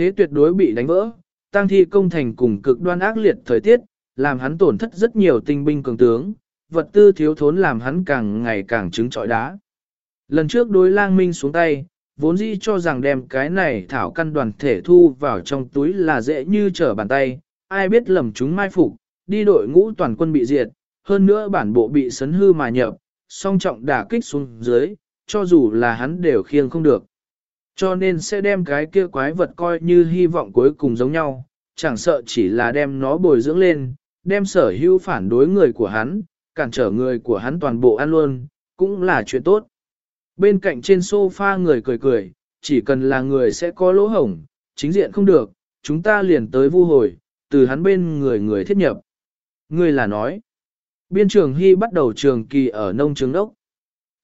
thế tuyệt đối bị đánh vỡ, tăng thi công thành cùng cực đoan ác liệt thời tiết, làm hắn tổn thất rất nhiều tinh binh cường tướng, vật tư thiếu thốn làm hắn càng ngày càng trứng trọi đá. Lần trước đối lang minh xuống tay, vốn dĩ cho rằng đem cái này thảo căn đoàn thể thu vào trong túi là dễ như trở bàn tay, ai biết lầm chúng mai phục, đi đội ngũ toàn quân bị diệt, hơn nữa bản bộ bị sấn hư mà nhập, song trọng đả kích xuống dưới, cho dù là hắn đều khiêng không được. Cho nên sẽ đem cái kia quái vật coi như hy vọng cuối cùng giống nhau, chẳng sợ chỉ là đem nó bồi dưỡng lên, đem sở hữu phản đối người của hắn, cản trở người của hắn toàn bộ ăn luôn, cũng là chuyện tốt. Bên cạnh trên sofa người cười cười, chỉ cần là người sẽ có lỗ hổng, chính diện không được, chúng ta liền tới vu hồi, từ hắn bên người người thiết nhập. Người là nói, biên trường hy bắt đầu trường kỳ ở nông trường đốc,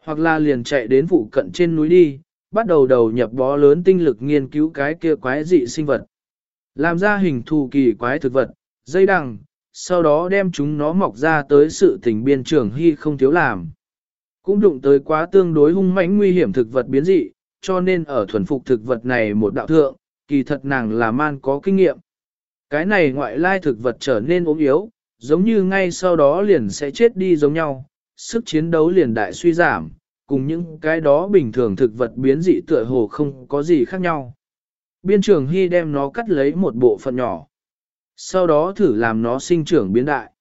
hoặc là liền chạy đến vụ cận trên núi đi, bắt đầu đầu nhập bó lớn tinh lực nghiên cứu cái kia quái dị sinh vật. Làm ra hình thù kỳ quái thực vật, dây đằng, sau đó đem chúng nó mọc ra tới sự tình biên trưởng hy không thiếu làm. Cũng đụng tới quá tương đối hung mãnh nguy hiểm thực vật biến dị, cho nên ở thuần phục thực vật này một đạo thượng, kỳ thật nàng là man có kinh nghiệm. Cái này ngoại lai thực vật trở nên ốm yếu, giống như ngay sau đó liền sẽ chết đi giống nhau, sức chiến đấu liền đại suy giảm, cùng những cái đó bình thường thực vật biến dị tựa hồ không có gì khác nhau. Biên trường Hy đem nó cắt lấy một bộ phận nhỏ. Sau đó thử làm nó sinh trưởng biến đại.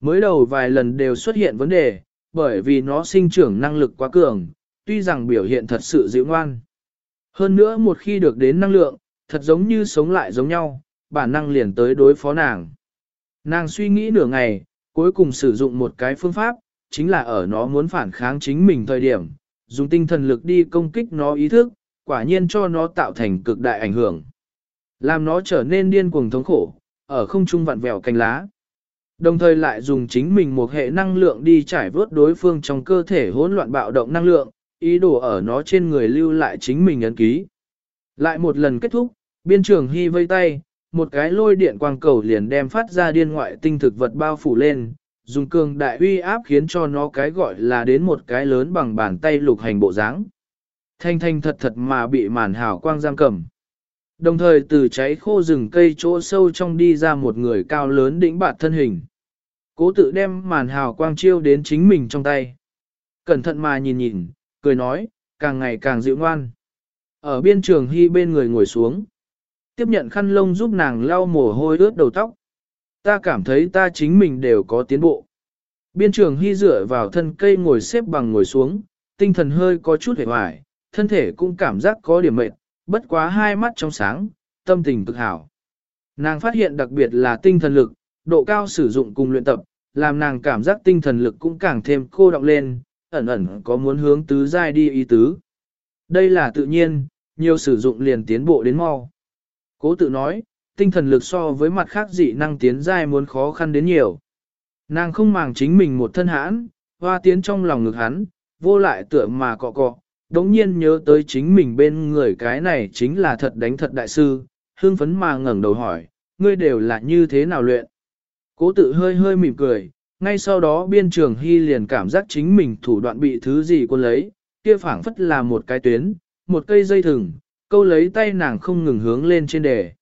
Mới đầu vài lần đều xuất hiện vấn đề, bởi vì nó sinh trưởng năng lực quá cường, tuy rằng biểu hiện thật sự dịu ngoan. Hơn nữa một khi được đến năng lượng, thật giống như sống lại giống nhau, bản năng liền tới đối phó nàng. Nàng suy nghĩ nửa ngày, cuối cùng sử dụng một cái phương pháp, chính là ở nó muốn phản kháng chính mình thời điểm, dùng tinh thần lực đi công kích nó ý thức, quả nhiên cho nó tạo thành cực đại ảnh hưởng. Làm nó trở nên điên cuồng thống khổ, ở không trung vặn vẹo cành lá. Đồng thời lại dùng chính mình một hệ năng lượng đi trải vớt đối phương trong cơ thể hỗn loạn bạo động năng lượng, ý đồ ở nó trên người lưu lại chính mình ấn ký. Lại một lần kết thúc, biên trường hy vây tay, một cái lôi điện quang cầu liền đem phát ra điên ngoại tinh thực vật bao phủ lên, dùng cường đại uy áp khiến cho nó cái gọi là đến một cái lớn bằng bàn tay lục hành bộ dáng. Thanh thanh thật thật mà bị màn hào quang giam cầm. Đồng thời từ cháy khô rừng cây chỗ sâu trong đi ra một người cao lớn đĩnh bạt thân hình. Cố tự đem màn hào quang chiêu đến chính mình trong tay. Cẩn thận mà nhìn nhìn, cười nói, càng ngày càng dịu ngoan. Ở biên trường hy bên người ngồi xuống. Tiếp nhận khăn lông giúp nàng lau mồ hôi ướt đầu tóc. Ta cảm thấy ta chính mình đều có tiến bộ. Biên trường hy dựa vào thân cây ngồi xếp bằng ngồi xuống, tinh thần hơi có chút hề hoài, thân thể cũng cảm giác có điểm mệt, bất quá hai mắt trong sáng, tâm tình cực hảo. Nàng phát hiện đặc biệt là tinh thần lực, độ cao sử dụng cùng luyện tập, làm nàng cảm giác tinh thần lực cũng càng thêm cô động lên, ẩn ẩn có muốn hướng tứ giai đi ý tứ. Đây là tự nhiên, nhiều sử dụng liền tiến bộ đến mau. Cố tự nói, tinh thần lực so với mặt khác dị năng tiến giai muốn khó khăn đến nhiều. Nàng không màng chính mình một thân hãn, hoa tiến trong lòng ngực hắn, vô lại tựa mà cọ cọ, đống nhiên nhớ tới chính mình bên người cái này chính là thật đánh thật đại sư, hương phấn mà ngẩng đầu hỏi, ngươi đều là như thế nào luyện. Cố tự hơi hơi mỉm cười, ngay sau đó biên trường hy liền cảm giác chính mình thủ đoạn bị thứ gì quân lấy, kia phảng phất là một cái tuyến, một cây dây thừng, câu lấy tay nàng không ngừng hướng lên trên đề.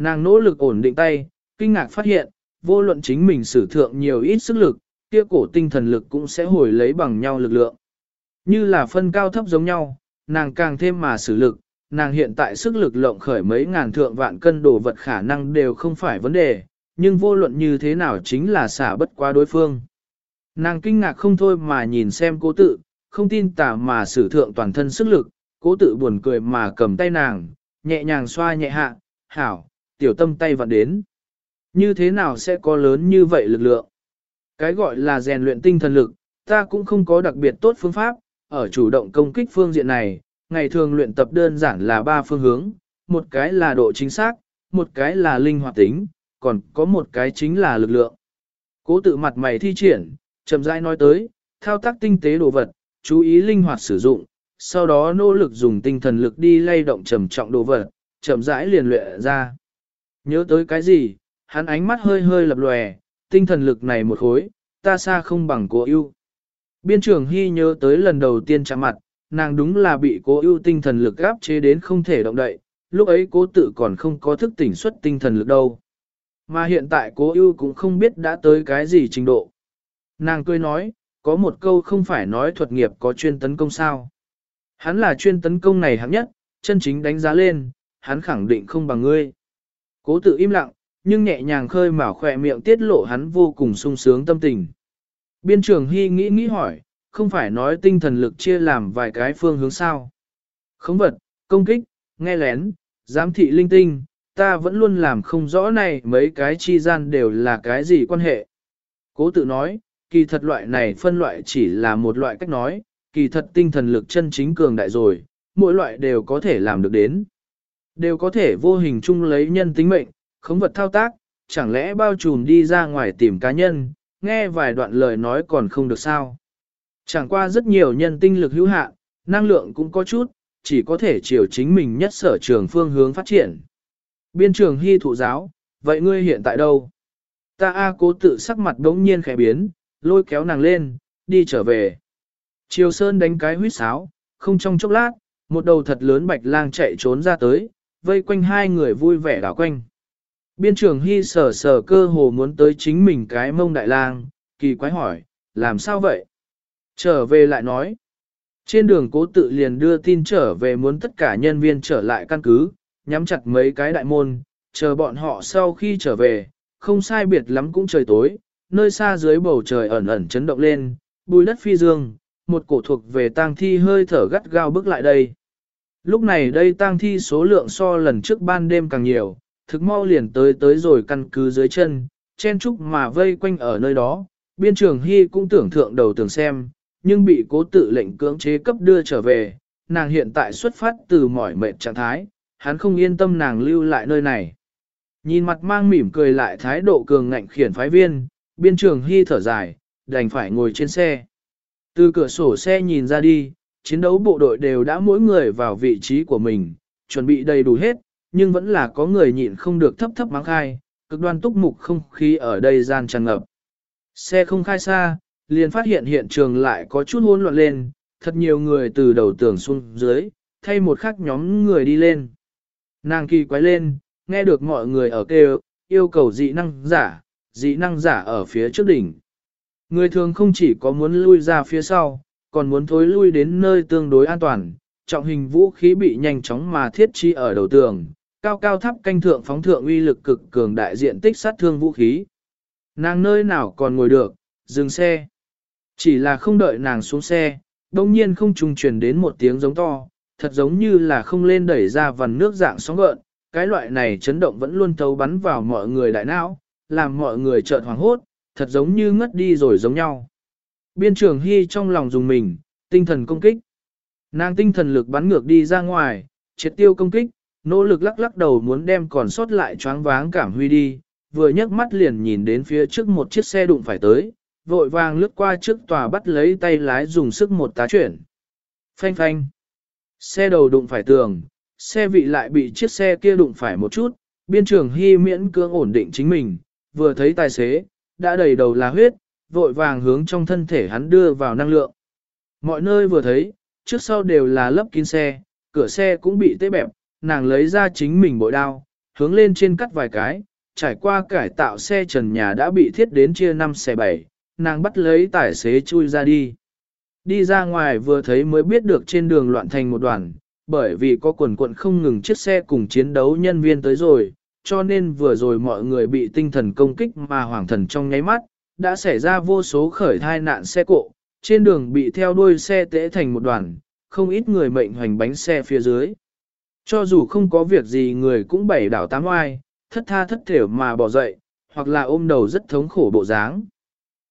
Nàng nỗ lực ổn định tay, kinh ngạc phát hiện, vô luận chính mình sử thượng nhiều ít sức lực, kia cổ tinh thần lực cũng sẽ hồi lấy bằng nhau lực lượng. Như là phân cao thấp giống nhau, nàng càng thêm mà sử lực, nàng hiện tại sức lực lộng khởi mấy ngàn thượng vạn cân đồ vật khả năng đều không phải vấn đề, nhưng vô luận như thế nào chính là xả bất qua đối phương. Nàng kinh ngạc không thôi mà nhìn xem cố tự, không tin tả mà sử thượng toàn thân sức lực, cố tự buồn cười mà cầm tay nàng, nhẹ nhàng xoa nhẹ hạ, hảo, tiểu tâm tay vặn đến. Như thế nào sẽ có lớn như vậy lực lượng? Cái gọi là rèn luyện tinh thần lực, ta cũng không có đặc biệt tốt phương pháp, ở chủ động công kích phương diện này, ngày thường luyện tập đơn giản là ba phương hướng, một cái là độ chính xác, một cái là linh hoạt tính, còn có một cái chính là lực lượng. Cố tự mặt mày thi triển, chậm rãi nói tới, thao tác tinh tế đồ vật, chú ý linh hoạt sử dụng, sau đó nỗ lực dùng tinh thần lực đi lay động trầm trọng đồ vật, chậm rãi liền luyện ra. Nhớ tới cái gì, hắn ánh mắt hơi hơi lập lòe, tinh thần lực này một khối, ta xa không bằng cố ưu. Biên trưởng Hy nhớ tới lần đầu tiên chạm mặt, nàng đúng là bị cố ưu tinh thần lực áp chế đến không thể động đậy, lúc ấy cố tự còn không có thức tỉnh xuất tinh thần lực đâu. Mà hiện tại cố ưu cũng không biết đã tới cái gì trình độ. Nàng cười nói, có một câu không phải nói thuật nghiệp có chuyên tấn công sao. Hắn là chuyên tấn công này hạng nhất, chân chính đánh giá lên, hắn khẳng định không bằng ngươi. Cố tự im lặng, nhưng nhẹ nhàng khơi mào khỏe miệng tiết lộ hắn vô cùng sung sướng tâm tình. Biên trường Hy nghĩ nghĩ hỏi, không phải nói tinh thần lực chia làm vài cái phương hướng sao. Khống vật, công kích, nghe lén, giám thị linh tinh, ta vẫn luôn làm không rõ này mấy cái chi gian đều là cái gì quan hệ. Cố tự nói, kỳ thật loại này phân loại chỉ là một loại cách nói, kỳ thật tinh thần lực chân chính cường đại rồi, mỗi loại đều có thể làm được đến. Đều có thể vô hình chung lấy nhân tính mệnh, khống vật thao tác, chẳng lẽ bao trùm đi ra ngoài tìm cá nhân, nghe vài đoạn lời nói còn không được sao. Chẳng qua rất nhiều nhân tinh lực hữu hạn, năng lượng cũng có chút, chỉ có thể chiều chính mình nhất sở trường phương hướng phát triển. Biên trường hy thụ giáo, vậy ngươi hiện tại đâu? Ta A cố tự sắc mặt đống nhiên khẽ biến, lôi kéo nàng lên, đi trở về. Triều Sơn đánh cái huýt sáo, không trong chốc lát, một đầu thật lớn bạch lang chạy trốn ra tới, vây quanh hai người vui vẻ đảo quanh. Biên trường hy sở sở cơ hồ muốn tới chính mình cái mông đại lang, kỳ quái hỏi, làm sao vậy? Trở về lại nói. Trên đường cố tự liền đưa tin trở về muốn tất cả nhân viên trở lại căn cứ, nhắm chặt mấy cái đại môn, chờ bọn họ sau khi trở về, không sai biệt lắm cũng trời tối, nơi xa dưới bầu trời ẩn ẩn chấn động lên, bùi đất phi dương, một cổ thuộc về tang thi hơi thở gắt gao bước lại đây. Lúc này đây tang thi số lượng so lần trước ban đêm càng nhiều, thực mau liền tới tới rồi căn cứ dưới chân, chen trúc mà vây quanh ở nơi đó, biên trường hy cũng tưởng thượng đầu tường xem, nhưng bị cố tự lệnh cưỡng chế cấp đưa trở về, nàng hiện tại xuất phát từ mỏi mệt trạng thái, hắn không yên tâm nàng lưu lại nơi này. Nhìn mặt mang mỉm cười lại thái độ cường ngạnh khiển phái viên, biên trường hy thở dài, đành phải ngồi trên xe. Từ cửa sổ xe nhìn ra đi, chiến đấu bộ đội đều đã mỗi người vào vị trí của mình, chuẩn bị đầy đủ hết, nhưng vẫn là có người nhịn không được thấp thấp mắng khai, cực đoan túc mục không khí ở đây gian tràn ngập. Xe không khai xa, liền phát hiện hiện trường lại có chút hỗn loạn lên, thật nhiều người từ đầu tường xuống dưới, thay một khắc nhóm người đi lên. Nàng kỳ quái lên, nghe được mọi người ở kêu, yêu cầu dị năng giả, dị năng giả ở phía trước đỉnh. Người thường không chỉ có muốn lui ra phía sau, còn muốn thối lui đến nơi tương đối an toàn, trọng hình vũ khí bị nhanh chóng mà thiết chi ở đầu tường, cao cao tháp canh thượng phóng thượng uy lực cực cường đại diện tích sát thương vũ khí. Nàng nơi nào còn ngồi được, dừng xe. Chỉ là không đợi nàng xuống xe, đông nhiên không trùng truyền đến một tiếng giống to, thật giống như là không lên đẩy ra vằn nước dạng sóng gợn, cái loại này chấn động vẫn luôn thấu bắn vào mọi người đại não, làm mọi người chợt hoảng hốt, thật giống như ngất đi rồi giống nhau. Biên trưởng Hy trong lòng dùng mình, tinh thần công kích. Nàng tinh thần lực bắn ngược đi ra ngoài, triệt tiêu công kích, nỗ lực lắc lắc đầu muốn đem còn sót lại choáng váng cảm huy đi, vừa nhấc mắt liền nhìn đến phía trước một chiếc xe đụng phải tới, vội vàng lướt qua trước tòa bắt lấy tay lái dùng sức một tá chuyển. Phanh phanh. Xe đầu đụng phải tường, xe vị lại bị chiếc xe kia đụng phải một chút, biên trưởng hy miễn cưỡng ổn định chính mình, vừa thấy tài xế, đã đầy đầu là huyết, vội vàng hướng trong thân thể hắn đưa vào năng lượng. Mọi nơi vừa thấy, trước sau đều là lấp kín xe, cửa xe cũng bị tê bẹp, nàng lấy ra chính mình bội đao, hướng lên trên cắt vài cái, trải qua cải tạo xe trần nhà đã bị thiết đến chia 5 xe 7, nàng bắt lấy tài xế chui ra đi. Đi ra ngoài vừa thấy mới biết được trên đường loạn thành một đoàn, bởi vì có quần quận không ngừng chiếc xe cùng chiến đấu nhân viên tới rồi, cho nên vừa rồi mọi người bị tinh thần công kích mà hoàng thần trong nháy mắt, đã xảy ra vô số khởi thai nạn xe cộ, trên đường bị theo đuôi xe tễ thành một đoàn, không ít người mệnh hoành bánh xe phía dưới. Cho dù không có việc gì người cũng bảy đảo tám oai, thất tha thất thểu mà bỏ dậy, hoặc là ôm đầu rất thống khổ bộ dáng.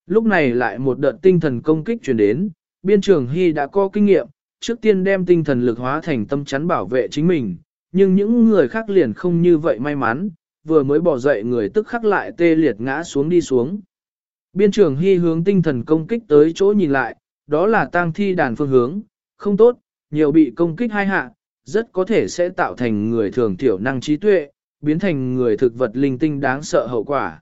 Lúc này lại một đợt tinh thần công kích truyền đến, biên trường Hy đã có kinh nghiệm, trước tiên đem tinh thần lực hóa thành tâm chắn bảo vệ chính mình, nhưng những người khác liền không như vậy may mắn, vừa mới bỏ dậy người tức khắc lại tê liệt ngã xuống đi xuống. Biên trường Hy hướng tinh thần công kích tới chỗ nhìn lại, đó là tang thi đàn phương hướng, không tốt, nhiều bị công kích hai hạ, rất có thể sẽ tạo thành người thường thiểu năng trí tuệ, biến thành người thực vật linh tinh đáng sợ hậu quả.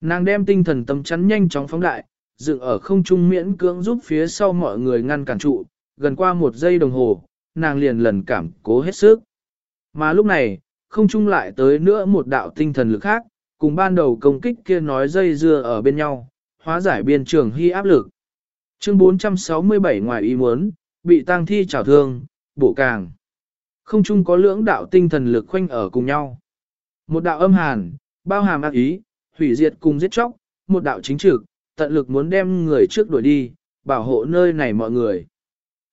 Nàng đem tinh thần tâm chắn nhanh chóng phóng đại, dựng ở không trung miễn cưỡng giúp phía sau mọi người ngăn cản trụ, gần qua một giây đồng hồ, nàng liền lần cảm cố hết sức. Mà lúc này, không trung lại tới nữa một đạo tinh thần lực khác, cùng ban đầu công kích kia nói dây dưa ở bên nhau, hóa giải biên trường hy áp lực. Chương 467 ngoài ý muốn, bị tang thi trào thương, bổ càng. Không chung có lưỡng đạo tinh thần lực khoanh ở cùng nhau. Một đạo âm hàn, bao hàm ác ý, hủy diệt cùng giết chóc, một đạo chính trực, tận lực muốn đem người trước đuổi đi, bảo hộ nơi này mọi người.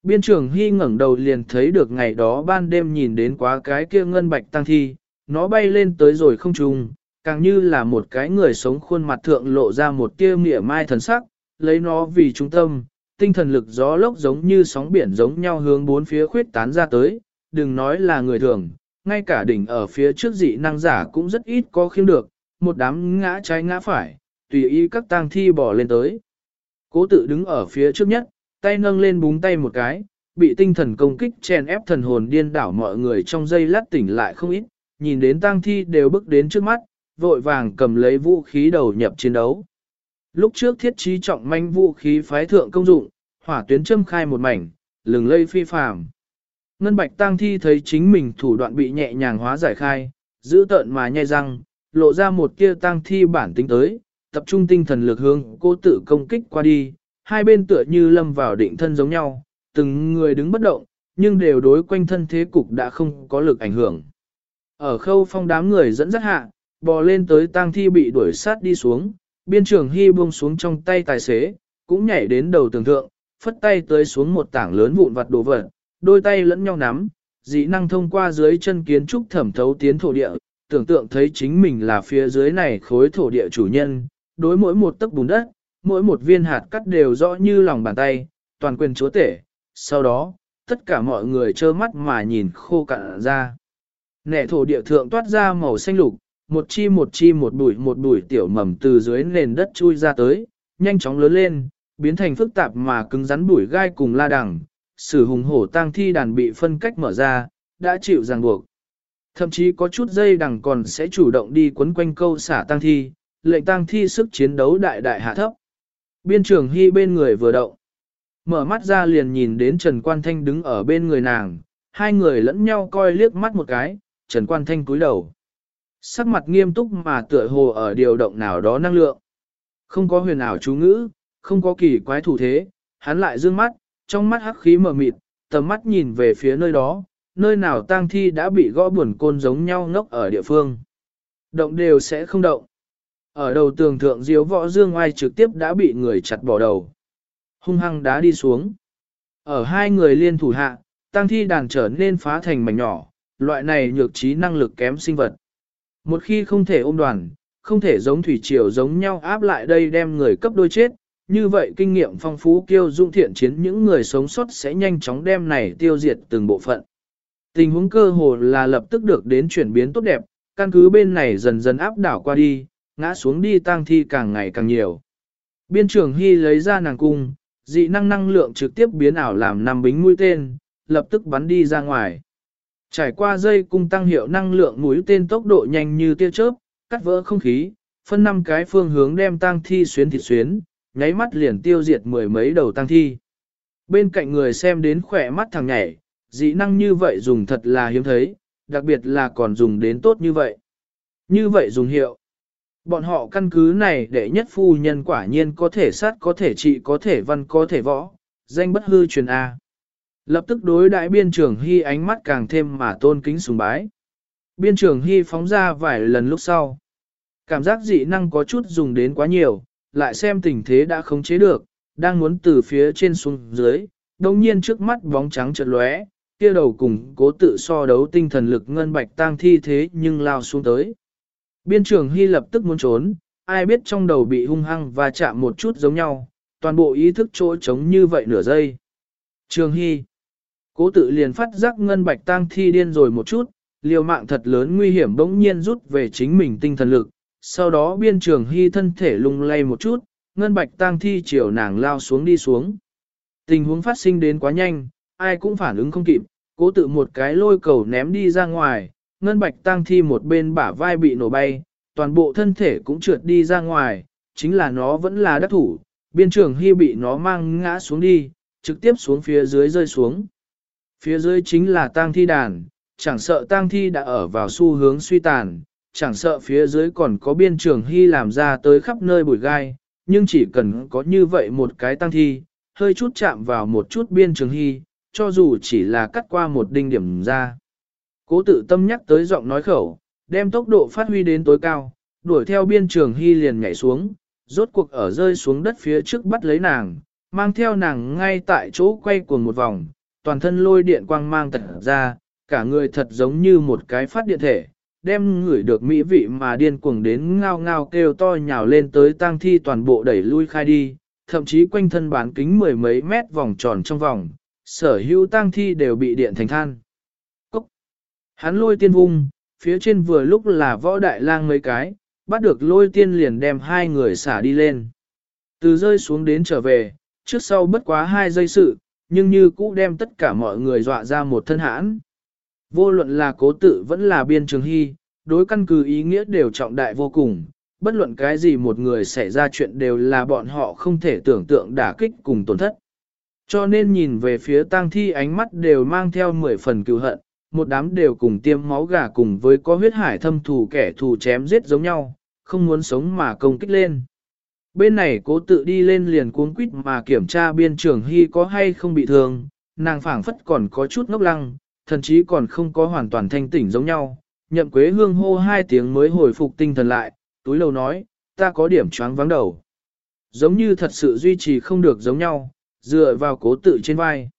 Biên trưởng Hy ngẩng đầu liền thấy được ngày đó ban đêm nhìn đến quá cái kia ngân bạch tăng thi, nó bay lên tới rồi không trùng, càng như là một cái người sống khuôn mặt thượng lộ ra một tia mỉa mai thần sắc, lấy nó vì trung tâm, tinh thần lực gió lốc giống như sóng biển giống nhau hướng bốn phía khuyết tán ra tới, đừng nói là người thường, ngay cả đỉnh ở phía trước dị năng giả cũng rất ít có khiêm được, một đám ngã trái ngã phải, tùy ý các tang thi bỏ lên tới. Cố tự đứng ở phía trước nhất, tay nâng lên búng tay một cái, bị tinh thần công kích chèn ép thần hồn điên đảo mọi người trong giây lát tỉnh lại không ít, nhìn đến tang thi đều bước đến trước mắt, vội vàng cầm lấy vũ khí đầu nhập chiến đấu. Lúc trước thiết trí trọng manh vũ khí phái thượng công dụng, hỏa tuyến châm khai một mảnh, lừng lây phi phàm. Ngân bạch tang thi thấy chính mình thủ đoạn bị nhẹ nhàng hóa giải khai, giữ tợn mà nhai răng, lộ ra một kia tang thi bản tính tới, tập trung tinh thần lực hướng cô tự công kích qua đi, hai bên tựa như lâm vào định thân giống nhau, từng người đứng bất động, nhưng đều đối quanh thân thế cục đã không có lực ảnh hưởng. Ở khâu phong đám người dẫn dắt hạ, bò lên tới tang thi bị đuổi sát đi xuống, biên trưởng hy buông xuống trong tay tài xế, cũng nhảy đến đầu tường thượng, phất tay tới xuống một tảng lớn vụn vặt đồ vật, đôi tay lẫn nhau nắm, dị năng thông qua dưới chân kiến trúc thẩm thấu tiến thổ địa, tưởng tượng thấy chính mình là phía dưới này khối thổ địa chủ nhân, đối mỗi một tấc bùn đất, mỗi một viên hạt cắt đều rõ như lòng bàn tay, toàn quyền chúa tể. Sau đó, tất cả mọi người trơ mắt mà nhìn khô cạn ra. Nẻ thổ địa thượng toát ra màu xanh lục, một chi một chi một bụi một bụi tiểu mầm từ dưới nền đất chui ra tới, nhanh chóng lớn lên, biến thành phức tạp mà cứng rắn bụi gai cùng la đằng. Sử hùng hổ tang thi đàn bị phân cách mở ra, đã chịu ràng buộc. Thậm chí có chút dây đằng còn sẽ chủ động đi quấn quanh câu xả tang thi, lệnh tang thi sức chiến đấu đại đại hạ thấp. Biên trưởng hy bên người vừa động. Mở mắt ra liền nhìn đến Trần Quan Thanh đứng ở bên người nàng, hai người lẫn nhau coi liếc mắt một cái, Trần Quan Thanh cúi đầu. Sắc mặt nghiêm túc mà tựa hồ ở điều động nào đó năng lượng. Không có huyền ảo chú ngữ, không có kỳ quái thủ thế, hắn lại dương mắt, trong mắt hắc khí mờ mịt, tầm mắt nhìn về phía nơi đó, nơi nào tang thi đã bị gõ buồn côn giống nhau ngốc ở địa phương. Động đều sẽ không động. Ở đầu tường thượng diếu võ dương oai trực tiếp đã bị người chặt bỏ đầu. Hung hăng đá đi xuống. Ở hai người liên thủ hạ, tăng thi đàn trở nên phá thành mảnh nhỏ, loại này nhược trí năng lực kém sinh vật. Một khi không thể ôm đoàn, không thể giống thủy triều giống nhau áp lại đây đem người cấp đôi chết, như vậy kinh nghiệm phong phú kiêu dung thiện chiến những người sống sót sẽ nhanh chóng đem này tiêu diệt từng bộ phận. Tình huống cơ hồ là lập tức được đến chuyển biến tốt đẹp, căn cứ bên này dần dần áp đảo qua đi, ngã xuống đi tang thi càng ngày càng nhiều. Biên trưởng Hy lấy ra nàng cung, dị năng năng lượng trực tiếp biến ảo làm năm bính mũi tên, lập tức bắn đi ra ngoài. Trải qua dây cung tăng hiệu năng lượng mũi tên tốc độ nhanh như tia chớp, cắt vỡ không khí, phân năm cái phương hướng đem tang thi xuyến thịt xuyến, nháy mắt liền tiêu diệt mười mấy đầu tang thi. Bên cạnh người xem đến khỏe mắt thằng nhảy, dị năng như vậy dùng thật là hiếm thấy, đặc biệt là còn dùng đến tốt như vậy. Như vậy dùng hiệu. Bọn họ căn cứ này để nhất phu nhân quả nhiên có thể sát có thể trị có thể văn có thể võ, danh bất hư truyền A. Lập tức đối đại biên trưởng Hy ánh mắt càng thêm mà tôn kính sùng bái. Biên trưởng Hy phóng ra vài lần lúc sau. Cảm giác dị năng có chút dùng đến quá nhiều, lại xem tình thế đã khống chế được, đang muốn từ phía trên xuống dưới, đồng nhiên trước mắt bóng trắng chợt lóe, kia đầu cùng cố tự so đấu tinh thần lực ngân bạch tang thi thế nhưng lao xuống tới. Biên trưởng Hy lập tức muốn trốn, ai biết trong đầu bị hung hăng và chạm một chút giống nhau, toàn bộ ý thức chỗ trống như vậy nửa giây. Trường Hy Cố tự liền phát giác ngân bạch tang thi điên rồi một chút, liều mạng thật lớn nguy hiểm bỗng nhiên rút về chính mình tinh thần lực, sau đó biên trường hy thân thể lung lay một chút, ngân bạch tang thi chiều nàng lao xuống đi xuống. Tình huống phát sinh đến quá nhanh, ai cũng phản ứng không kịp, cố tự một cái lôi cầu ném đi ra ngoài, ngân bạch tang thi một bên bả vai bị nổ bay, toàn bộ thân thể cũng trượt đi ra ngoài, chính là nó vẫn là đắc thủ, biên trường hy bị nó mang ngã xuống đi, trực tiếp xuống phía dưới rơi xuống. Phía dưới chính là tang thi đàn, chẳng sợ tang thi đã ở vào xu hướng suy tàn, chẳng sợ phía dưới còn có biên trường hy làm ra tới khắp nơi bụi gai, nhưng chỉ cần có như vậy một cái tang thi, hơi chút chạm vào một chút biên trường hy, cho dù chỉ là cắt qua một đinh điểm ra. Cố tự tâm nhắc tới giọng nói khẩu, đem tốc độ phát huy đến tối cao, đuổi theo biên trường hy liền nhảy xuống, rốt cuộc ở rơi xuống đất phía trước bắt lấy nàng, mang theo nàng ngay tại chỗ quay cuồng một vòng, toàn thân lôi điện quang mang tật ra, cả người thật giống như một cái phát điện thể, đem người được mỹ vị mà điên cuồng đến ngao ngao kêu to nhào lên tới tang thi toàn bộ đẩy lui khai đi, thậm chí quanh thân bán kính mười mấy mét vòng tròn trong vòng, sở hữu tang thi đều bị điện thành than. Cốc! Hắn lôi tiên vung, phía trên vừa lúc là võ đại lang mấy cái, bắt được lôi tiên liền đem hai người xả đi lên. Từ rơi xuống đến trở về, trước sau bất quá hai giây sự, nhưng như cũ đem tất cả mọi người dọa ra một thân hãn. Vô luận là cố tự vẫn là biên trường hy, đối căn cứ ý nghĩa đều trọng đại vô cùng, bất luận cái gì một người xảy ra chuyện đều là bọn họ không thể tưởng tượng đả kích cùng tổn thất. Cho nên nhìn về phía tang thi ánh mắt đều mang theo mười phần cựu hận, một đám đều cùng tiêm máu gà cùng với có huyết hải thâm thù kẻ thù chém giết giống nhau, không muốn sống mà công kích lên. Bên này cố tự đi lên liền cuống quýt mà kiểm tra biên trường hy có hay không bị thương, nàng phảng phất còn có chút ngốc lăng, thậm chí còn không có hoàn toàn thanh tỉnh giống nhau. Nhậm quế hương hô hai tiếng mới hồi phục tinh thần lại, túi lầu nói, ta có điểm choáng vắng đầu. Giống như thật sự duy trì không được giống nhau, dựa vào cố tự trên vai.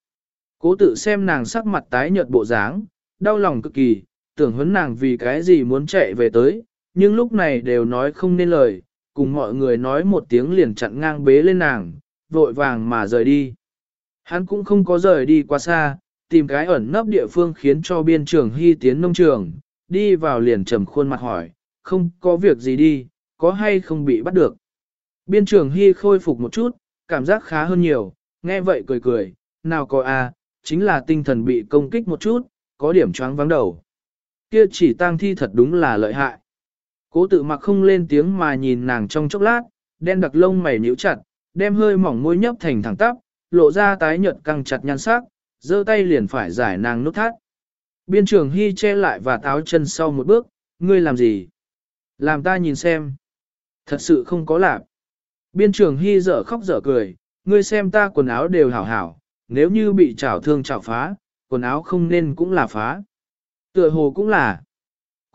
Cố tự xem nàng sắc mặt tái nhợt bộ dáng, đau lòng cực kỳ, tưởng huấn nàng vì cái gì muốn chạy về tới, nhưng lúc này đều nói không nên lời, cùng mọi người nói một tiếng liền chặn ngang bế lên nàng, vội vàng mà rời đi. Hắn cũng không có rời đi quá xa, tìm cái ẩn nấp địa phương khiến cho biên trưởng hy tiến nông trường, đi vào liền trầm khuôn mặt hỏi, không có việc gì đi, có hay không bị bắt được. Biên trưởng hy khôi phục một chút, cảm giác khá hơn nhiều, nghe vậy cười cười, nào có à, chính là tinh thần bị công kích một chút, có điểm choáng vắng đầu. Kia chỉ tang thi thật đúng là lợi hại. Cố tự mặc không lên tiếng mà nhìn nàng trong chốc lát, đen đặc lông mày nhíu chặt, đem hơi mỏng môi nhấp thành thẳng tắp, lộ ra tái nhợt căng chặt nhan sắc, giơ tay liền phải giải nàng nút thắt. Biên trường Hy che lại và táo chân sau một bước, ngươi làm gì? Làm ta nhìn xem. Thật sự không có làm. Biên trường Hy dở khóc dở cười, ngươi xem ta quần áo đều hảo hảo, nếu như bị chảo thương chảo phá, quần áo không nên cũng là phá. Tựa hồ cũng là.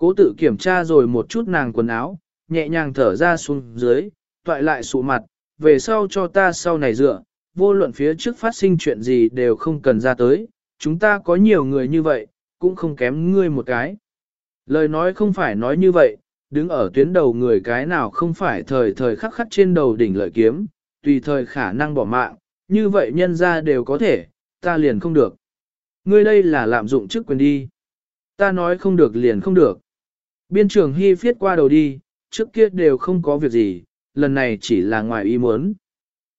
Cố tự kiểm tra rồi một chút nàng quần áo, nhẹ nhàng thở ra xuống dưới, toại lại sụ mặt, về sau cho ta sau này dựa, vô luận phía trước phát sinh chuyện gì đều không cần ra tới, chúng ta có nhiều người như vậy, cũng không kém ngươi một cái. Lời nói không phải nói như vậy, đứng ở tuyến đầu người cái nào không phải thời thời khắc khắc trên đầu đỉnh lợi kiếm, tùy thời khả năng bỏ mạng, như vậy nhân ra đều có thể, ta liền không được. Ngươi đây là lạm dụng chức quyền đi. Ta nói không được liền không được. Biên trưởng Hy viết qua đầu đi, trước kia đều không có việc gì, lần này chỉ là ngoài ý muốn.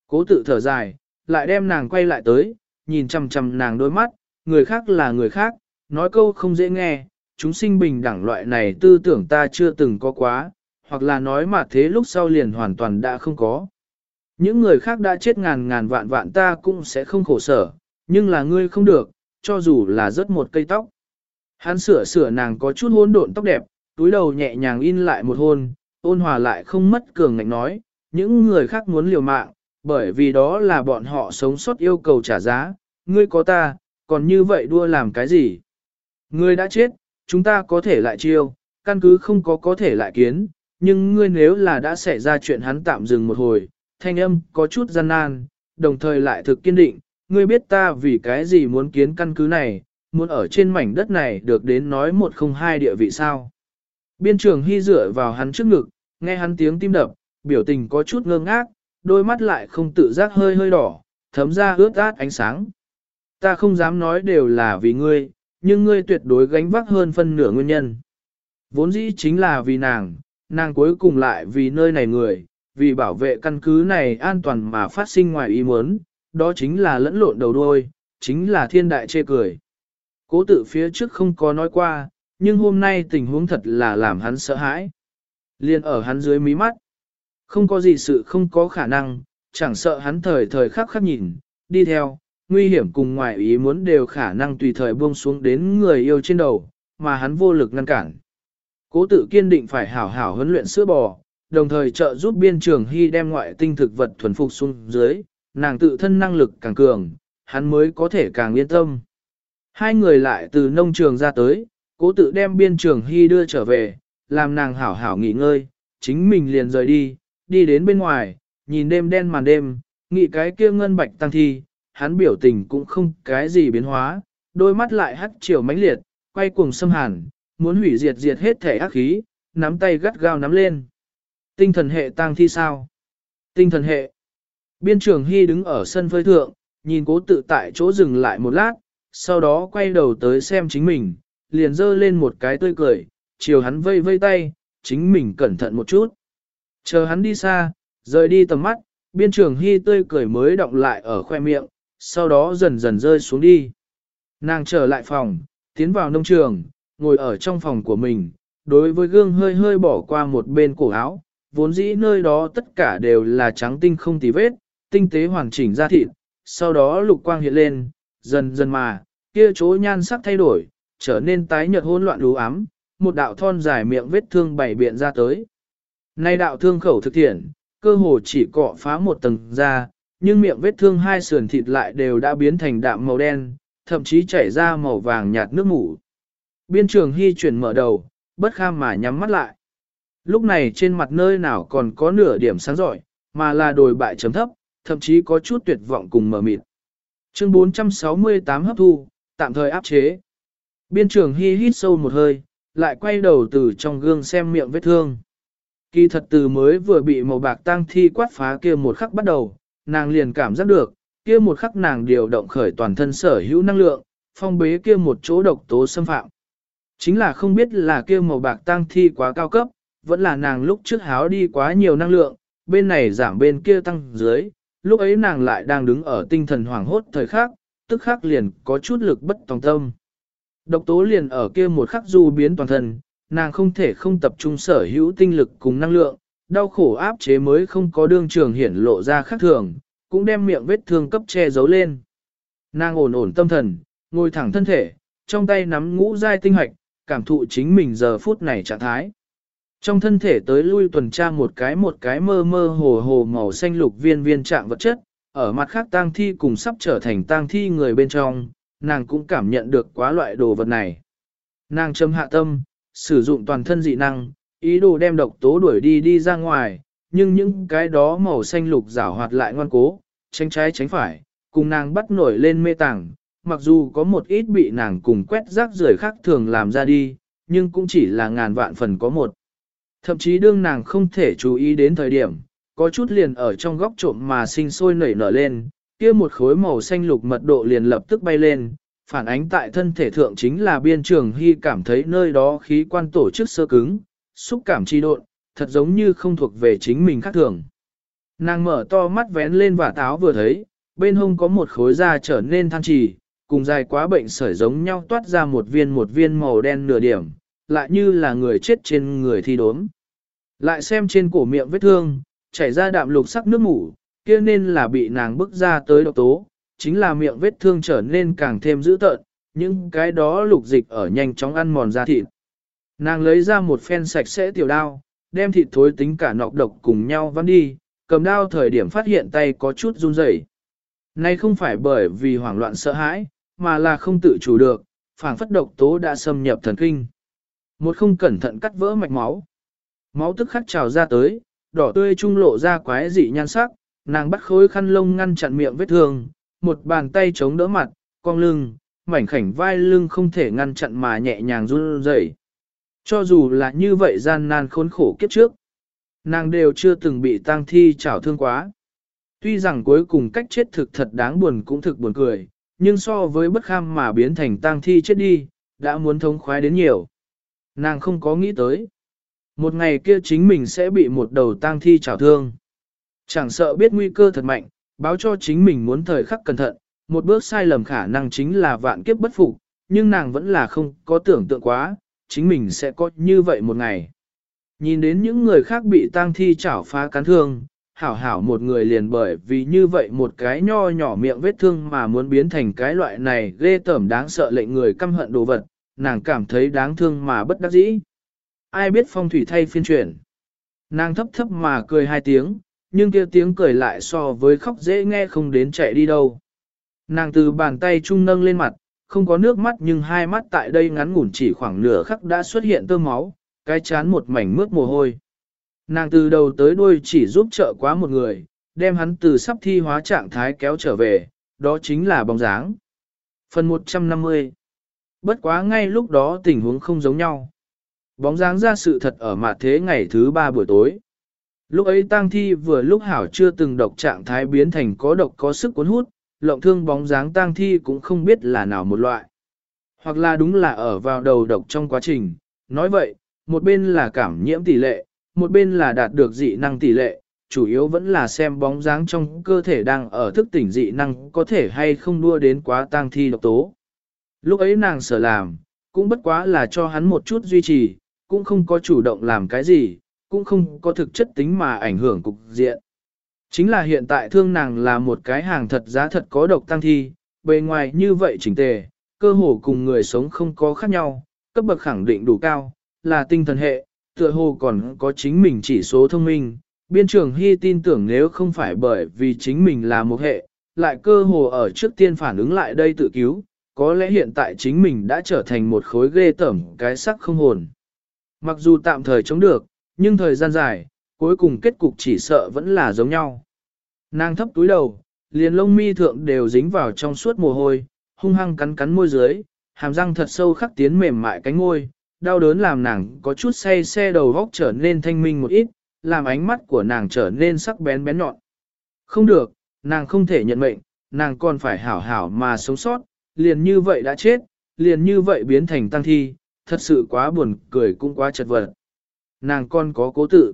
Cố tự thở dài, lại đem nàng quay lại tới, nhìn chằm chằm nàng đôi mắt, người khác là người khác, nói câu không dễ nghe, chúng sinh bình đẳng loại này tư tưởng ta chưa từng có quá, hoặc là nói mà thế lúc sau liền hoàn toàn đã không có. Những người khác đã chết ngàn ngàn vạn vạn ta cũng sẽ không khổ sở, nhưng là ngươi không được, cho dù là rớt một cây tóc. Hắn sửa sửa nàng có chút hỗn độn tóc đẹp, túi đầu nhẹ nhàng in lại một hôn, ôn hòa lại không mất cường ngạnh nói, những người khác muốn liều mạng, bởi vì đó là bọn họ sống sót yêu cầu trả giá, ngươi có ta, còn như vậy đua làm cái gì? Ngươi đã chết, chúng ta có thể lại chiêu, căn cứ không có có thể lại kiến, nhưng ngươi nếu là đã xảy ra chuyện hắn tạm dừng một hồi, thanh âm có chút gian nan, đồng thời lại thực kiên định, ngươi biết ta vì cái gì muốn kiến căn cứ này, muốn ở trên mảnh đất này được đến nói một không hai địa vị sao. Biên trường hy dựa vào hắn trước ngực, nghe hắn tiếng tim đập, biểu tình có chút ngơ ngác, đôi mắt lại không tự giác hơi hơi đỏ, thấm ra ướt át ánh sáng. Ta không dám nói đều là vì ngươi, nhưng ngươi tuyệt đối gánh vác hơn phân nửa nguyên nhân. Vốn dĩ chính là vì nàng, nàng cuối cùng lại vì nơi này người, vì bảo vệ căn cứ này an toàn mà phát sinh ngoài ý muốn, đó chính là lẫn lộn đầu đuôi, chính là thiên đại chê cười. Cố tự phía trước không có nói qua, nhưng hôm nay tình huống thật là làm hắn sợ hãi. Liên ở hắn dưới mí mắt. Không có gì sự không có khả năng, chẳng sợ hắn thời thời khắc khắc nhìn, đi theo, nguy hiểm cùng ngoại ý muốn đều khả năng tùy thời buông xuống đến người yêu trên đầu, mà hắn vô lực ngăn cản. Cố tự kiên định phải hảo hảo huấn luyện sữa bò, đồng thời trợ giúp biên trường hy đem ngoại tinh thực vật thuần phục xuống dưới, nàng tự thân năng lực càng cường, hắn mới có thể càng yên tâm. Hai người lại từ nông trường ra tới, cố tự đem biên trường hy đưa trở về, làm nàng hảo hảo nghỉ ngơi, chính mình liền rời đi, đi đến bên ngoài, nhìn đêm đen màn đêm, nghĩ cái kia ngân bạch tăng thi, hắn biểu tình cũng không cái gì biến hóa, đôi mắt lại hắt chiều mãnh liệt, quay cuồng xâm hàn, muốn hủy diệt diệt hết thể ác khí, nắm tay gắt gao nắm lên. Tinh thần hệ tăng thi sao? Tinh thần hệ. Biên trưởng Hy đứng ở sân phơi thượng, nhìn cố tự tại chỗ dừng lại một lát, sau đó quay đầu tới xem chính mình, liền dơ lên một cái tươi cười, chiều hắn vây vây tay, chính mình cẩn thận một chút. Chờ hắn đi xa, rời đi tầm mắt, biên trưởng Hy tươi cười mới động lại ở khoe miệng, sau đó dần dần rơi xuống đi. Nàng trở lại phòng, tiến vào nông trường, ngồi ở trong phòng của mình, đối với gương hơi hơi bỏ qua một bên cổ áo, vốn dĩ nơi đó tất cả đều là trắng tinh không tì vết, tinh tế hoàn chỉnh ra thịt, sau đó lục quang hiện lên, dần dần mà, kia chỗ nhan sắc thay đổi, trở nên tái nhợt hỗn loạn đú ám, một đạo thon dài miệng vết thương bảy biện ra tới. Nay đạo thương khẩu thực thiện, cơ hồ chỉ cọ phá một tầng da, nhưng miệng vết thương hai sườn thịt lại đều đã biến thành đạm màu đen, thậm chí chảy ra màu vàng nhạt nước mủ. Biên trường hy chuyển mở đầu, bất kham mà nhắm mắt lại. Lúc này trên mặt nơi nào còn có nửa điểm sáng giỏi, mà là đồi bại chấm thấp, thậm chí có chút tuyệt vọng cùng mở mịt. Chương 468 hấp thu, tạm thời áp chế. Biên trường hy hít sâu một hơi, lại quay đầu từ trong gương xem miệng vết thương. Kỳ thật từ mới vừa bị màu bạc tăng thi quát phá kia một khắc bắt đầu, nàng liền cảm giác được, kia một khắc nàng điều động khởi toàn thân sở hữu năng lượng, phong bế kia một chỗ độc tố xâm phạm. Chính là không biết là kia màu bạc tăng thi quá cao cấp, vẫn là nàng lúc trước háo đi quá nhiều năng lượng, bên này giảm bên kia tăng dưới, lúc ấy nàng lại đang đứng ở tinh thần hoảng hốt thời khắc, tức khắc liền có chút lực bất tòng tâm. Độc tố liền ở kia một khắc du biến toàn thân, nàng không thể không tập trung sở hữu tinh lực cùng năng lượng, đau khổ áp chế mới không có đương trường hiển lộ ra khác thường, cũng đem miệng vết thương cấp che giấu lên. Nàng ổn ổn tâm thần, ngồi thẳng thân thể, trong tay nắm ngũ giai tinh hoạch, cảm thụ chính mình giờ phút này trạng thái. Trong thân thể tới lui tuần tra một cái một cái mơ mơ hồ hồ màu xanh lục viên viên trạng vật chất, ở mặt khác tang thi cùng sắp trở thành tang thi người bên trong, nàng cũng cảm nhận được quá loại đồ vật này. Nàng châm hạ tâm, sử dụng toàn thân dị năng, ý đồ đem độc tố đuổi đi đi ra ngoài, nhưng những cái đó màu xanh lục rảo hoạt lại ngoan cố, tránh trái tránh phải, cùng nàng bắt nổi lên mê tảng. mặc dù có một ít bị nàng cùng quét rác rưởi khác thường làm ra đi, nhưng cũng chỉ là ngàn vạn phần có một. Thậm chí đương nàng không thể chú ý đến thời điểm, có chút liền ở trong góc trộm mà sinh sôi nảy nở lên, kia một khối màu xanh lục mật độ liền lập tức bay lên, phản ánh tại thân thể thượng chính là biên trường hy cảm thấy nơi đó khí quan tổ chức sơ cứng, xúc cảm chi độn, thật giống như không thuộc về chính mình khác thường. Nàng mở to mắt vén lên và táo vừa thấy, bên hông có một khối da trở nên than trì, cùng dài quá bệnh sởi giống nhau toát ra một viên một viên màu đen nửa điểm, lại như là người chết trên người thi đốm. Lại xem trên cổ miệng vết thương, chảy ra đạm lục sắc nước mủ, kia nên là bị nàng bức ra tới độc tố, chính là miệng vết thương trở nên càng thêm dữ tợn, những cái đó lục dịch ở nhanh chóng ăn mòn da thịt. Nàng lấy ra một phen sạch sẽ tiểu đao, đem thịt thối tính cả nọc độc cùng nhau vắn đi, cầm đao thời điểm phát hiện tay có chút run rẩy. Nay không phải bởi vì hoảng loạn sợ hãi, mà là không tự chủ được, phảng phất độc tố đã xâm nhập thần kinh. Một không cẩn thận cắt vỡ mạch máu. Máu tức khắc trào ra tới, đỏ tươi trung lộ ra quái dị nhan sắc, nàng bắt khối khăn lông ngăn chặn miệng vết thương, một bàn tay chống đỡ mặt, cong lưng, mảnh khảnh vai lưng không thể ngăn chặn mà nhẹ nhàng run rẩy. Cho dù là như vậy gian nan khốn khổ kiếp trước, nàng đều chưa từng bị tang thi trảo thương quá. Tuy rằng cuối cùng cách chết thực thật đáng buồn cũng thực buồn cười, nhưng so với bất kham mà biến thành tang thi chết đi, đã muốn thống khoái đến nhiều. Nàng không có nghĩ tới. Một ngày kia chính mình sẽ bị một đầu tang thi trảo thương. Chẳng sợ biết nguy cơ thật mạnh, báo cho chính mình muốn thời khắc cẩn thận, một bước sai lầm khả năng chính là vạn kiếp bất phục, nhưng nàng vẫn là không có tưởng tượng quá, chính mình sẽ có như vậy một ngày. Nhìn đến những người khác bị tang thi chảo phá cắn thương, hảo hảo một người liền bởi vì như vậy một cái nho nhỏ miệng vết thương mà muốn biến thành cái loại này ghê tởm đáng sợ lệnh người căm hận đồ vật, nàng cảm thấy đáng thương mà bất đắc dĩ. Ai biết phong thủy thay phiên chuyển. Nàng thấp thấp mà cười hai tiếng, nhưng kia tiếng cười lại so với khóc dễ nghe không đến chạy đi đâu. Nàng từ bàn tay trung nâng lên mặt, không có nước mắt nhưng hai mắt tại đây ngắn ngủn chỉ khoảng nửa khắc đã xuất hiện tơ máu, cái chán một mảnh mướt mồ hôi. Nàng từ đầu tới đuôi chỉ giúp trợ quá một người, đem hắn từ sắp thi hóa trạng thái kéo trở về, đó chính là bóng dáng. Phần 150 Bất quá ngay lúc đó tình huống không giống nhau. Bóng dáng ra sự thật ở mặt thế ngày thứ ba buổi tối. Lúc ấy tang thi vừa lúc hảo chưa từng độc trạng thái biến thành có độc có sức cuốn hút, lộng thương bóng dáng tang thi cũng không biết là nào một loại. Hoặc là đúng là ở vào đầu độc trong quá trình. Nói vậy, một bên là cảm nhiễm tỷ lệ, một bên là đạt được dị năng tỷ lệ, chủ yếu vẫn là xem bóng dáng trong cơ thể đang ở thức tỉnh dị năng có thể hay không đua đến quá tang thi độc tố. Lúc ấy nàng sở làm, cũng bất quá là cho hắn một chút duy trì, cũng không có chủ động làm cái gì, cũng không có thực chất tính mà ảnh hưởng cục diện. Chính là hiện tại thương nàng là một cái hàng thật giá thật có độc tăng thi, bề ngoài như vậy chỉnh tề, cơ hồ cùng người sống không có khác nhau, cấp bậc khẳng định đủ cao, là tinh thần hệ, tựa hồ còn có chính mình chỉ số thông minh. Biên trường Hy tin tưởng nếu không phải bởi vì chính mình là một hệ, lại cơ hồ ở trước tiên phản ứng lại đây tự cứu, có lẽ hiện tại chính mình đã trở thành một khối ghê tẩm cái sắc không hồn. Mặc dù tạm thời chống được, nhưng thời gian dài, cuối cùng kết cục chỉ sợ vẫn là giống nhau. Nàng thấp túi đầu, liền lông mi thượng đều dính vào trong suốt mồ hôi, hung hăng cắn cắn môi dưới, hàm răng thật sâu khắc tiến mềm mại cánh môi, đau đớn làm nàng có chút say xe đầu góc trở nên thanh minh một ít, làm ánh mắt của nàng trở nên sắc bén bén nhọn. Không được, nàng không thể nhận mệnh, nàng còn phải hảo hảo mà sống sót, liền như vậy đã chết, liền như vậy biến thành tăng thi, thật sự quá buồn cười cũng quá chật vật. Nàng con có cố tự.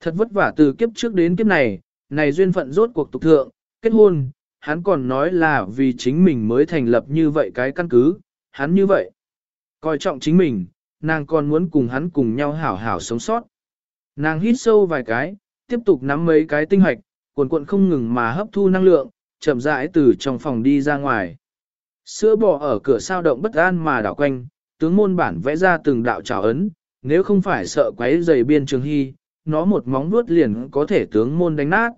Thật vất vả từ kiếp trước đến kiếp này, này duyên phận rốt cuộc tục thượng, kết hôn, hắn còn nói là vì chính mình mới thành lập như vậy cái căn cứ, hắn như vậy. Coi trọng chính mình, nàng còn muốn cùng hắn cùng nhau hảo hảo sống sót. Nàng hít sâu vài cái, tiếp tục nắm mấy cái tinh hoạch, cuộn cuộn không ngừng mà hấp thu năng lượng, chậm rãi từ trong phòng đi ra ngoài. Sữa bò ở cửa sao động bất an mà đảo quanh, tướng môn bản vẽ ra từng đạo trào ấn, nếu không phải sợ quấy dày biên trường hy, nó một móng vuốt liền có thể tướng môn đánh nát.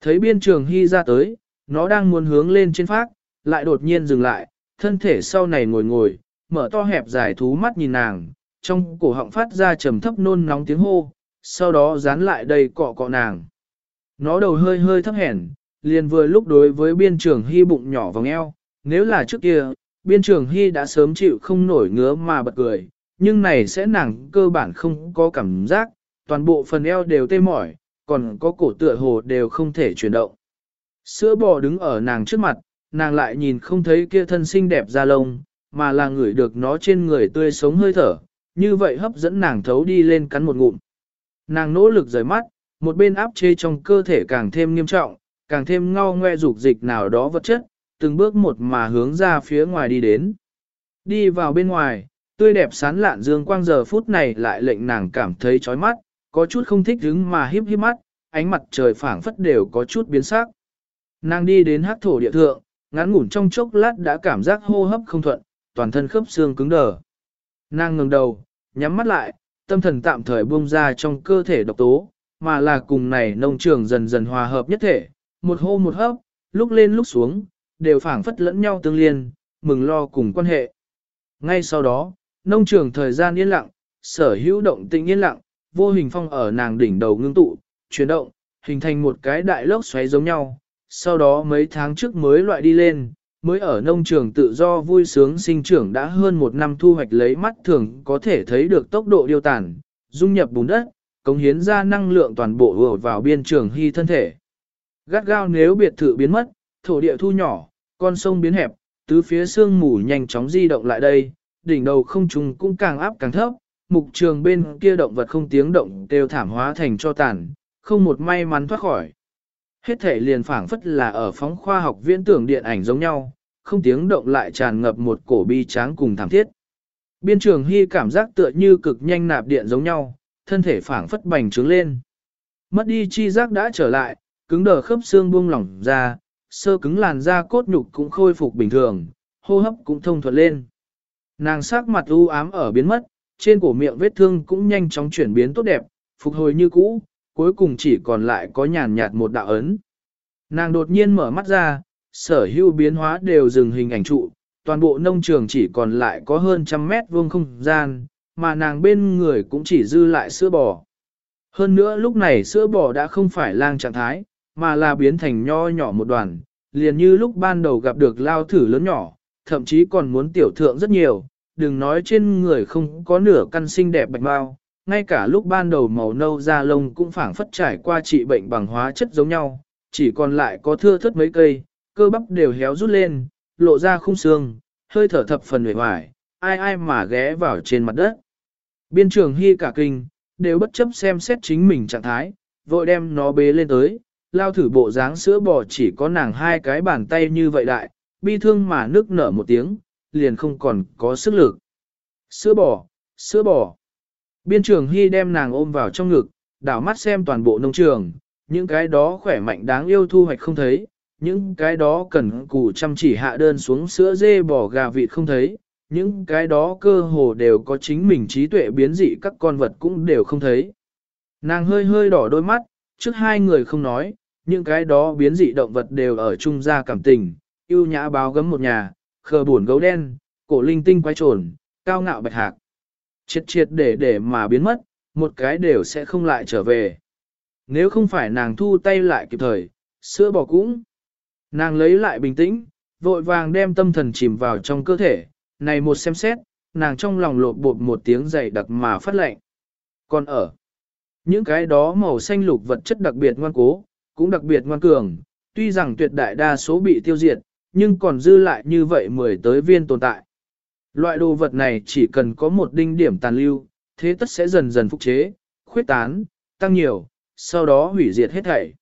Thấy biên trường hy ra tới, nó đang muốn hướng lên trên phát, lại đột nhiên dừng lại, thân thể sau này ngồi ngồi, mở to hẹp dài thú mắt nhìn nàng, trong cổ họng phát ra trầm thấp nôn nóng tiếng hô, sau đó dán lại đầy cọ cọ nàng. Nó đầu hơi hơi thấp hèn, liền vừa lúc đối với biên trường hy bụng nhỏ vòng eo, nếu là trước kia, biên trường hy đã sớm chịu không nổi ngứa mà bật cười, nhưng này sẽ nàng cơ bản không có cảm giác, toàn bộ phần eo đều tê mỏi, còn có cổ tựa hồ đều không thể chuyển động. Sữa bò đứng ở nàng trước mặt, nàng lại nhìn không thấy kia thân xinh đẹp da lông, mà là ngửi được nó trên người tươi sống hơi thở, như vậy hấp dẫn nàng thấu đi lên cắn một ngụm. Nàng nỗ lực rời mắt, một bên áp chế trong cơ thể càng thêm nghiêm trọng, càng thêm ngao ngoe dục dịch nào đó vật chất, từng bước một mà hướng ra phía ngoài đi đến. Đi vào bên ngoài, tươi đẹp sán lạn dương quang giờ phút này lại lệnh nàng cảm thấy chói mắt, có chút không thích hứng mà híp híp mắt, ánh mặt trời phảng phất đều có chút biến sắc. Nàng đi đến hắc thổ địa thượng, ngắn ngủn trong chốc lát đã cảm giác hô hấp không thuận, toàn thân khớp xương cứng đờ. Nàng ngẩng đầu, nhắm mắt lại, tâm thần tạm thời buông ra trong cơ thể độc tố, mà là cùng này nông trường dần dần hòa hợp nhất thể, một hô một hấp, lúc lên lúc xuống, đều phảng phất lẫn nhau tương liên, mừng lo cùng quan hệ. Ngay sau đó, nông trường thời gian yên lặng, sở hữu động tĩnh yên lặng, vô hình phong ở nàng đỉnh đầu ngưng tụ, chuyển động, hình thành một cái đại lốc xoáy giống nhau. Sau đó mấy tháng trước mới loại đi lên, mới ở nông trường tự do vui sướng sinh trưởng đã hơn một năm thu hoạch lấy mắt thường có thể thấy được tốc độ điều tản, dung nhập bùn đất, cống hiến ra năng lượng toàn bộ vừa vào biên trường hy thân thể. Gắt gao nếu biệt thự biến mất, thổ địa thu nhỏ, con sông biến hẹp, tứ phía sương mù nhanh chóng di động lại đây, đỉnh đầu không trùng cũng càng áp càng thấp, mục trường bên kia động vật không tiếng động đều thảm hóa thành cho tàn, không một may mắn thoát khỏi. Hết thể liền phảng phất là ở phóng khoa học viễn tưởng điện ảnh giống nhau, không tiếng động lại tràn ngập một cổ bi tráng cùng thảm thiết. Biên trường hy cảm giác tựa như cực nhanh nạp điện giống nhau, thân thể phảng phất bành trướng lên. Mất đi chi giác đã trở lại, cứng đờ khớp xương buông lỏng ra, sơ cứng làn da cốt nhục cũng khôi phục bình thường, hô hấp cũng thông thuận lên. Nàng sắc mặt u ám ở biến mất, trên cổ miệng vết thương cũng nhanh chóng chuyển biến tốt đẹp, phục hồi như cũ, cuối cùng chỉ còn lại có nhàn nhạt một đạo ấn. Nàng đột nhiên mở mắt ra, sở hữu biến hóa đều dừng hình ảnh trụ, toàn bộ nông trường chỉ còn lại có hơn trăm mét vuông không gian, mà nàng bên người cũng chỉ dư lại sữa bò. Hơn nữa lúc này sữa bò đã không phải lang trạng thái, mà là biến thành nho nhỏ một đoàn, liền như lúc ban đầu gặp được lao thử lớn nhỏ, thậm chí còn muốn tiểu thượng rất nhiều, đừng nói trên người không có nửa căn xinh đẹp bạch bao, ngay cả lúc ban đầu màu nâu da lông cũng phảng phất trải qua trị bệnh bằng hóa chất giống nhau, chỉ còn lại có thưa thớt mấy cây, cơ bắp đều héo rút lên, lộ ra khung xương, hơi thở thập phần hề hoài, ai ai mà ghé vào trên mặt đất. Biên trường hy cả kinh, đều bất chấp xem xét chính mình trạng thái, vội đem nó bế lên tới, lao thử bộ dáng sữa bò chỉ có nàng hai cái bàn tay như vậy đại, bi thương mà nước nở một tiếng, liền không còn có sức lực. Sữa bò, sữa bò. Biên trường hy đem nàng ôm vào trong ngực, đảo mắt xem toàn bộ nông trường, những cái đó khỏe mạnh đáng yêu thu hoạch không thấy, những cái đó cần cù chăm chỉ hạ đơn xuống sữa dê bò gà vịt không thấy, những cái đó cơ hồ đều có chính mình trí tuệ biến dị các con vật cũng đều không thấy. Nàng hơi hơi đỏ đôi mắt, trước hai người không nói, những cái đó biến dị động vật đều ở chung gia cảm tình, yêu nhã báo gấm một nhà, khờ buồn gấu đen, cổ linh tinh quái trồn, cao ngạo bạch hạc. Triệt triệt để để mà biến mất, một cái đều sẽ không lại trở về. Nếu không phải nàng thu tay lại kịp thời, sữa bò cũng. Nàng lấy lại bình tĩnh, vội vàng đem tâm thần chìm vào trong cơ thể, này một xem xét, nàng trong lòng lột bột một tiếng dày đặc mà phát lệnh. Còn ở, những cái đó màu xanh lục vật chất đặc biệt ngoan cố, cũng đặc biệt ngoan cường, tuy rằng tuyệt đại đa số bị tiêu diệt, nhưng còn dư lại như vậy mười tới viên tồn tại. Loại đồ vật này chỉ cần có một đinh điểm tàn lưu, thế tất sẽ dần dần phục chế, khuyết tán, tăng nhiều, sau đó hủy diệt hết thảy.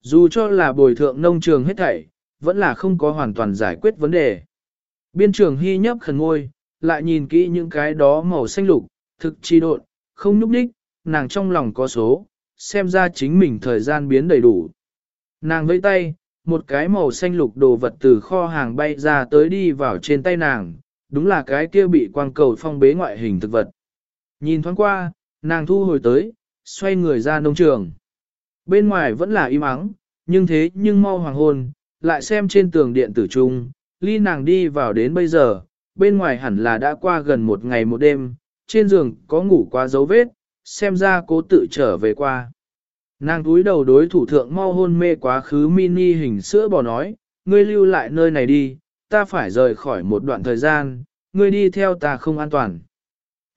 Dù cho là bồi thượng nông trường hết thảy, vẫn là không có hoàn toàn giải quyết vấn đề. Biên trường hy nhấp khẩn ngôi, lại nhìn kỹ những cái đó màu xanh lục, thực chi độn, không nhúc đích, nàng trong lòng có số, xem ra chính mình thời gian biến đầy đủ. Nàng vẫy tay, một cái màu xanh lục đồ vật từ kho hàng bay ra tới đi vào trên tay nàng, đúng là cái kia bị quang cầu phong bế ngoại hình thực vật. Nhìn thoáng qua, nàng thu hồi tới, xoay người ra nông trường. Bên ngoài vẫn là im ắng, nhưng thế nhưng mau hoàng hôn, lại xem trên tường điện tử trung, ly nàng đi vào đến bây giờ, bên ngoài hẳn là đã qua gần một ngày một đêm, trên giường có ngủ qua dấu vết, xem ra cố tự trở về qua. Nàng túi đầu đối thủ thượng mau hôn mê quá khứ mini hình sữa bò nói, ngươi lưu lại nơi này đi, ta phải rời khỏi một đoạn thời gian, ngươi đi theo ta không an toàn.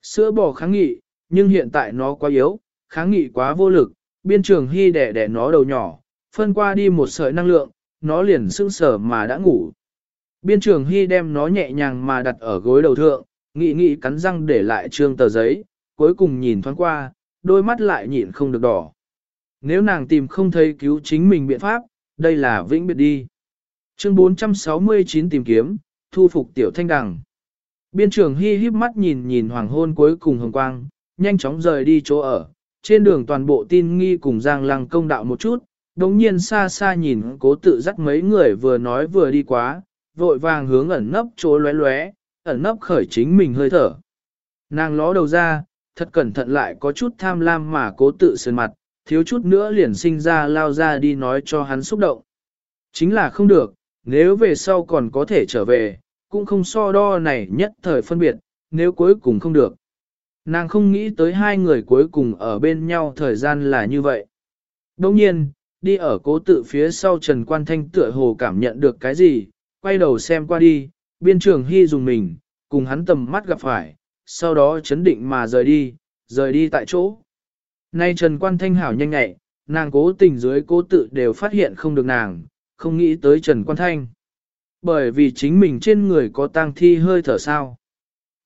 Sữa bò kháng nghị, nhưng hiện tại nó quá yếu, kháng nghị quá vô lực, biên trường hy đẻ đẻ nó đầu nhỏ, phân qua đi một sợi năng lượng, nó liền sưng sở mà đã ngủ. Biên trường hy đem nó nhẹ nhàng mà đặt ở gối đầu thượng, nghị nghị cắn răng để lại trương tờ giấy, cuối cùng nhìn thoáng qua, đôi mắt lại nhịn không được đỏ. Nếu nàng tìm không thấy cứu chính mình biện pháp, đây là vĩnh biệt đi. Chương 469 tìm kiếm, thu phục tiểu thanh đằng. Biên trưởng hy híp mắt nhìn nhìn hoàng hôn cuối cùng hồng quang, nhanh chóng rời đi chỗ ở. Trên đường toàn bộ tin nghi cùng giang lăng công đạo một chút, đồng nhiên xa xa nhìn cố tự dắt mấy người vừa nói vừa đi quá, vội vàng hướng ẩn nấp chỗ lóe lóe, ẩn nấp khởi chính mình hơi thở. Nàng ló đầu ra, thật cẩn thận lại có chút tham lam mà cố tự sơn mặt, thiếu chút nữa liền sinh ra lao ra đi nói cho hắn xúc động. Chính là không được, nếu về sau còn có thể trở về, cũng không so đo này nhất thời phân biệt, nếu cuối cùng không được. Nàng không nghĩ tới hai người cuối cùng ở bên nhau thời gian là như vậy. Đồng nhiên, đi ở cố tự phía sau Trần Quan Thanh tựa hồ cảm nhận được cái gì, quay đầu xem qua đi, biên trường hy dùng mình, cùng hắn tầm mắt gặp phải, sau đó chấn định mà rời đi, rời đi tại chỗ. Nay Trần Quan Thanh hảo nhanh nhẹ, nàng cố tình dưới cố tự đều phát hiện không được nàng, không nghĩ tới Trần Quan Thanh. Bởi vì chính mình trên người có tang thi hơi thở sao.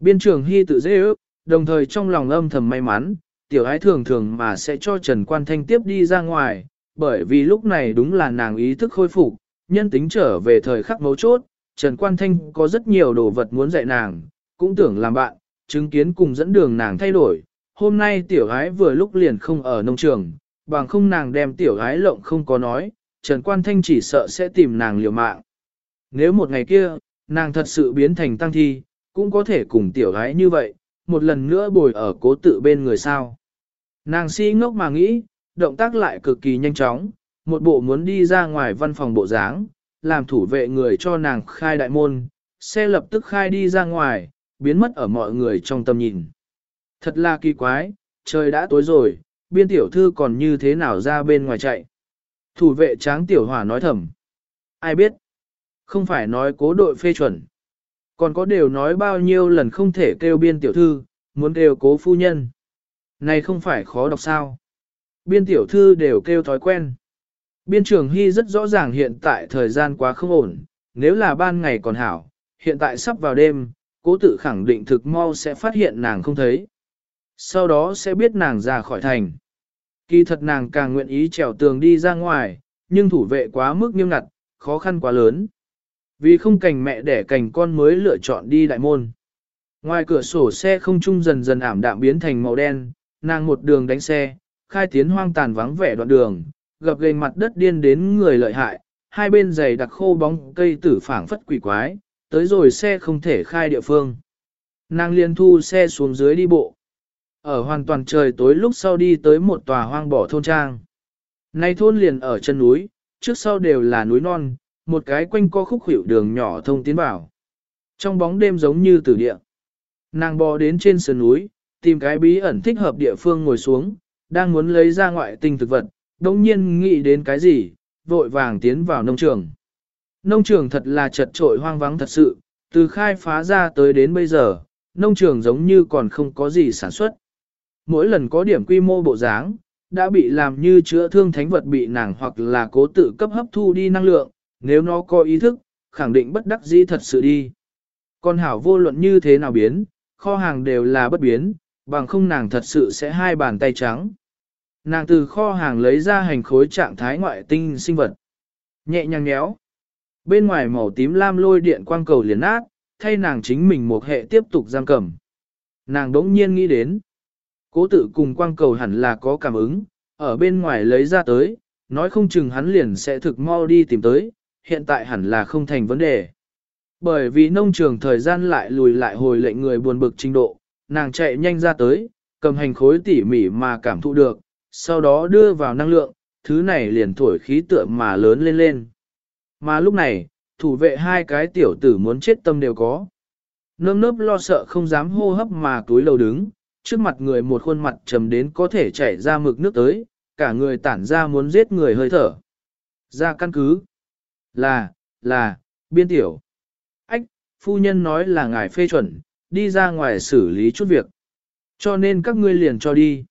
Biên trưởng hy tự dễ ước, đồng thời trong lòng âm thầm may mắn, tiểu ái thường thường mà sẽ cho Trần Quan Thanh tiếp đi ra ngoài, bởi vì lúc này đúng là nàng ý thức khôi phục, nhân tính trở về thời khắc mấu chốt, Trần Quan Thanh có rất nhiều đồ vật muốn dạy nàng, cũng tưởng làm bạn, chứng kiến cùng dẫn đường nàng thay đổi. Hôm nay tiểu ái vừa lúc liền không ở nông trường, bằng không nàng đem tiểu ái lộng không có nói, Trần Quan Thanh chỉ sợ sẽ tìm nàng liều mạng. Nếu một ngày kia, nàng thật sự biến thành tăng thi, cũng có thể cùng tiểu gái như vậy, một lần nữa bồi ở cố tự bên người sao. Nàng si ngốc mà nghĩ, động tác lại cực kỳ nhanh chóng, một bộ muốn đi ra ngoài văn phòng bộ dáng, làm thủ vệ người cho nàng khai đại môn, xe lập tức khai đi ra ngoài, biến mất ở mọi người trong tầm nhìn. Thật là kỳ quái, trời đã tối rồi, biên tiểu thư còn như thế nào ra bên ngoài chạy. Thủ vệ tráng tiểu hỏa nói thầm. Ai biết? Không phải nói cố đội phê chuẩn. Còn có đều nói bao nhiêu lần không thể kêu biên tiểu thư, muốn kêu cố phu nhân. Này không phải khó đọc sao. Biên tiểu thư đều kêu thói quen. Biên trường Hy rất rõ ràng hiện tại thời gian quá không ổn, nếu là ban ngày còn hảo, hiện tại sắp vào đêm, cố tự khẳng định thực mau sẽ phát hiện nàng không thấy. Sau đó sẽ biết nàng ra khỏi thành. Kỳ thật nàng càng nguyện ý trèo tường đi ra ngoài, nhưng thủ vệ quá mức nghiêm ngặt, khó khăn quá lớn. Vì không cành mẹ đẻ cành con mới lựa chọn đi đại môn. Ngoài cửa sổ xe không trung dần dần ảm đạm biến thành màu đen, nàng một đường đánh xe, khai tiến hoang tàn vắng vẻ đoạn đường, gặp gầy mặt đất điên đến người lợi hại, hai bên giày đặc khô bóng cây tử phảng phất quỷ quái, tới rồi xe không thể khai địa phương. Nàng liền thu xe xuống dưới đi bộ. Ở hoàn toàn trời tối lúc sau đi tới một tòa hoang bỏ thôn trang. Này thôn liền ở chân núi, trước sau đều là núi non, một cái quanh co khúc hiệu đường nhỏ thông tiến vào. Trong bóng đêm giống như tử địa. Nàng bò đến trên sườn núi, tìm cái bí ẩn thích hợp địa phương ngồi xuống, đang muốn lấy ra ngoại tinh thực vật, đồng nhiên nghĩ đến cái gì, vội vàng tiến vào nông trường. Nông trường thật là chật trội hoang vắng thật sự, từ khai phá ra tới đến bây giờ, nông trường giống như còn không có gì sản xuất. Mỗi lần có điểm quy mô bộ dáng, đã bị làm như chữa thương thánh vật bị nàng hoặc là cố tự cấp hấp thu đi năng lượng, nếu nó có ý thức, khẳng định bất đắc dĩ thật sự đi. Con hảo vô luận như thế nào biến, kho hàng đều là bất biến, bằng không nàng thật sự sẽ hai bàn tay trắng. Nàng từ kho hàng lấy ra hành khối trạng thái ngoại tinh sinh vật. Nhẹ nhàng nhéo. Bên ngoài màu tím lam lôi điện quang cầu liền nát, thay nàng chính mình một hệ tiếp tục giam cầm. Nàng đống nhiên nghĩ đến. Cố tự cùng quang cầu hẳn là có cảm ứng, ở bên ngoài lấy ra tới, nói không chừng hắn liền sẽ thực mau đi tìm tới, hiện tại hẳn là không thành vấn đề. Bởi vì nông trường thời gian lại lùi lại hồi lệnh người buồn bực trình độ, nàng chạy nhanh ra tới, cầm hành khối tỉ mỉ mà cảm thụ được, sau đó đưa vào năng lượng, thứ này liền thổi khí tượng mà lớn lên lên. Mà lúc này, thủ vệ hai cái tiểu tử muốn chết tâm đều có. Nơm nớp lo sợ không dám hô hấp mà túi lầu đứng, trước mặt người một khuôn mặt trầm đến có thể chảy ra mực nước tới, cả người tản ra muốn giết người hơi thở. Ra căn cứ. Là, là, biên tiểu. Ách, phu nhân nói là ngài phê chuẩn, đi ra ngoài xử lý chút việc. Cho nên các ngươi liền cho đi.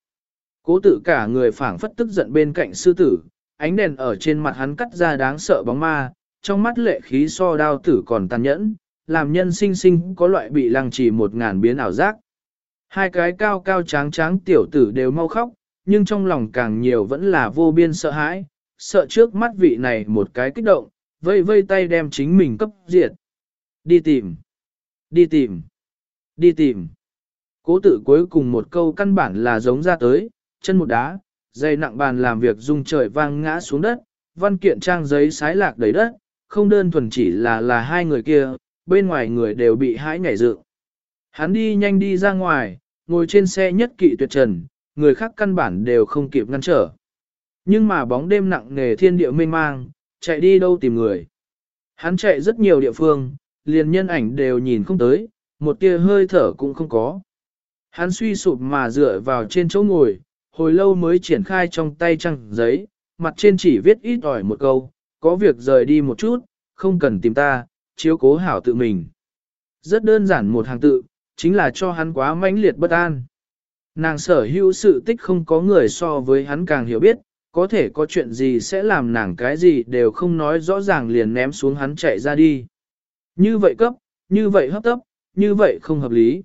Cố tự cả người phảng phất tức giận bên cạnh sư tử, ánh đèn ở trên mặt hắn cắt ra đáng sợ bóng ma, trong mắt lệ khí so đao tử còn tàn nhẫn, làm nhân sinh sinh có loại bị lăng trì một ngàn biến ảo giác. Hai cái cao cao tráng tráng tiểu tử đều mau khóc, nhưng trong lòng càng nhiều vẫn là vô biên sợ hãi, sợ trước mắt vị này một cái kích động, vây vây tay đem chính mình cấp diệt. Đi tìm, đi tìm, đi tìm. Cố tự cuối cùng một câu căn bản là giống ra tới, chân một đá, dây nặng bàn làm việc rung trời vang ngã xuống đất, văn kiện trang giấy sái lạc đầy đất, không đơn thuần chỉ là là hai người kia, bên ngoài người đều bị hãi nhảy dựng. Hắn đi nhanh đi ra ngoài, ngồi trên xe nhất kỵ tuyệt trần, người khác căn bản đều không kịp ngăn trở. Nhưng mà bóng đêm nặng nề thiên địa mênh mang, chạy đi đâu tìm người. Hắn chạy rất nhiều địa phương, liền nhân ảnh đều nhìn không tới, một tia hơi thở cũng không có. Hắn suy sụp mà dựa vào trên chỗ ngồi, hồi lâu mới triển khai trong tay trăng giấy, mặt trên chỉ viết ít ỏi một câu, có việc rời đi một chút, không cần tìm ta, chiếu cố hảo tự mình. Rất đơn giản một hàng tự, chính là cho hắn quá mãnh liệt bất an. Nàng sở hữu sự tích không có người so với hắn càng hiểu biết, có thể có chuyện gì sẽ làm nàng cái gì đều không nói rõ ràng liền ném xuống hắn chạy ra đi. Như vậy cấp, như vậy hấp tấp, như vậy không hợp lý.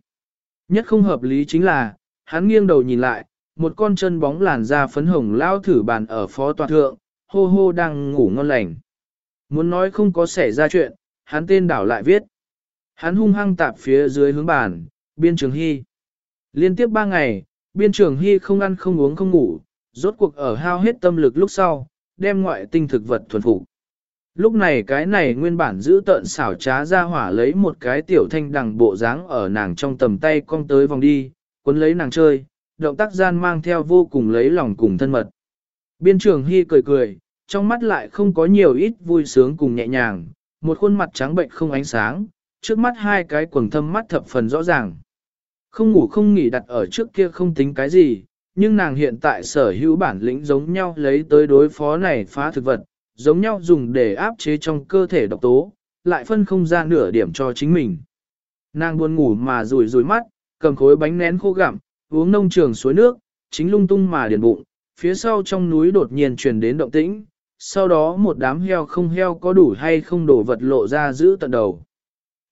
Nhất không hợp lý chính là, hắn nghiêng đầu nhìn lại, một con chân bóng làn da phấn hồng lao thử bàn ở phó tòa thượng, hô hô đang ngủ ngon lành. Muốn nói không có xảy ra chuyện, hắn tên đảo lại viết. Hắn hung hăng tạp phía dưới hướng bàn, biên trường hy. Liên tiếp ba ngày, biên trường hy không ăn không uống không ngủ, rốt cuộc ở hao hết tâm lực lúc sau, đem ngoại tinh thực vật thuần phục. Lúc này cái này nguyên bản giữ tợn xảo trá ra hỏa lấy một cái tiểu thanh đằng bộ dáng ở nàng trong tầm tay cong tới vòng đi, cuốn lấy nàng chơi, động tác gian mang theo vô cùng lấy lòng cùng thân mật. Biên trường Hy cười cười, trong mắt lại không có nhiều ít vui sướng cùng nhẹ nhàng, một khuôn mặt trắng bệnh không ánh sáng, trước mắt hai cái quầng thâm mắt thập phần rõ ràng. Không ngủ không nghỉ đặt ở trước kia không tính cái gì, nhưng nàng hiện tại sở hữu bản lĩnh giống nhau lấy tới đối phó này phá thực vật, giống nhau dùng để áp chế trong cơ thể độc tố, lại phân không ra nửa điểm cho chính mình. Nàng buồn ngủ mà rủi rủi mắt, cầm khối bánh nén khô gặm, uống nông trường suối nước, chính lung tung mà điền bụng, phía sau trong núi đột nhiên truyền đến động tĩnh, sau đó một đám heo không heo có đủ hay không đổ vật lộ ra giữ tận đầu.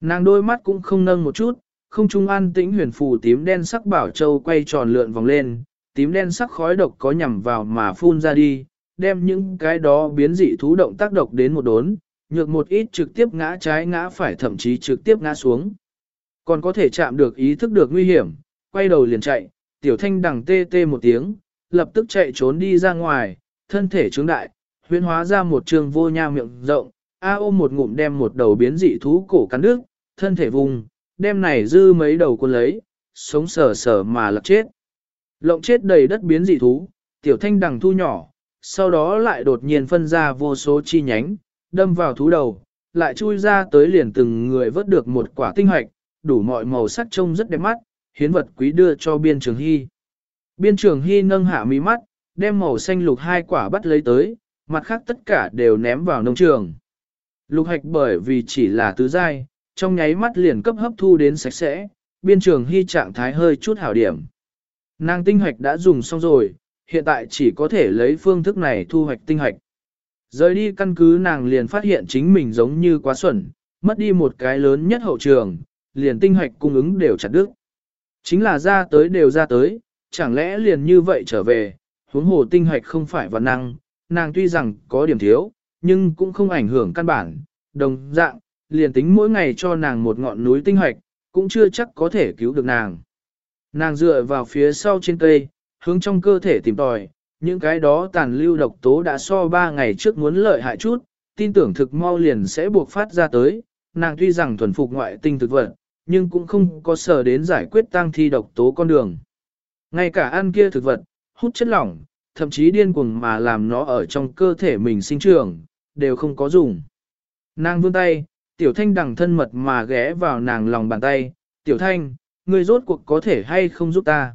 Nàng đôi mắt cũng không nâng một chút, không trung an tĩnh huyền phù tím đen sắc bảo châu quay tròn lượn vòng lên, tím đen sắc khói độc có nhằm vào mà phun ra đi, đem những cái đó biến dị thú động tác độc đến một đốn, nhược một ít trực tiếp ngã trái ngã phải thậm chí trực tiếp ngã xuống. Còn có thể chạm được ý thức được nguy hiểm, quay đầu liền chạy, tiểu thanh đằng tê tê một tiếng, lập tức chạy trốn đi ra ngoài, thân thể trướng đại, huyễn hóa ra một trường vô nha miệng rộng, A ôm một ngụm đem một đầu biến dị thú cổ cắn đứt, thân thể vùng, đem này dư mấy đầu quân lấy, sống sờ sờ mà lật chết. Lộng chết đầy đất biến dị thú, tiểu thanh đằng thu nhỏ, sau đó lại đột nhiên phân ra vô số chi nhánh, đâm vào thú đầu, lại chui ra tới liền từng người vớt được một quả tinh hoạch, đủ mọi màu sắc trông rất đẹp mắt, hiến vật quý đưa cho biên trường hy. Biên trường hy nâng hạ mí mắt, đem màu xanh lục hai quả bắt lấy tới, mặt khác tất cả đều ném vào nông trường. Lục hạch bởi vì chỉ là tứ giai, trong nháy mắt liền cấp hấp thu đến sạch sẽ, biên trường hy trạng thái hơi chút hảo điểm. Nàng tinh hoạch đã dùng xong rồi, hiện tại chỉ có thể lấy phương thức này thu hoạch tinh hoạch. Rời đi căn cứ nàng liền phát hiện chính mình giống như quá xuẩn, mất đi một cái lớn nhất hậu trường, liền tinh hoạch cung ứng đều chặt đứt. Chính là ra tới đều ra tới, chẳng lẽ liền như vậy trở về, huống hồ tinh hoạch không phải văn năng, nàng tuy rằng có điểm thiếu, nhưng cũng không ảnh hưởng căn bản, đồng dạng, liền tính mỗi ngày cho nàng một ngọn núi tinh hoạch, cũng chưa chắc có thể cứu được nàng. Nàng dựa vào phía sau trên cây, hướng trong cơ thể tìm tòi, những cái đó tàn lưu độc tố đã so ba ngày trước muốn lợi hại chút, tin tưởng thực mau liền sẽ buộc phát ra tới, nàng tuy rằng thuần phục ngoại tinh thực vật, nhưng cũng không có sở đến giải quyết tăng thi độc tố con đường. Ngay cả ăn kia thực vật, hút chất lỏng, thậm chí điên cuồng mà làm nó ở trong cơ thể mình sinh trưởng, đều không có dùng. Nàng vươn tay, tiểu thanh đằng thân mật mà ghé vào nàng lòng bàn tay, tiểu thanh, ngươi rốt cuộc có thể hay không giúp ta.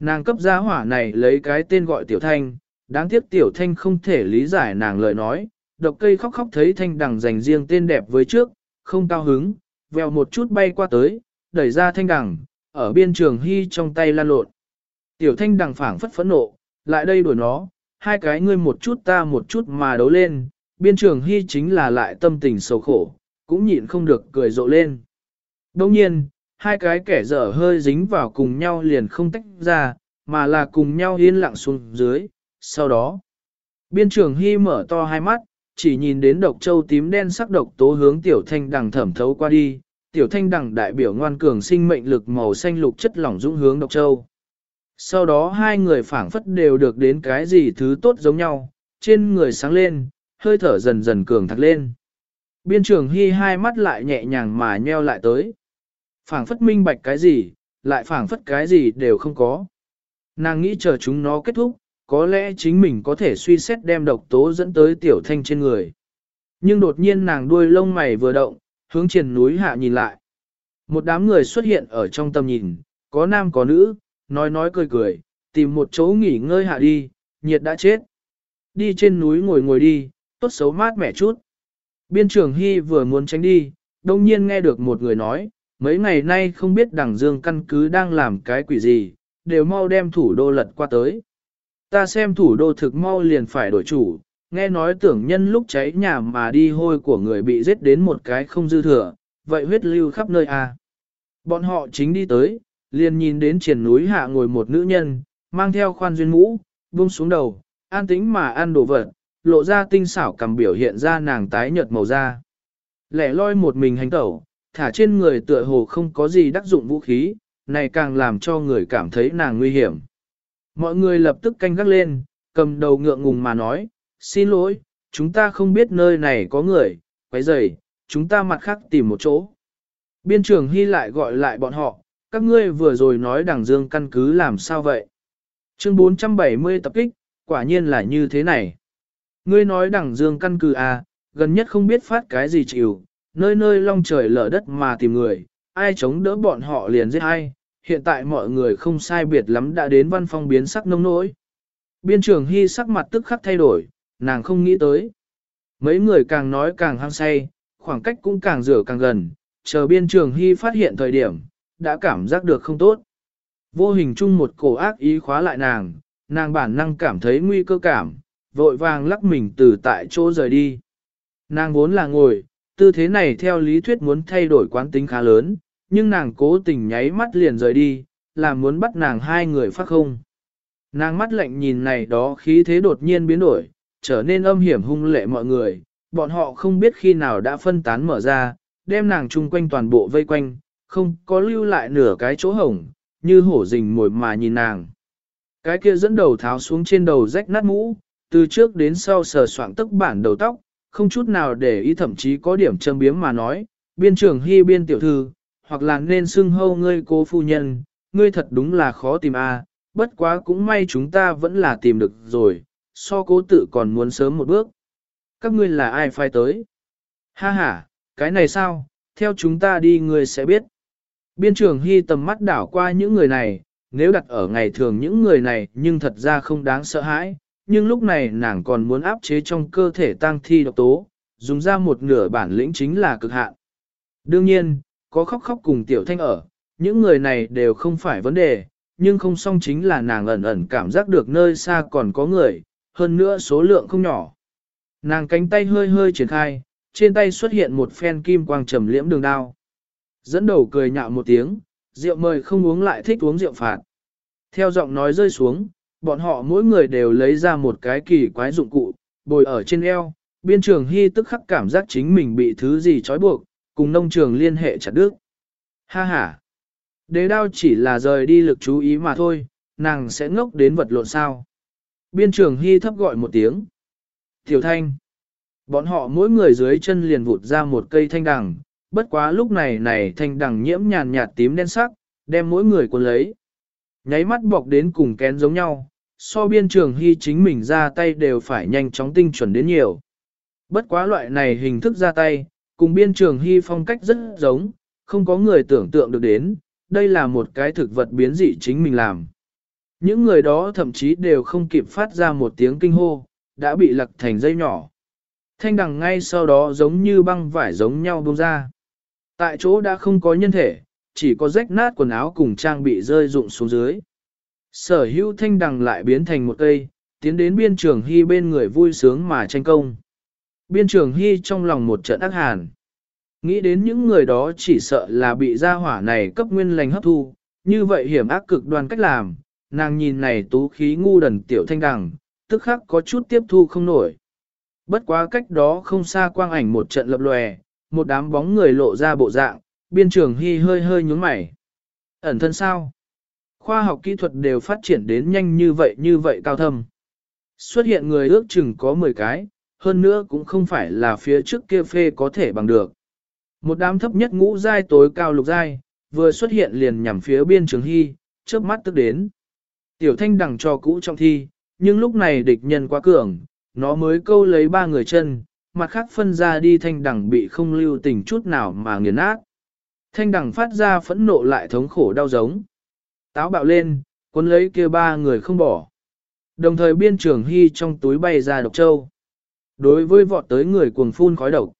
Nàng cấp gia hỏa này lấy cái tên gọi tiểu thanh, đáng tiếc tiểu thanh không thể lý giải nàng lời nói, độc cây khóc khóc thấy thanh đằng dành riêng tên đẹp với trước, không cao hứng, vèo một chút bay qua tới, đẩy ra thanh đằng, ở biên trường hy trong tay lan lộn. Tiểu thanh đằng phảng phất phẫn nộ, lại đây đuổi nó, hai cái ngươi một chút ta một chút mà đấu lên, biên trường hy chính là lại tâm tình sầu khổ, cũng nhịn không được cười rộ lên. Đồng nhiên, hai cái kẻ dở hơi dính vào cùng nhau liền không tách ra, mà là cùng nhau yên lặng xuống dưới, sau đó. Biên trưởng hy mở to hai mắt, chỉ nhìn đến độc châu tím đen sắc độc tố hướng tiểu thanh đằng thẩm thấu qua đi, tiểu thanh đằng đại biểu ngoan cường sinh mệnh lực màu xanh lục chất lỏng dũng hướng độc châu. Sau đó hai người phảng phất đều được đến cái gì thứ tốt giống nhau, trên người sáng lên, hơi thở dần dần cường thật lên. Biên trường hy hai mắt lại nhẹ nhàng mà nheo lại tới. phảng phất minh bạch cái gì, lại phảng phất cái gì đều không có. Nàng nghĩ chờ chúng nó kết thúc, có lẽ chính mình có thể suy xét đem độc tố dẫn tới tiểu thanh trên người. Nhưng đột nhiên nàng đuôi lông mày vừa động, hướng trên núi hạ nhìn lại. Một đám người xuất hiện ở trong tầm nhìn, có nam có nữ, nói nói cười cười, tìm một chỗ nghỉ ngơi hạ đi, nhiệt đã chết. Đi trên núi ngồi ngồi đi, tốt xấu mát mẻ chút. Biên trưởng Hy vừa muốn tránh đi, đông nhiên nghe được một người nói, mấy ngày nay không biết đảng dương căn cứ đang làm cái quỷ gì, đều mau đem thủ đô lật qua tới. Ta xem thủ đô thực mau liền phải đổi chủ, nghe nói tưởng nhân lúc cháy nhà mà đi hôi của người bị giết đến một cái không dư thừa, vậy huyết lưu khắp nơi à. Bọn họ chính đi tới, liền nhìn đến triển núi hạ ngồi một nữ nhân, mang theo khoan duyên mũ, buông xuống đầu, an tĩnh mà ăn đồ vật, lộ ra tinh xảo cầm biểu hiện ra nàng tái nhợt màu da. Lẻ loi một mình hành tẩu, thả trên người tựa hồ không có gì đắc dụng vũ khí, này càng làm cho người cảm thấy nàng nguy hiểm. Mọi người lập tức canh gác lên, cầm đầu ngượng ngùng mà nói, xin lỗi, chúng ta không biết nơi này có người, quấy rầy, chúng ta mặt khác tìm một chỗ. Biên trưởng Hy lại gọi lại bọn họ, các ngươi vừa rồi nói đảng dương căn cứ làm sao vậy? Chương 470 tập kích, quả nhiên là như thế này. Ngươi nói đẳng dương căn cứ à, gần nhất không biết phát cái gì chịu, nơi nơi long trời lở đất mà tìm người, ai chống đỡ bọn họ liền giết ai, hiện tại mọi người không sai biệt lắm đã đến văn phong biến sắc nông nỗi. Biên trưởng Hy sắc mặt tức khắc thay đổi, nàng không nghĩ tới. Mấy người càng nói càng hăng say, khoảng cách cũng càng rửa càng gần, chờ biên trường Hy phát hiện thời điểm, đã cảm giác được không tốt. Vô hình chung một cổ ác ý khóa lại nàng, nàng bản năng cảm thấy nguy cơ cảm, vội vàng lắc mình từ tại chỗ rời đi. Nàng vốn là ngồi, tư thế này theo lý thuyết muốn thay đổi quán tính khá lớn, nhưng nàng cố tình nháy mắt liền rời đi, là muốn bắt nàng hai người phát không. Nàng mắt lạnh nhìn này đó khí thế đột nhiên biến đổi, trở nên âm hiểm hung lệ mọi người, bọn họ không biết khi nào đã phân tán mở ra, đem nàng chung quanh toàn bộ vây quanh, không có lưu lại nửa cái chỗ hổng, như hổ rình mồi mà nhìn nàng. Cái kia dẫn đầu tháo xuống trên đầu rách nát mũ, từ trước đến sau sờ soạn tức bản đầu tóc, không chút nào để ý thậm chí có điểm châm biếm mà nói, biên trưởng hy biên tiểu thư, hoặc là nên xưng hâu ngươi cô phu nhân, ngươi thật đúng là khó tìm a. bất quá cũng may chúng ta vẫn là tìm được rồi, so cố tự còn muốn sớm một bước. Các ngươi là ai phải tới? Ha ha, cái này sao, theo chúng ta đi ngươi sẽ biết. Biên trưởng Hy tầm mắt đảo qua những người này, nếu đặt ở ngày thường những người này nhưng thật ra không đáng sợ hãi, nhưng lúc này nàng còn muốn áp chế trong cơ thể tăng thi độc tố, dùng ra một nửa bản lĩnh chính là cực hạn. Đương nhiên, có khóc khóc cùng tiểu thanh ở, những người này đều không phải vấn đề, nhưng không song chính là nàng ẩn ẩn cảm giác được nơi xa còn có người, hơn nữa số lượng không nhỏ. Nàng cánh tay hơi hơi triển khai, trên tay xuất hiện một phen kim quang trầm liễm đường đao. Dẫn đầu cười nhạo một tiếng, rượu mời không uống lại thích uống rượu phạt. Theo giọng nói rơi xuống, bọn họ mỗi người đều lấy ra một cái kỳ quái dụng cụ, bồi ở trên eo, biên trường hy tức khắc cảm giác chính mình bị thứ gì trói buộc, cùng nông trường liên hệ chặt đứt. Ha ha! Đế đao chỉ là rời đi lực chú ý mà thôi, nàng sẽ ngốc đến vật lộn sao. Biên trường hy thấp gọi một tiếng. Tiểu thanh! Bọn họ mỗi người dưới chân liền vụt ra một cây thanh đằng, bất quá lúc này này thanh đằng nhiễm nhàn nhạt tím đen sắc, đem mỗi người cuốn lấy. Nháy mắt bọc đến cùng kén giống nhau, so biên trường hy chính mình ra tay đều phải nhanh chóng tinh chuẩn đến nhiều. Bất quá loại này hình thức ra tay, cùng biên trường hy phong cách rất giống, không có người tưởng tượng được đến, đây là một cái thực vật biến dị chính mình làm. Những người đó thậm chí đều không kịp phát ra một tiếng kinh hô, đã bị lật thành dây nhỏ. Thanh đằng ngay sau đó giống như băng vải giống nhau bông ra. Tại chỗ đã không có nhân thể, chỉ có rách nát quần áo cùng trang bị rơi rụng xuống dưới. Sở hữu thanh đằng lại biến thành một cây, tiến đến biên trường hy bên người vui sướng mà tranh công. Biên trường hy trong lòng một trận ác hàn. Nghĩ đến những người đó chỉ sợ là bị gia hỏa này cấp nguyên lành hấp thu, như vậy hiểm ác cực đoan cách làm, nàng nhìn này tú khí ngu đần tiểu thanh đằng, tức khắc có chút tiếp thu không nổi. Bất quá cách đó không xa quang ảnh một trận lập lòe, một đám bóng người lộ ra bộ dạng, biên trường hy hơi hơi nhúng mày. Ẩn thân sao? Khoa học kỹ thuật đều phát triển đến nhanh như vậy như vậy cao thâm. Xuất hiện người ước chừng có 10 cái, hơn nữa cũng không phải là phía trước kia phê có thể bằng được. Một đám thấp nhất ngũ giai tối cao lục giai, vừa xuất hiện liền nhằm phía biên trường hy, trước mắt tức đến. Tiểu thanh đằng cho cũ trong thi, nhưng lúc này địch nhân quá cường, nó mới câu lấy ba người chân, mặt khác phân ra đi thanh đằng bị không lưu tình chút nào mà nghiền nát. Thanh đằng phát ra phẫn nộ lại thống khổ đau giống. Táo bạo lên, cuốn lấy kia ba người không bỏ. Đồng thời biên trường hy trong túi bay ra độc châu. Đối với vọt tới người cuồng phun khói độc.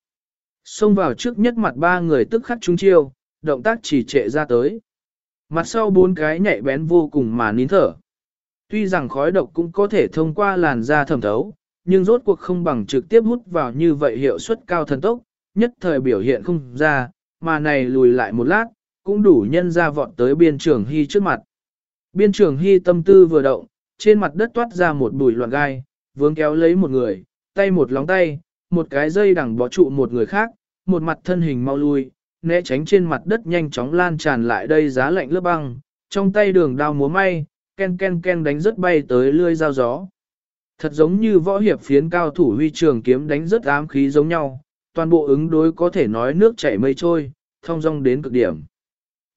Xông vào trước nhất mặt ba người tức khắc trúng chiêu, động tác chỉ trệ ra tới. Mặt sau bốn cái nhạy bén vô cùng mà nín thở. Tuy rằng khói độc cũng có thể thông qua làn da thẩm thấu, nhưng rốt cuộc không bằng trực tiếp hút vào như vậy hiệu suất cao thần tốc, nhất thời biểu hiện không ra, mà này lùi lại một lát, cũng đủ nhân ra vọt tới biên trường hy trước mặt. Biên trường hy tâm tư vừa động, trên mặt đất toát ra một bụi loạn gai, vướng kéo lấy một người, tay một lóng tay, một cái dây đằng bó trụ một người khác, một mặt thân hình mau lui, né tránh trên mặt đất nhanh chóng lan tràn lại đây giá lạnh lớp băng, trong tay đường đao múa may, ken ken ken đánh rất bay tới lươi dao gió. Thật giống như võ hiệp phiến cao thủ huy trường kiếm đánh rất ám khí giống nhau, toàn bộ ứng đối có thể nói nước chảy mây trôi, thông dong đến cực điểm.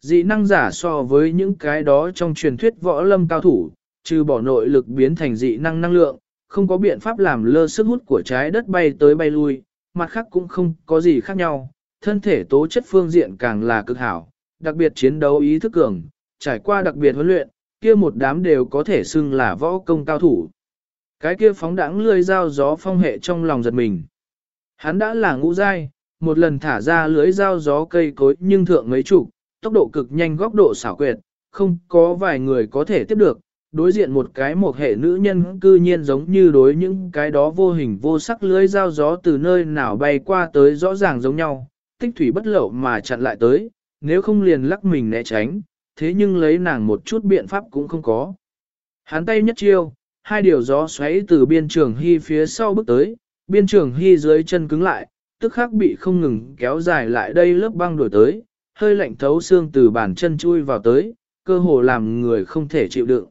Dị năng giả so với những cái đó trong truyền thuyết võ lâm cao thủ, trừ bỏ nội lực biến thành dị năng năng lượng, không có biện pháp làm lơ sức hút của trái đất bay tới bay lui, mặt khác cũng không có gì khác nhau, thân thể tố chất phương diện càng là cực hảo, đặc biệt chiến đấu ý thức cường, trải qua đặc biệt huấn luyện, kia một đám đều có thể xưng là võ công cao thủ. Cái kia phóng đãng lưới dao gió phong hệ trong lòng giật mình. Hắn đã là ngũ giai, một lần thả ra lưới dao gió cây cối nhưng thượng mấy chục, tốc độ cực nhanh góc độ xảo quyệt, không có vài người có thể tiếp được. Đối diện một cái một hệ nữ nhân cư nhiên giống như đối những cái đó vô hình vô sắc lưới dao gió từ nơi nào bay qua tới rõ ràng giống nhau, tích thủy bất lậu mà chặn lại tới, nếu không liền lắc mình né tránh, thế nhưng lấy nàng một chút biện pháp cũng không có. Hắn tay nhất chiêu, hai điều gió xoáy từ biên trường hy phía sau bước tới, biên trường hy dưới chân cứng lại, tức khắc bị không ngừng kéo dài lại đây lớp băng đổi tới, hơi lạnh thấu xương từ bàn chân chui vào tới, cơ hồ làm người không thể chịu đựng.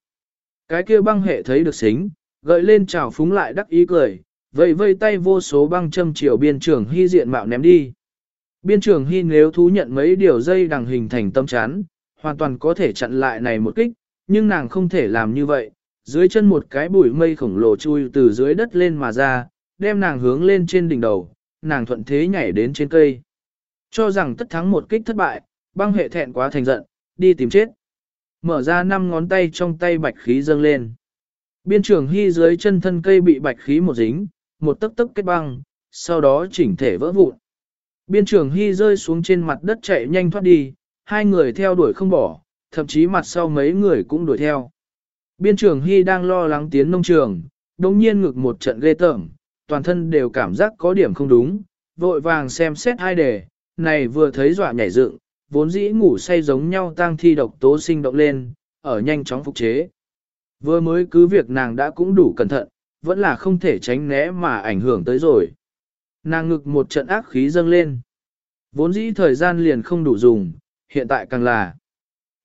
Cái kia băng hệ thấy được xính, gợi lên trào phúng lại đắc ý cười, vậy vây tay vô số băng châm chiều biên trưởng hy diện mạo ném đi. Biên trưởng hy nếu thú nhận mấy điều dây đằng hình thành tâm chán, hoàn toàn có thể chặn lại này một kích, nhưng nàng không thể làm như vậy, dưới chân một cái bụi mây khổng lồ chui từ dưới đất lên mà ra, đem nàng hướng lên trên đỉnh đầu, nàng thuận thế nhảy đến trên cây. Cho rằng tất thắng một kích thất bại, băng hệ thẹn quá thành giận, đi tìm chết. Mở ra năm ngón tay trong tay bạch khí dâng lên. Biên trường hy dưới chân thân cây bị bạch khí một dính, một tấc tấc kết băng, sau đó chỉnh thể vỡ vụn. Biên trường hy rơi xuống trên mặt đất chạy nhanh thoát đi, hai người theo đuổi không bỏ, thậm chí mặt sau mấy người cũng đuổi theo. Biên trường hy đang lo lắng tiến nông trường, đồng nhiên ngực một trận ghê tởm, toàn thân đều cảm giác có điểm không đúng, vội vàng xem xét hai đề, này vừa thấy dọa nhảy dựng, vốn dĩ ngủ say giống nhau tang thi độc tố sinh động lên, ở nhanh chóng phục chế. Vừa mới cứ việc nàng đã cũng đủ cẩn thận, vẫn là không thể tránh né mà ảnh hưởng tới rồi. Nàng ngực một trận ác khí dâng lên. Vốn dĩ thời gian liền không đủ dùng, hiện tại càng là.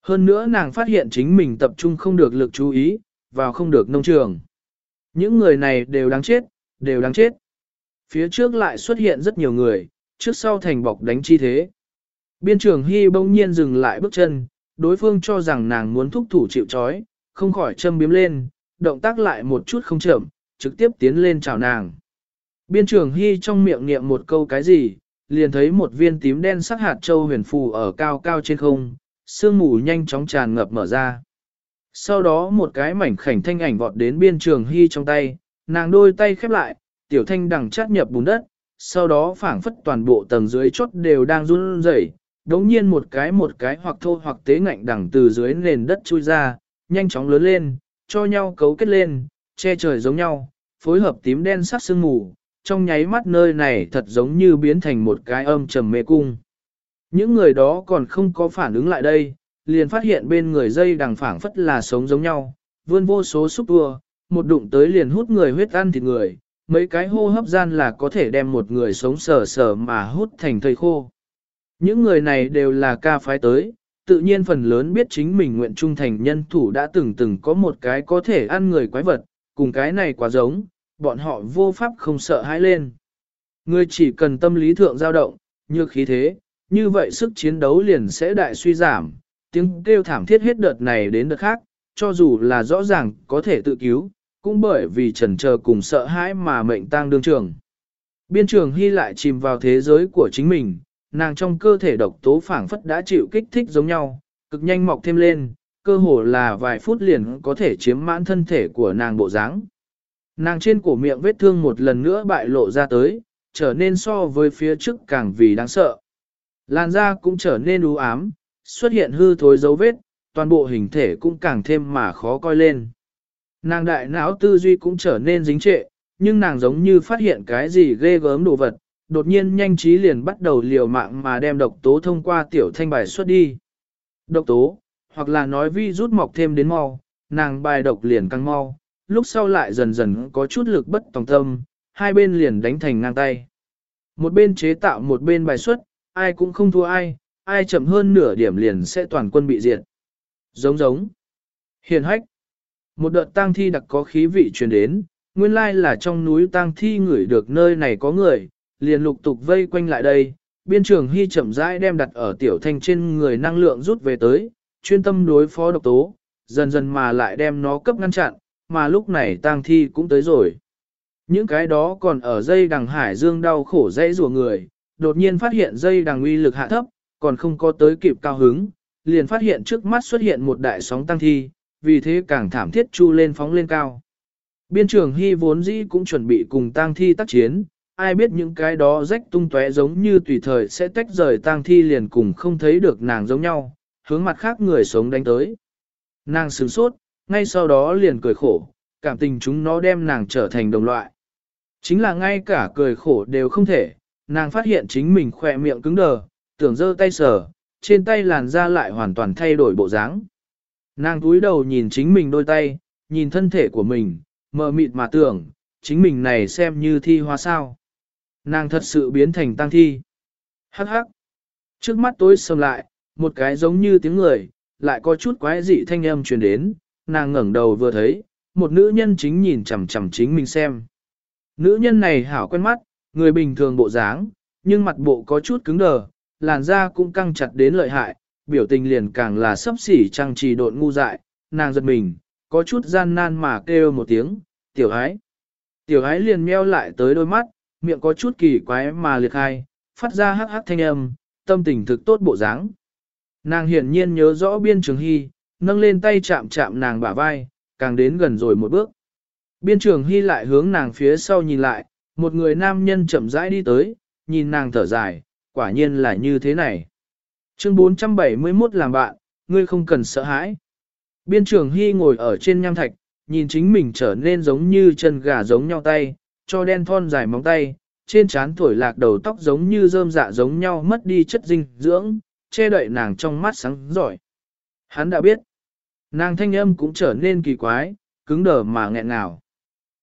Hơn nữa nàng phát hiện chính mình tập trung không được lực chú ý, vào không được nông trường. Những người này đều đáng chết, đều đáng chết. Phía trước lại xuất hiện rất nhiều người, trước sau thành bọc đánh chi thế. Biên trưởng Hy bỗng nhiên dừng lại bước chân, đối phương cho rằng nàng muốn thúc thủ chịu chói, không khỏi châm biếm lên, động tác lại một chút không chậm, trực tiếp tiến lên chào nàng. Biên trưởng Hy trong miệng niệm một câu cái gì, liền thấy một viên tím đen sắc hạt châu huyền phù ở cao cao trên không, sương mù nhanh chóng tràn ngập mở ra. Sau đó một cái mảnh khảnh thanh ảnh vọt đến biên trường hy trong tay, nàng đôi tay khép lại, tiểu thanh đằng chát nhập bùn đất, sau đó phảng phất toàn bộ tầng dưới chốt đều đang run rẩy, đống nhiên một cái một cái hoặc thô hoặc tế ngạnh đằng từ dưới nền đất chui ra, nhanh chóng lớn lên, cho nhau cấu kết lên, che trời giống nhau, phối hợp tím đen sắc sương mù, trong nháy mắt nơi này thật giống như biến thành một cái âm trầm mê cung. Những người đó còn không có phản ứng lại đây, liền phát hiện bên người dây đằng phảng phất là sống giống nhau, vươn vô số xúc tua, một đụng tới liền hút người huyết ăn thịt người, mấy cái hô hấp gian là có thể đem một người sống sờ sờ mà hút thành thây khô. Những người này đều là ca phái tới, tự nhiên phần lớn biết chính mình nguyện trung thành nhân thủ đã từng từng có một cái có thể ăn người quái vật, cùng cái này quá giống, bọn họ vô pháp không sợ hãi lên. Người chỉ cần tâm lý thượng dao động, như khí thế, như vậy sức chiến đấu liền sẽ đại suy giảm, tiếng kêu thảm thiết hết đợt này đến đợt khác, cho dù là rõ ràng có thể tự cứu, cũng bởi vì trần chờ cùng sợ hãi mà mệnh tang đương trường. Biên trường hy lại chìm vào thế giới của chính mình, nàng trong cơ thể độc tố phảng phất đã chịu kích thích giống nhau, cực nhanh mọc thêm lên, cơ hồ là vài phút liền có thể chiếm mãn thân thể của nàng bộ dáng. Nàng trên cổ miệng vết thương một lần nữa bại lộ ra tới, trở nên so với phía trước càng vì đáng sợ. Làn da cũng trở nên u ám, xuất hiện hư thối dấu vết, toàn bộ hình thể cũng càng thêm mà khó coi lên. Nàng đại não tư duy cũng trở nên dính trệ, nhưng nàng giống như phát hiện cái gì ghê gớm đồ vật, đột nhiên nhanh trí liền bắt đầu liều mạng mà đem độc tố thông qua tiểu thanh bài xuất đi. Độc tố, hoặc là nói vi rút mọc thêm đến mau, nàng bài độc liền căng mau, lúc sau lại dần dần có chút lực bất tòng tâm, hai bên liền đánh thành ngang tay. Một bên chế tạo một bên bài xuất, ai cũng không thua ai, ai chậm hơn nửa điểm liền sẽ toàn quân bị diệt. Giống giống. Hiền hách. Một đợt tang thi đặc có khí vị truyền đến, nguyên lai là trong núi tang thi ngửi được nơi này có người, liền lục tục vây quanh lại đây, biên trường hy chậm rãi đem đặt ở tiểu thanh trên người năng lượng rút về tới, chuyên tâm đối phó độc tố, dần dần mà lại đem nó cấp ngăn chặn, mà lúc này tang thi cũng tới rồi. Những cái đó còn ở dây đằng hải dương đau khổ dãy rùa người, đột nhiên phát hiện dây đằng uy lực hạ thấp, còn không có tới kịp cao hứng, liền phát hiện trước mắt xuất hiện một đại sóng tăng thi, vì thế càng thảm thiết chu lên phóng lên cao. Biên trưởng Hy vốn dĩ cũng chuẩn bị cùng tang thi tác chiến, ai biết những cái đó rách tung tóe giống như tùy thời sẽ tách rời tang thi liền cùng không thấy được nàng giống nhau, hướng mặt khác người sống đánh tới. Nàng sửng sốt, ngay sau đó liền cười khổ, cảm tình chúng nó đem nàng trở thành đồng loại. Chính là ngay cả cười khổ đều không thể, nàng phát hiện chính mình khỏe miệng cứng đờ, tưởng giơ tay sờ, trên tay làn da lại hoàn toàn thay đổi bộ dáng. Nàng túi đầu nhìn chính mình đôi tay, nhìn thân thể của mình, mờ mịt mà tưởng, chính mình này xem như thi hoa sao. Nàng thật sự biến thành tăng thi. Hắc hắc. Trước mắt tối sầm lại, một cái giống như tiếng người, lại có chút quái dị thanh âm truyền đến, nàng ngẩng đầu vừa thấy, một nữ nhân chính nhìn chằm chằm chính mình xem. Nữ nhân này hảo quen mắt, người bình thường bộ dáng, nhưng mặt bộ có chút cứng đờ, làn da cũng căng chặt đến lợi hại, biểu tình liền càng là sấp xỉ trăng trì độn ngu dại, nàng giật mình, có chút gian nan mà kêu một tiếng, tiểu ái. Tiểu ái liền meo lại tới đôi mắt, miệng có chút kỳ quái mà liệt hai, phát ra hắc hắc thanh âm, tâm tình thực tốt bộ dáng. Nàng hiển nhiên nhớ rõ biên trường hy, nâng lên tay chạm chạm nàng bả vai, càng đến gần rồi một bước. Biên trường hy lại hướng nàng phía sau nhìn lại, một người nam nhân chậm rãi đi tới, nhìn nàng thở dài, quả nhiên là như thế này. Chương 471 làm bạn, ngươi không cần sợ hãi. Biên trưởng hy ngồi ở trên nham thạch, nhìn chính mình trở nên giống như chân gà giống nhau tay, cho đen thon dài móng tay, trên trán thổi lạc đầu tóc giống như rơm dạ giống nhau mất đi chất dinh dưỡng, che đậy nàng trong mắt sáng giỏi. Hắn đã biết, nàng thanh âm cũng trở nên kỳ quái, cứng đờ mà nghẹn ngào.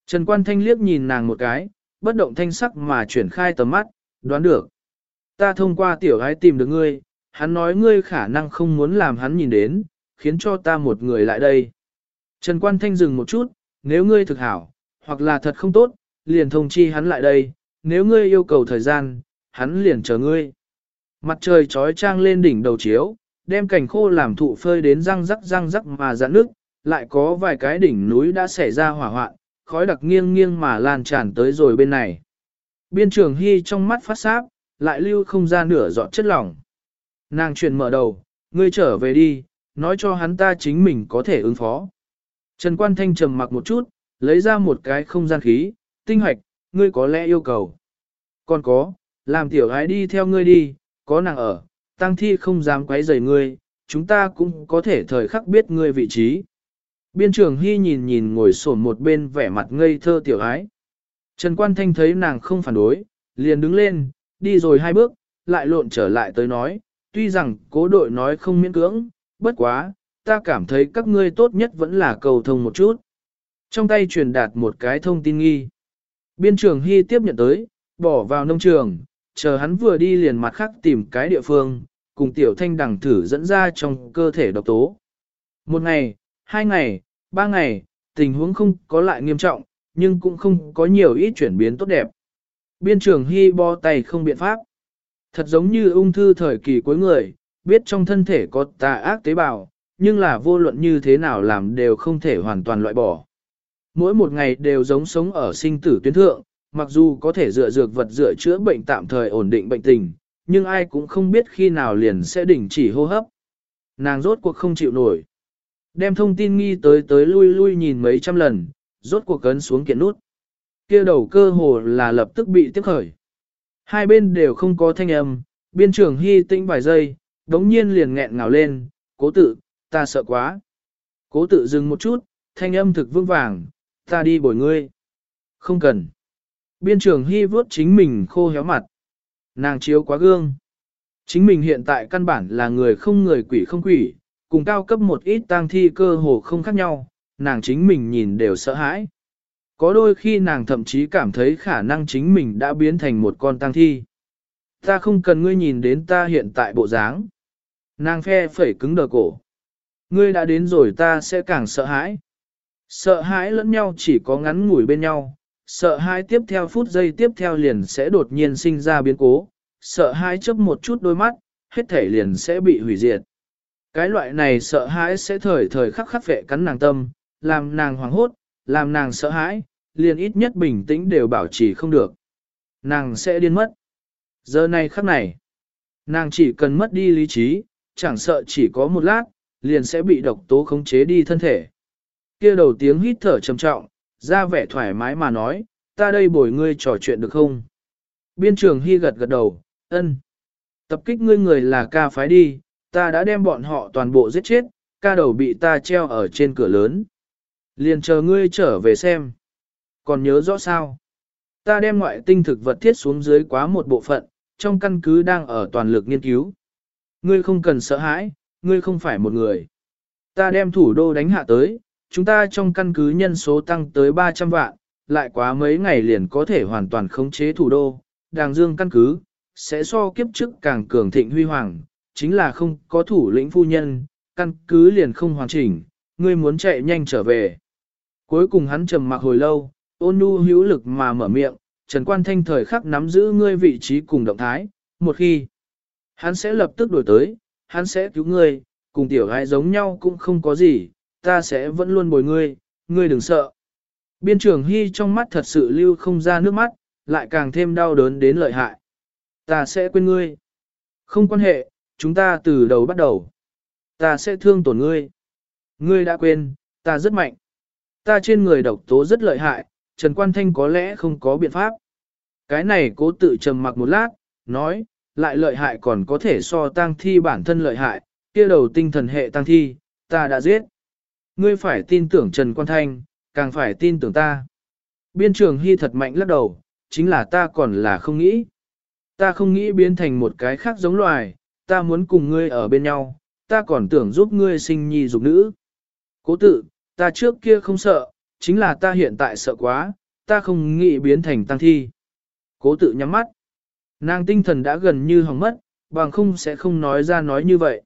Trần Quan Thanh liếc nhìn nàng một cái, bất động thanh sắc mà chuyển khai tầm mắt, đoán được. Ta thông qua tiểu gái tìm được ngươi, hắn nói ngươi khả năng không muốn làm hắn nhìn đến, khiến cho ta một người lại đây. Trần Quan Thanh dừng một chút, nếu ngươi thực hảo, hoặc là thật không tốt, liền thông chi hắn lại đây, nếu ngươi yêu cầu thời gian, hắn liền chờ ngươi. Mặt trời trói trang lên đỉnh đầu chiếu, đem cảnh khô làm thụ phơi đến răng rắc răng rắc mà dạn nước, lại có vài cái đỉnh núi đã xảy ra hỏa hoạn, khói đặc nghiêng nghiêng mà lan tràn tới rồi bên này. Biên trường hy trong mắt phát sáp, lại lưu không ra nửa giọt chất lỏng. Nàng chuyển mở đầu, ngươi trở về đi, nói cho hắn ta chính mình có thể ứng phó. Trần Quan Thanh trầm mặc một chút, lấy ra một cái không gian khí, tinh hoạch, ngươi có lẽ yêu cầu. Còn có, làm tiểu gái đi theo ngươi đi, có nàng ở, tăng thi không dám quấy rầy ngươi, chúng ta cũng có thể thời khắc biết ngươi vị trí. Biên trường Hy nhìn nhìn ngồi sổn một bên vẻ mặt ngây thơ tiểu ái. Trần Quan Thanh thấy nàng không phản đối, liền đứng lên, đi rồi hai bước, lại lộn trở lại tới nói, tuy rằng cố đội nói không miễn cưỡng, bất quá, ta cảm thấy các ngươi tốt nhất vẫn là cầu thông một chút. Trong tay truyền đạt một cái thông tin nghi. Biên trường Hy tiếp nhận tới, bỏ vào nông trường, chờ hắn vừa đi liền mặt khác tìm cái địa phương, cùng tiểu thanh đằng thử dẫn ra trong cơ thể độc tố. Một ngày, hai ngày, ba ngày, tình huống không có lại nghiêm trọng, nhưng cũng không có nhiều ít chuyển biến tốt đẹp. Biên trường Hy bo tay không biện pháp. Thật giống như ung thư thời kỳ cuối người, biết trong thân thể có tà ác tế bào, nhưng là vô luận như thế nào làm đều không thể hoàn toàn loại bỏ. Mỗi một ngày đều giống sống ở sinh tử tuyến thượng, mặc dù có thể dựa dược vật dựa chữa bệnh tạm thời ổn định bệnh tình, nhưng ai cũng không biết khi nào liền sẽ đình chỉ hô hấp. Nàng rốt cuộc không chịu nổi. Đem thông tin nghi tới tới lui lui nhìn mấy trăm lần, rốt cuộc cấn xuống kiện nút. kia đầu cơ hồ là lập tức bị tiếp khởi. Hai bên đều không có thanh âm, biên trưởng hy tĩnh vài giây, đống nhiên liền nghẹn ngào lên, cố tự, ta sợ quá. Cố tự dừng một chút, thanh âm thực vương vàng, ta đi bồi ngươi. Không cần. Biên trưởng hy vớt chính mình khô héo mặt. Nàng chiếu quá gương. Chính mình hiện tại căn bản là người không người quỷ không quỷ, cùng cao cấp một ít tang thi cơ hồ không khác nhau, nàng chính mình nhìn đều sợ hãi. Có đôi khi nàng thậm chí cảm thấy khả năng chính mình đã biến thành một con tang thi. Ta không cần ngươi nhìn đến ta hiện tại bộ dáng. Nàng phe phẩy cứng đờ cổ. Ngươi đã đến rồi ta sẽ càng sợ hãi. Sợ hãi lẫn nhau chỉ có ngắn ngủi bên nhau, sợ hãi tiếp theo phút giây tiếp theo liền sẽ đột nhiên sinh ra biến cố, sợ hãi chấp một chút đôi mắt, hết thể liền sẽ bị hủy diệt. Cái loại này sợ hãi sẽ thời thời khắc khắc vệ cắn nàng tâm, làm nàng hoảng hốt, làm nàng sợ hãi, liền ít nhất bình tĩnh đều bảo trì không được. Nàng sẽ điên mất. Giờ này khắc này, nàng chỉ cần mất đi lý trí, chẳng sợ chỉ có một lát, liền sẽ bị độc tố khống chế đi thân thể. Kia đầu tiếng hít thở trầm trọng, ra vẻ thoải mái mà nói, ta đây bồi ngươi trò chuyện được không? Biên trường hy gật gật đầu, ân. Tập kích ngươi người là ca phái đi, ta đã đem bọn họ toàn bộ giết chết, ca đầu bị ta treo ở trên cửa lớn. Liền chờ ngươi trở về xem. Còn nhớ rõ sao? Ta đem ngoại tinh thực vật thiết xuống dưới quá một bộ phận, trong căn cứ đang ở toàn lực nghiên cứu. Ngươi không cần sợ hãi, ngươi không phải một người. Ta đem thủ đô đánh hạ tới, chúng ta trong căn cứ nhân số tăng tới 300 vạn, lại quá mấy ngày liền có thể hoàn toàn khống chế thủ đô, đàng dương căn cứ, sẽ so kiếp trước càng cường thịnh huy hoàng, chính là không có thủ lĩnh phu nhân, căn cứ liền không hoàn chỉnh, ngươi muốn chạy nhanh trở về. Cuối cùng hắn trầm mặc hồi lâu, ôn nhu hữu lực mà mở miệng, Trần Quan Thanh thời khắc nắm giữ ngươi vị trí cùng động thái, một khi hắn sẽ lập tức đổi tới, hắn sẽ cứu ngươi, cùng tiểu gái giống nhau cũng không có gì, ta sẽ vẫn luôn bồi ngươi, ngươi đừng sợ. Biên trưởng Hy trong mắt thật sự lưu không ra nước mắt, lại càng thêm đau đớn đến lợi hại. Ta sẽ quên ngươi. Không quan hệ, chúng ta từ đầu bắt đầu. Ta sẽ thương tổn ngươi. Ngươi đã quên, ta rất mạnh. Ta trên người độc tố rất lợi hại, Trần Quan Thanh có lẽ không có biện pháp. Cái này cố tự trầm mặc một lát, nói, lại lợi hại còn có thể so tang thi bản thân lợi hại, kia đầu tinh thần hệ tang thi, ta đã giết. Ngươi phải tin tưởng Trần Quan Thanh, càng phải tin tưởng ta. Biên trường Hy thật mạnh lắc đầu, chính là ta còn là không nghĩ. Ta không nghĩ biến thành một cái khác giống loài, ta muốn cùng ngươi ở bên nhau, ta còn tưởng giúp ngươi sinh nhi dục nữ. Cố tự, ta trước kia không sợ, chính là ta hiện tại sợ quá, ta không nghĩ biến thành tăng thi. Cố tự nhắm mắt. Nàng tinh thần đã gần như hỏng mất, bằng không sẽ không nói ra nói như vậy.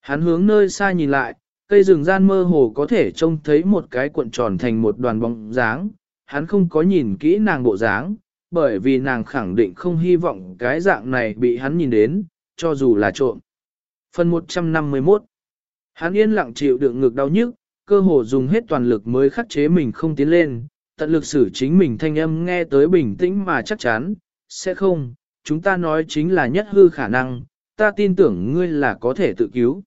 Hắn hướng nơi xa nhìn lại, cây rừng gian mơ hồ có thể trông thấy một cái cuộn tròn thành một đoàn bóng dáng. Hắn không có nhìn kỹ nàng bộ dáng, bởi vì nàng khẳng định không hy vọng cái dạng này bị hắn nhìn đến, cho dù là trộm. Phần 151 Hắn yên lặng chịu đựng ngực đau nhức, cơ hồ dùng hết toàn lực mới khắc chế mình không tiến lên, tận lực xử chính mình thanh âm nghe tới bình tĩnh mà chắc chắn, sẽ không, chúng ta nói chính là nhất hư khả năng, ta tin tưởng ngươi là có thể tự cứu.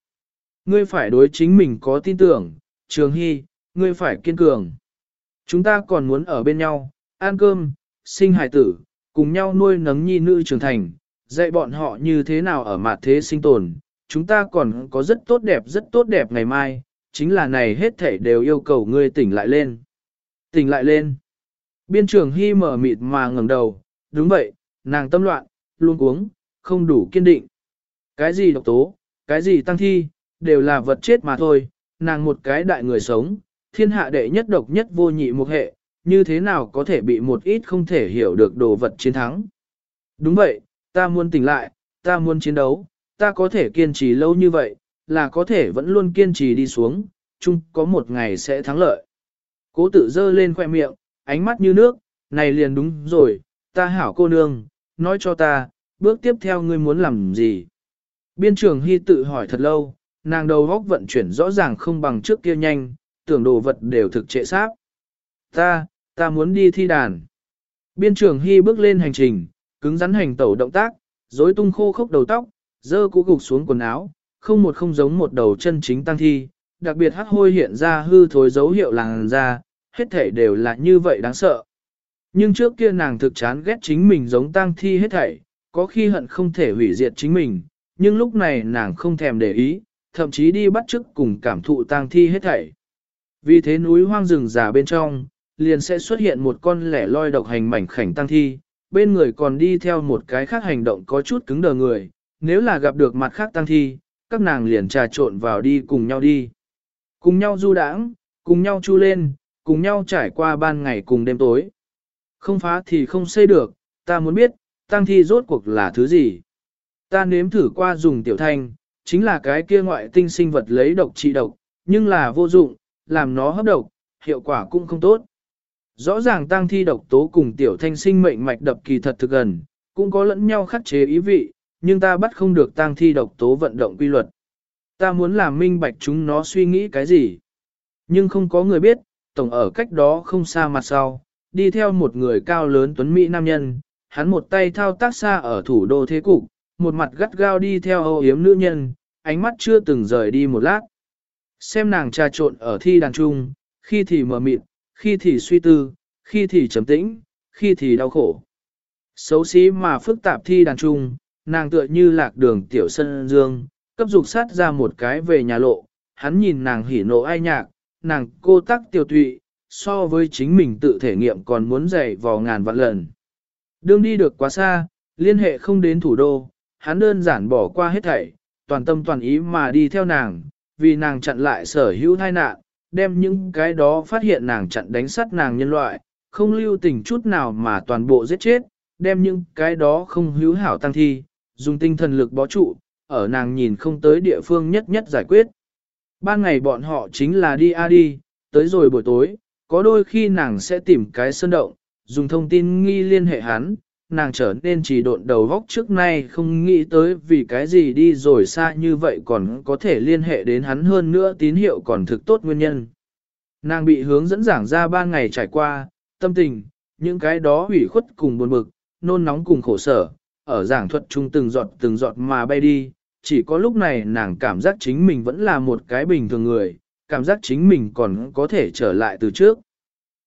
Ngươi phải đối chính mình có tin tưởng, Trường Hy, ngươi phải kiên cường. Chúng ta còn muốn ở bên nhau, ăn cơm, sinh hài tử, cùng nhau nuôi nấng nhi nữ trưởng thành, dạy bọn họ như thế nào ở mặt thế sinh tồn. Chúng ta còn có rất tốt đẹp rất tốt đẹp ngày mai, chính là này hết thảy đều yêu cầu ngươi tỉnh lại lên. Tỉnh lại lên. Biên trường Hy mở mịt mà ngẩng đầu, đúng vậy, nàng tâm loạn, luôn uống, không đủ kiên định. Cái gì độc tố, cái gì tăng thi, đều là vật chết mà thôi, nàng một cái đại người sống, thiên hạ đệ nhất độc nhất vô nhị một hệ, như thế nào có thể bị một ít không thể hiểu được đồ vật chiến thắng. Đúng vậy, ta muốn tỉnh lại, ta muốn chiến đấu, ta có thể kiên trì lâu như vậy, là có thể vẫn luôn kiên trì đi xuống, chung có một ngày sẽ thắng lợi. Cố tự dơ lên khoe miệng, ánh mắt như nước, này liền đúng rồi, ta hảo cô nương, nói cho ta, bước tiếp theo ngươi muốn làm gì. Biên trưởng Hy tự hỏi thật lâu, nàng đầu góc vận chuyển rõ ràng không bằng trước kia nhanh, tưởng đồ vật đều thực trệ sáp. Ta, ta muốn đi thi đàn. Biên trưởng Hy bước lên hành trình, cứng rắn hành tẩu động tác, rối tung khô khốc đầu tóc, dơ cũ gục xuống quần áo, không một không giống một đầu chân chính tăng thi, đặc biệt hắc hôi hiện ra hư thối dấu hiệu làng ra, hết thể đều là như vậy đáng sợ. Nhưng trước kia nàng thực chán ghét chính mình giống tăng thi hết thảy, có khi hận không thể hủy diệt chính mình, nhưng lúc này nàng không thèm để ý, thậm chí đi bắt chước cùng cảm thụ tang thi hết thảy. Vì thế núi hoang rừng già bên trong, liền sẽ xuất hiện một con lẻ loi độc hành mảnh khảnh tăng thi, bên người còn đi theo một cái khác hành động có chút cứng đờ người, nếu là gặp được mặt khác tăng thi, các nàng liền trà trộn vào đi cùng nhau đi. Cùng nhau du đãng, cùng nhau chu lên, cùng nhau trải qua ban ngày cùng đêm tối. Không phá thì không xây được, ta muốn biết, tăng thi rốt cuộc là thứ gì. Ta nếm thử qua dùng tiểu thanh, chính là cái kia ngoại tinh sinh vật lấy độc trị độc, nhưng là vô dụng, làm nó hấp độc, hiệu quả cũng không tốt. Rõ ràng tăng thi độc tố cùng tiểu thanh sinh mệnh mạch đập kỳ thật thực gần, cũng có lẫn nhau khắc chế ý vị, nhưng ta bắt không được tang thi độc tố vận động quy luật. Ta muốn làm minh bạch chúng nó suy nghĩ cái gì. Nhưng không có người biết, tổng ở cách đó không xa mặt sau, đi theo một người cao lớn tuấn Mỹ nam nhân, hắn một tay thao tác xa ở thủ đô thế cục, một mặt gắt gao đi theo âu yếm nữ nhân, ánh mắt chưa từng rời đi một lát. Xem nàng trà trộn ở thi đàn trung, khi thì mờ mịt, khi thì suy tư, khi thì trầm tĩnh, khi thì đau khổ. Xấu xí mà phức tạp thi đàn trung, nàng tựa như lạc đường tiểu sân dương, cấp dục sát ra một cái về nhà lộ, hắn nhìn nàng hỉ nộ ai nhạc, nàng cô tắc tiêu tụy, so với chính mình tự thể nghiệm còn muốn dày vò ngàn vạn lần. Đương đi được quá xa, liên hệ không đến thủ đô, hắn đơn giản bỏ qua hết thảy, toàn tâm toàn ý mà đi theo nàng, vì nàng chặn lại sở hữu tai nạn, đem những cái đó phát hiện nàng chặn đánh sát nàng nhân loại, không lưu tình chút nào mà toàn bộ giết chết, đem những cái đó không hữu hảo tăng thi, dùng tinh thần lực bó trụ, ở nàng nhìn không tới địa phương nhất nhất giải quyết. Ban ngày bọn họ chính là đi a đi, tới rồi buổi tối, có đôi khi nàng sẽ tìm cái sơn động, dùng thông tin nghi liên hệ hắn, nàng trở nên chỉ độn đầu góc trước nay không nghĩ tới vì cái gì đi rồi xa như vậy còn có thể liên hệ đến hắn hơn nữa tín hiệu còn thực tốt nguyên nhân. Nàng bị hướng dẫn giảng ra ba ngày trải qua, tâm tình, những cái đó hủy khuất cùng buồn bực, nôn nóng cùng khổ sở, ở giảng thuật chung từng giọt từng giọt mà bay đi, chỉ có lúc này nàng cảm giác chính mình vẫn là một cái bình thường người, cảm giác chính mình còn có thể trở lại từ trước.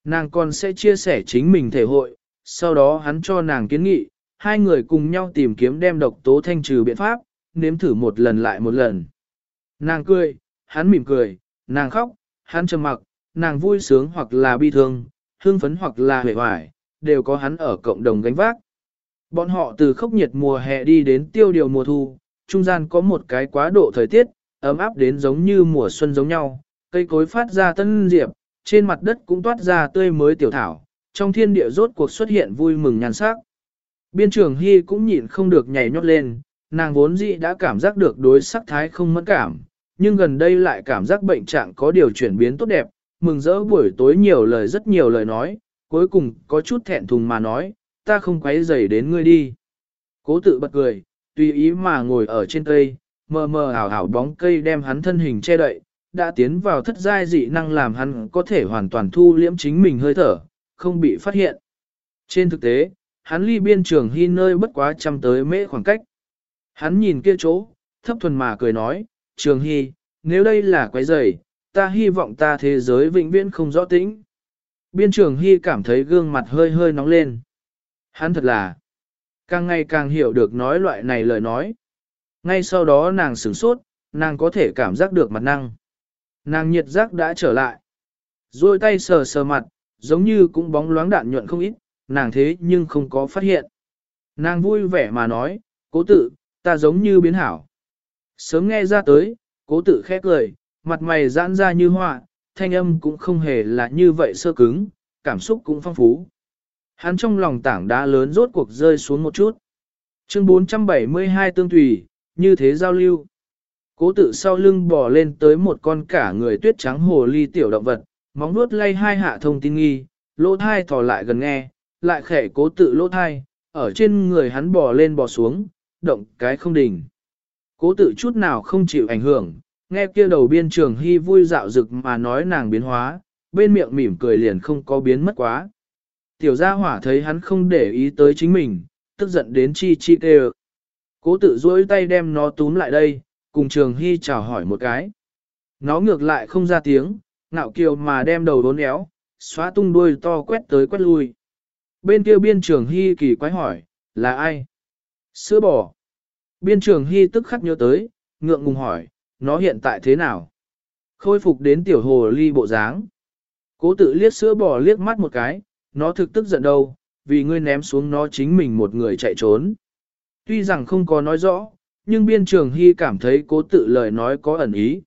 Nàng còn sẽ chia sẻ chính mình thể hội, sau đó hắn cho nàng kiến nghị, hai người cùng nhau tìm kiếm đem độc tố thanh trừ biện pháp, nếm thử một lần lại một lần. Nàng cười, hắn mỉm cười, nàng khóc, hắn trầm mặc, nàng vui sướng hoặc là bi thương, hương phấn hoặc là hề hoài, đều có hắn ở cộng đồng gánh vác. Bọn họ từ khốc nhiệt mùa hè đi đến tiêu điều mùa thu, trung gian có một cái quá độ thời tiết, ấm áp đến giống như mùa xuân giống nhau, cây cối phát ra tân diệp, trên mặt đất cũng toát ra tươi mới tiểu thảo, trong thiên địa rốt cuộc xuất hiện vui mừng nhàn sắc. Biên trường Hy cũng nhịn không được nhảy nhót lên, nàng vốn dĩ đã cảm giác được đối sắc thái không mẫn cảm, nhưng gần đây lại cảm giác bệnh trạng có điều chuyển biến tốt đẹp, mừng rỡ buổi tối nhiều lời rất nhiều lời nói, cuối cùng có chút thẹn thùng mà nói, ta không quấy rầy đến ngươi đi. Cố tự bật cười, tùy ý mà ngồi ở trên cây, mờ mờ ảo ảo bóng cây đem hắn thân hình che đậy, đã tiến vào thất giai dị năng làm hắn có thể hoàn toàn thu liễm chính mình hơi thở, không bị phát hiện. Trên thực tế, hắn ly biên trường hy nơi bất quá trăm tới mễ khoảng cách. Hắn nhìn kia chỗ, thấp thuần mà cười nói, trường hy, nếu đây là quái rầy, ta hy vọng ta thế giới vĩnh viễn không rõ tĩnh. Biên trường hy cảm thấy gương mặt hơi hơi nóng lên. Hắn thật là, càng ngày càng hiểu được nói loại này lời nói. Ngay sau đó nàng sửng sốt, nàng có thể cảm giác được mặt năng. Nàng nhiệt giác đã trở lại. Rồi tay sờ sờ mặt, giống như cũng bóng loáng đạn nhuận không ít, nàng thế nhưng không có phát hiện. Nàng vui vẻ mà nói, cố tự, ta giống như biến hảo. Sớm nghe ra tới, cố tự khẽ cười, mặt mày giãn ra như họa, thanh âm cũng không hề là như vậy sơ cứng, cảm xúc cũng phong phú. Hắn trong lòng tảng đá lớn rốt cuộc rơi xuống một chút. Chương 472 tương thủy, như thế giao lưu. Cố tự sau lưng bò lên tới một con cả người tuyết trắng hồ ly tiểu động vật, móng nuốt lay hai hạ thông tin nghi, lỗ thai thò lại gần nghe, lại khẽ cố tự lỗ thai, ở trên người hắn bò lên bò xuống, động cái không đỉnh. Cố tự chút nào không chịu ảnh hưởng, nghe kia đầu biên trường hy vui dạo rực mà nói nàng biến hóa, bên miệng mỉm cười liền không có biến mất quá. Tiểu gia hỏa thấy hắn không để ý tới chính mình, tức giận đến chi chi kêu. Cố tự duỗi tay đem nó túm lại đây, cùng trường hy chào hỏi một cái. Nó ngược lại không ra tiếng, ngạo kiều mà đem đầu đốn éo, xóa tung đuôi to quét tới quét lui. Bên kia biên trường hy kỳ quái hỏi, là ai? Sữa bò. Biên trường hy tức khắc nhớ tới, ngượng ngùng hỏi, nó hiện tại thế nào? Khôi phục đến tiểu hồ ly bộ dáng. Cố tự liếc sữa bò liếc mắt một cái, nó thực tức giận đâu, vì ngươi ném xuống nó chính mình một người chạy trốn. Tuy rằng không có nói rõ, nhưng biên trường hy cảm thấy cố tự lời nói có ẩn ý.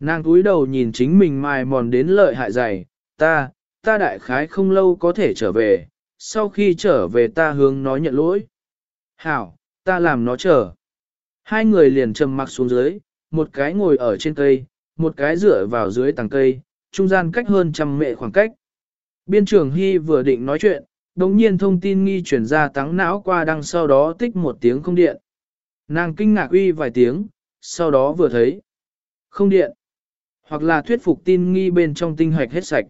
Nàng túi đầu nhìn chính mình mài mòn đến lợi hại dày, ta, ta đại khái không lâu có thể trở về, sau khi trở về ta hướng nó nhận lỗi. Hảo, ta làm nó chờ. Hai người liền trầm mặc xuống dưới, một cái ngồi ở trên cây, một cái dựa vào dưới tầng cây, trung gian cách hơn trăm mệ khoảng cách. Biên trường Hy vừa định nói chuyện, đồng nhiên thông tin nghi chuyển ra tắng não qua đăng sau đó tích một tiếng không điện. Nàng kinh ngạc uy vài tiếng, sau đó vừa thấy. Không điện. Hoặc là thuyết phục tin nghi bên trong tinh hoạch hết sạch.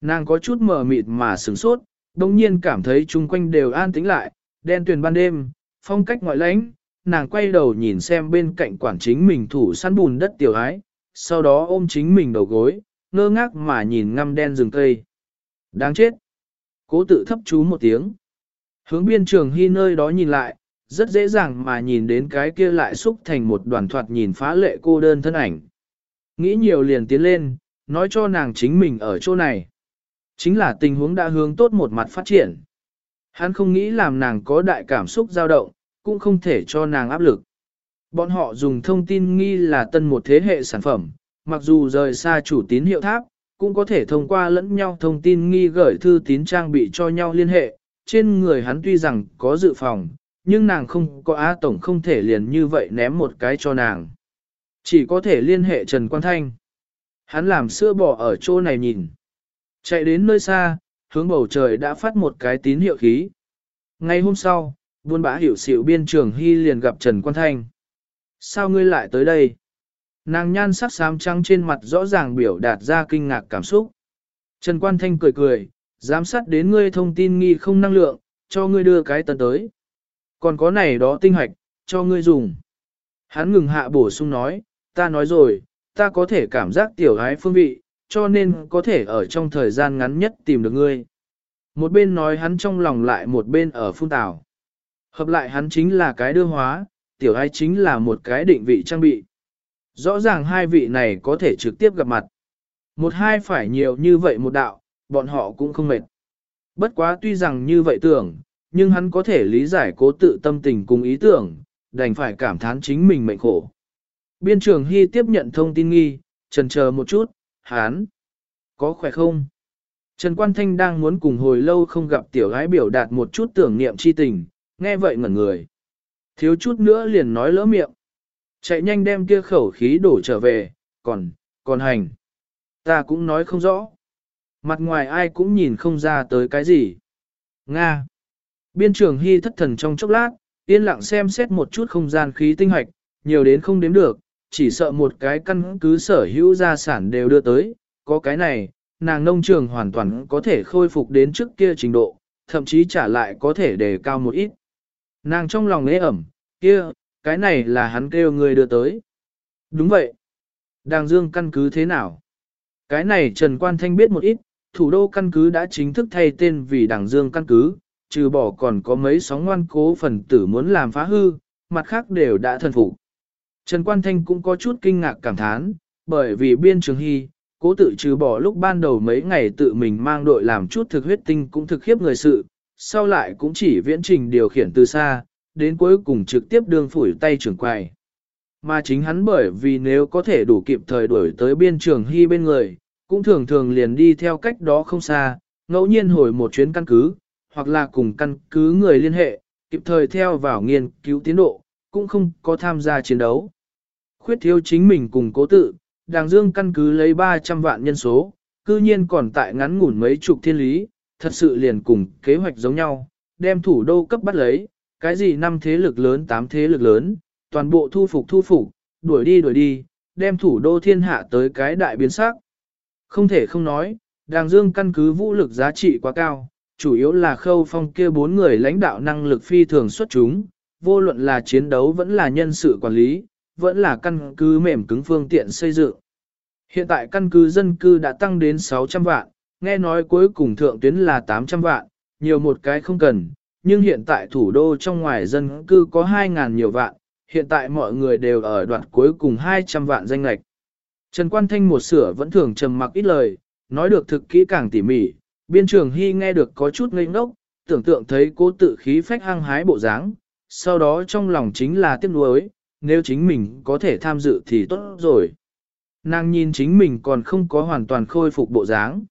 Nàng có chút mờ mịt mà sửng sốt, đồng nhiên cảm thấy chung quanh đều an tĩnh lại, đen tuyền ban đêm, phong cách ngoại lãnh, nàng quay đầu nhìn xem bên cạnh quản chính mình thủ săn bùn đất tiểu ái, sau đó ôm chính mình đầu gối, ngơ ngác mà nhìn ngăm đen rừng cây. Đáng chết! Cố tự thấp chú một tiếng. Hướng biên trường hy nơi đó nhìn lại, rất dễ dàng mà nhìn đến cái kia lại xúc thành một đoàn thoạt nhìn phá lệ cô đơn thân ảnh. Nghĩ nhiều liền tiến lên, nói cho nàng chính mình ở chỗ này. Chính là tình huống đã hướng tốt một mặt phát triển. Hắn không nghĩ làm nàng có đại cảm xúc dao động, cũng không thể cho nàng áp lực. Bọn họ dùng thông tin nghi là tân một thế hệ sản phẩm, mặc dù rời xa chủ tín hiệu tháp, cũng có thể thông qua lẫn nhau thông tin nghi gửi thư tín trang bị cho nhau liên hệ. Trên người hắn tuy rằng có dự phòng, nhưng nàng không có á tổng không thể liền như vậy ném một cái cho nàng. Chỉ có thể liên hệ Trần Quang Thanh. Hắn làm sữa bò ở chỗ này nhìn. Chạy đến nơi xa, hướng bầu trời đã phát một cái tín hiệu khí. Ngay hôm sau, buôn bã hiểu xịu biên trường Hy liền gặp Trần Quang Thanh. Sao ngươi lại tới đây? Nàng nhan sắc xám trắng trên mặt rõ ràng biểu đạt ra kinh ngạc cảm xúc. Trần Quan Thanh cười cười, giám sát đến ngươi thông tin nghi không năng lượng, cho ngươi đưa cái tần tới. Còn có này đó tinh hoạch, cho ngươi dùng. Hắn ngừng hạ bổ sung nói, ta nói rồi, ta có thể cảm giác tiểu gái phương vị, cho nên có thể ở trong thời gian ngắn nhất tìm được ngươi. Một bên nói hắn trong lòng lại một bên ở phun tảo. Hợp lại hắn chính là cái đưa hóa, tiểu gái chính là một cái định vị trang bị. Rõ ràng hai vị này có thể trực tiếp gặp mặt. Một hai phải nhiều như vậy một đạo, bọn họ cũng không mệt. Bất quá tuy rằng như vậy tưởng, nhưng hắn có thể lý giải cố tự tâm tình cùng ý tưởng, đành phải cảm thán chính mình mệnh khổ. Biên trường Hy tiếp nhận thông tin nghi, trần chờ một chút, hán, có khỏe không? Trần Quan Thanh đang muốn cùng hồi lâu không gặp tiểu gái biểu đạt một chút tưởng niệm chi tình, nghe vậy ngẩn người. Thiếu chút nữa liền nói lỡ miệng. Chạy nhanh đem kia khẩu khí đổ trở về, còn, còn hành. Ta cũng nói không rõ. Mặt ngoài ai cũng nhìn không ra tới cái gì. Nga. Biên trường Hy thất thần trong chốc lát, yên lặng xem xét một chút không gian khí tinh hoạch, nhiều đến không đếm được, chỉ sợ một cái căn cứ sở hữu gia sản đều đưa tới, có cái này, nàng nông trường hoàn toàn có thể khôi phục đến trước kia trình độ, thậm chí trả lại có thể đề cao một ít. Nàng trong lòng lễ ẩm, kia, cái này là hắn kêu người đưa tới. Đúng vậy. Đàng Dương căn cứ thế nào? Cái này Trần Quan Thanh biết một ít, thủ đô căn cứ đã chính thức thay tên vì Đàng Dương căn cứ, trừ bỏ còn có mấy sóng ngoan cố phần tử muốn làm phá hư, mặt khác đều đã thần phục. Trần Quan Thanh cũng có chút kinh ngạc cảm thán, bởi vì biên trường hy, cố tự trừ bỏ lúc ban đầu mấy ngày tự mình mang đội làm chút thực huyết tinh cũng thực khiếp người sự, sau lại cũng chỉ viễn trình điều khiển từ xa, đến cuối cùng trực tiếp đương phủi tay trưởng quài. Mà chính hắn bởi vì nếu có thể đủ kịp thời đuổi tới biên trường hy bên người, cũng thường thường liền đi theo cách đó không xa, ngẫu nhiên hồi một chuyến căn cứ, hoặc là cùng căn cứ người liên hệ, kịp thời theo vào nghiên cứu tiến độ, cũng không có tham gia chiến đấu. Khuyết thiếu chính mình cùng cố tự, đàng dương căn cứ lấy 300 vạn nhân số, cư nhiên còn tại ngắn ngủn mấy chục thiên lý, thật sự liền cùng kế hoạch giống nhau, đem thủ đô cấp bắt lấy, cái gì năm thế lực lớn tám thế lực lớn, toàn bộ thu phục thu phục, đuổi đi đuổi đi, đem thủ đô thiên hạ tới cái đại biến sắc. Không thể không nói, đàng dương căn cứ vũ lực giá trị quá cao, chủ yếu là khâu phong kia bốn người lãnh đạo năng lực phi thường xuất chúng, vô luận là chiến đấu vẫn là nhân sự quản lý, vẫn là căn cứ mềm cứng phương tiện xây dựng. Hiện tại căn cứ dân cư đã tăng đến 600 vạn, nghe nói cuối cùng thượng tuyến là 800 vạn, nhiều một cái không cần, nhưng hiện tại thủ đô trong ngoài dân cư có 2.000 nhiều vạn, hiện tại mọi người đều ở đoạn cuối cùng 200 vạn danh lệch. Trần Quan Thanh một sửa vẫn thường trầm mặc ít lời, nói được thực kỹ càng tỉ mỉ, biên trường hy nghe được có chút ngây ngốc, tưởng tượng thấy cố tự khí phách hăng hái bộ dáng, sau đó trong lòng chính là tiếc nuối, nếu chính mình có thể tham dự thì tốt rồi. Nàng nhìn chính mình còn không có hoàn toàn khôi phục bộ dáng.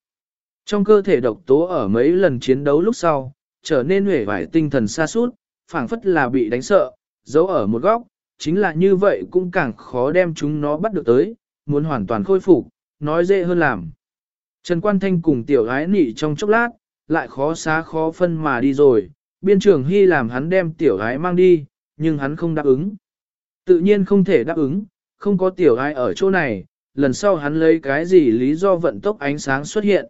Trong cơ thể độc tố ở mấy lần chiến đấu lúc sau, trở nên huệ vải tinh thần xa suốt, phảng phất là bị đánh sợ, giấu ở một góc, chính là như vậy cũng càng khó đem chúng nó bắt được tới, muốn hoàn toàn khôi phục, nói dễ hơn làm, Trần Quan Thanh cùng tiểu gái nị trong chốc lát, lại khó xá khó phân mà đi rồi, biên trưởng hy làm hắn đem tiểu gái mang đi, nhưng hắn không đáp ứng. Tự nhiên không thể đáp ứng, không có tiểu gái ở chỗ này, lần sau hắn lấy cái gì lý do vận tốc ánh sáng xuất hiện.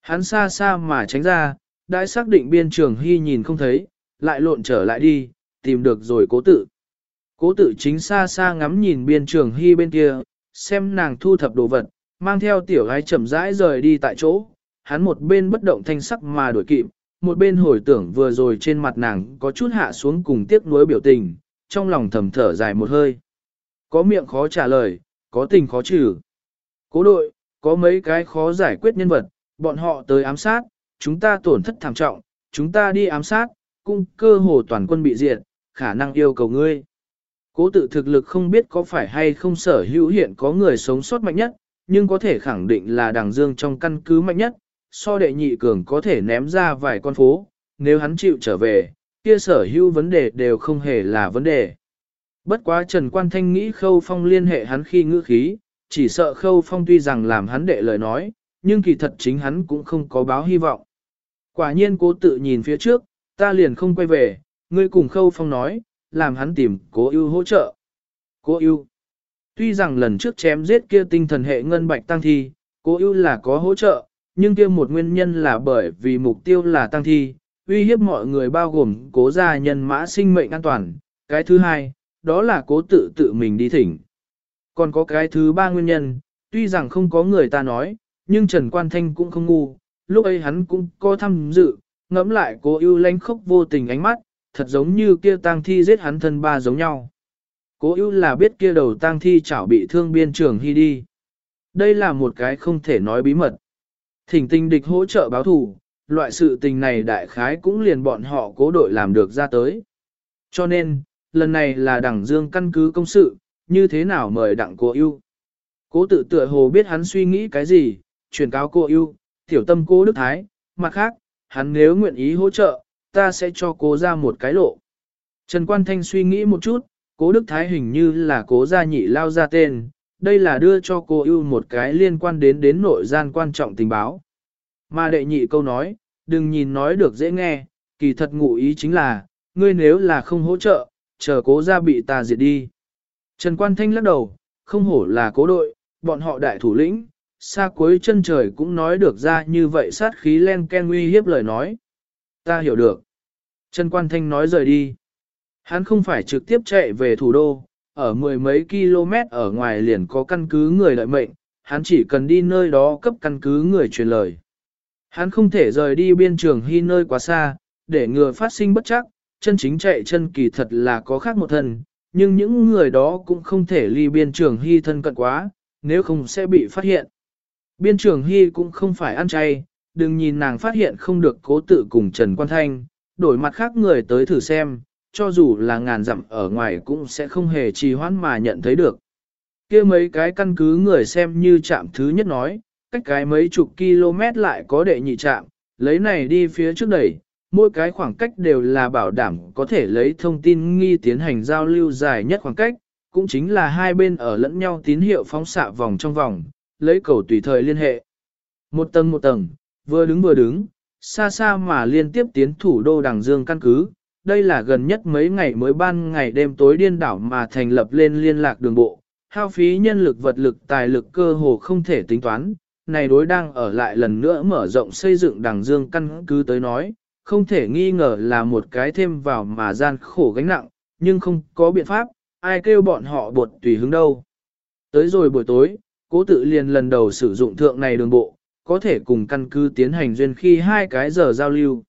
Hắn xa xa mà tránh ra, đã xác định biên trường hy nhìn không thấy, lại lộn trở lại đi, tìm được rồi cố tự. Cố tự chính xa xa ngắm nhìn biên trường hy bên kia, xem nàng thu thập đồ vật, mang theo tiểu gái chậm rãi rời đi tại chỗ, hắn một bên bất động thanh sắc mà đổi kịp, một bên hồi tưởng vừa rồi trên mặt nàng có chút hạ xuống cùng tiếc nuối biểu tình, trong lòng thầm thở dài một hơi. Có miệng khó trả lời, có tình khó trừ. Cố đội, có mấy cái khó giải quyết nhân vật, bọn họ tới ám sát, chúng ta tổn thất thảm trọng, chúng ta đi ám sát, cung cơ hồ toàn quân bị diệt, khả năng yêu cầu ngươi. Cố tự thực lực không biết có phải hay không sở hữu hiện có người sống sót mạnh nhất, nhưng có thể khẳng định là đằng dương trong căn cứ mạnh nhất, so đệ nhị cường có thể ném ra vài con phố, nếu hắn chịu trở về, kia sở hữu vấn đề đều không hề là vấn đề. Bất quá Trần Quan Thanh nghĩ Khâu Phong liên hệ hắn khi ngữ khí, chỉ sợ Khâu Phong tuy rằng làm hắn đệ lời nói, nhưng kỳ thật chính hắn cũng không có báo hy vọng. Quả nhiên cố tự nhìn phía trước, ta liền không quay về, ngươi cùng Khâu Phong nói, làm hắn tìm cố ưu hỗ trợ. Cố ưu. Tuy rằng lần trước chém giết kia tinh thần hệ ngân bạch tăng thi, cố ưu là có hỗ trợ, nhưng kia một nguyên nhân là bởi vì mục tiêu là tăng thi, uy hiếp mọi người bao gồm cố gia nhân mã sinh mệnh an toàn. Cái thứ hai, đó là cố tự tự mình đi thỉnh. Còn có cái thứ ba nguyên nhân, tuy rằng không có người ta nói, nhưng Trần Quan Thanh cũng không ngu, lúc ấy hắn cũng có tham dự, ngẫm lại cố ưu lánh khốc vô tình ánh mắt, thật giống như kia tang thi giết hắn thân ba giống nhau. Cố ưu là biết kia đầu tang thi chảo bị thương biên trường hy đi. Đây là một cái không thể nói bí mật. Thỉnh tình địch hỗ trợ báo thù, loại sự tình này đại khái cũng liền bọn họ cố đội làm được ra tới. Cho nên, lần này là đảng dương căn cứ công sự, như thế nào mời đặng cô ưu. Cố tự tựa hồ biết hắn suy nghĩ cái gì, truyền cáo cô ưu, tiểu tâm cô Đức Thái, mặt khác, hắn nếu nguyện ý hỗ trợ, ta sẽ cho cô ra một cái lộ. Trần Quan Thanh suy nghĩ một chút, cố Đức Thái hình như là cố gia nhị lao ra tên, đây là đưa cho cô ưu một cái liên quan đến đến nội gian quan trọng tình báo. Mà đệ nhị câu nói, đừng nhìn nói được dễ nghe, kỳ thật ngụ ý chính là, ngươi nếu là không hỗ trợ, chờ cố gia bị ta diệt đi. Trần Quan Thanh lắc đầu, không hổ là cố đội, bọn họ đại thủ lĩnh, xa cuối chân trời cũng nói được ra như vậy sát khí len ken uy hiếp lời nói. Ta hiểu được. Trần Quan Thanh nói rời đi. Hắn không phải trực tiếp chạy về thủ đô, ở mười mấy km ở ngoài liền có căn cứ người đợi mệnh, hắn chỉ cần đi nơi đó cấp căn cứ người truyền lời. Hắn không thể rời đi biên trường hy nơi quá xa, để ngừa phát sinh bất chắc, chân chính chạy chân kỳ thật là có khác một thân, nhưng những người đó cũng không thể ly biên trường hy thân cận quá, nếu không sẽ bị phát hiện. Biên trường hy cũng không phải ăn chay, đừng nhìn nàng phát hiện không được cố tự cùng Trần Quan Thanh, đổi mặt khác người tới thử xem, cho dù là ngàn dặm ở ngoài cũng sẽ không hề trì hoãn mà nhận thấy được. kia mấy cái căn cứ người xem như chạm thứ nhất nói, cách cái mấy chục km lại có đệ nhị chạm, lấy này đi phía trước đẩy, mỗi cái khoảng cách đều là bảo đảm có thể lấy thông tin nghi tiến hành giao lưu dài nhất khoảng cách, cũng chính là hai bên ở lẫn nhau tín hiệu phóng xạ vòng trong vòng, lấy cầu tùy thời liên hệ. Một tầng một tầng, vừa đứng vừa đứng, xa xa mà liên tiếp tiến thủ đô Đằng Dương căn cứ, đây là gần nhất mấy ngày mới ban ngày đêm tối điên đảo mà thành lập lên liên lạc đường bộ, hao phí nhân lực vật lực tài lực cơ hồ không thể tính toán, này đối đang ở lại lần nữa mở rộng xây dựng Đằng Dương căn cứ tới nói, không thể nghi ngờ là một cái thêm vào mà gian khổ gánh nặng, nhưng không có biện pháp, ai kêu bọn họ buột tùy hứng đâu. Tới rồi buổi tối, cố tự liền lần đầu sử dụng thượng này đường bộ, có thể cùng căn cứ tiến hành duyên khi hai cái giờ giao lưu.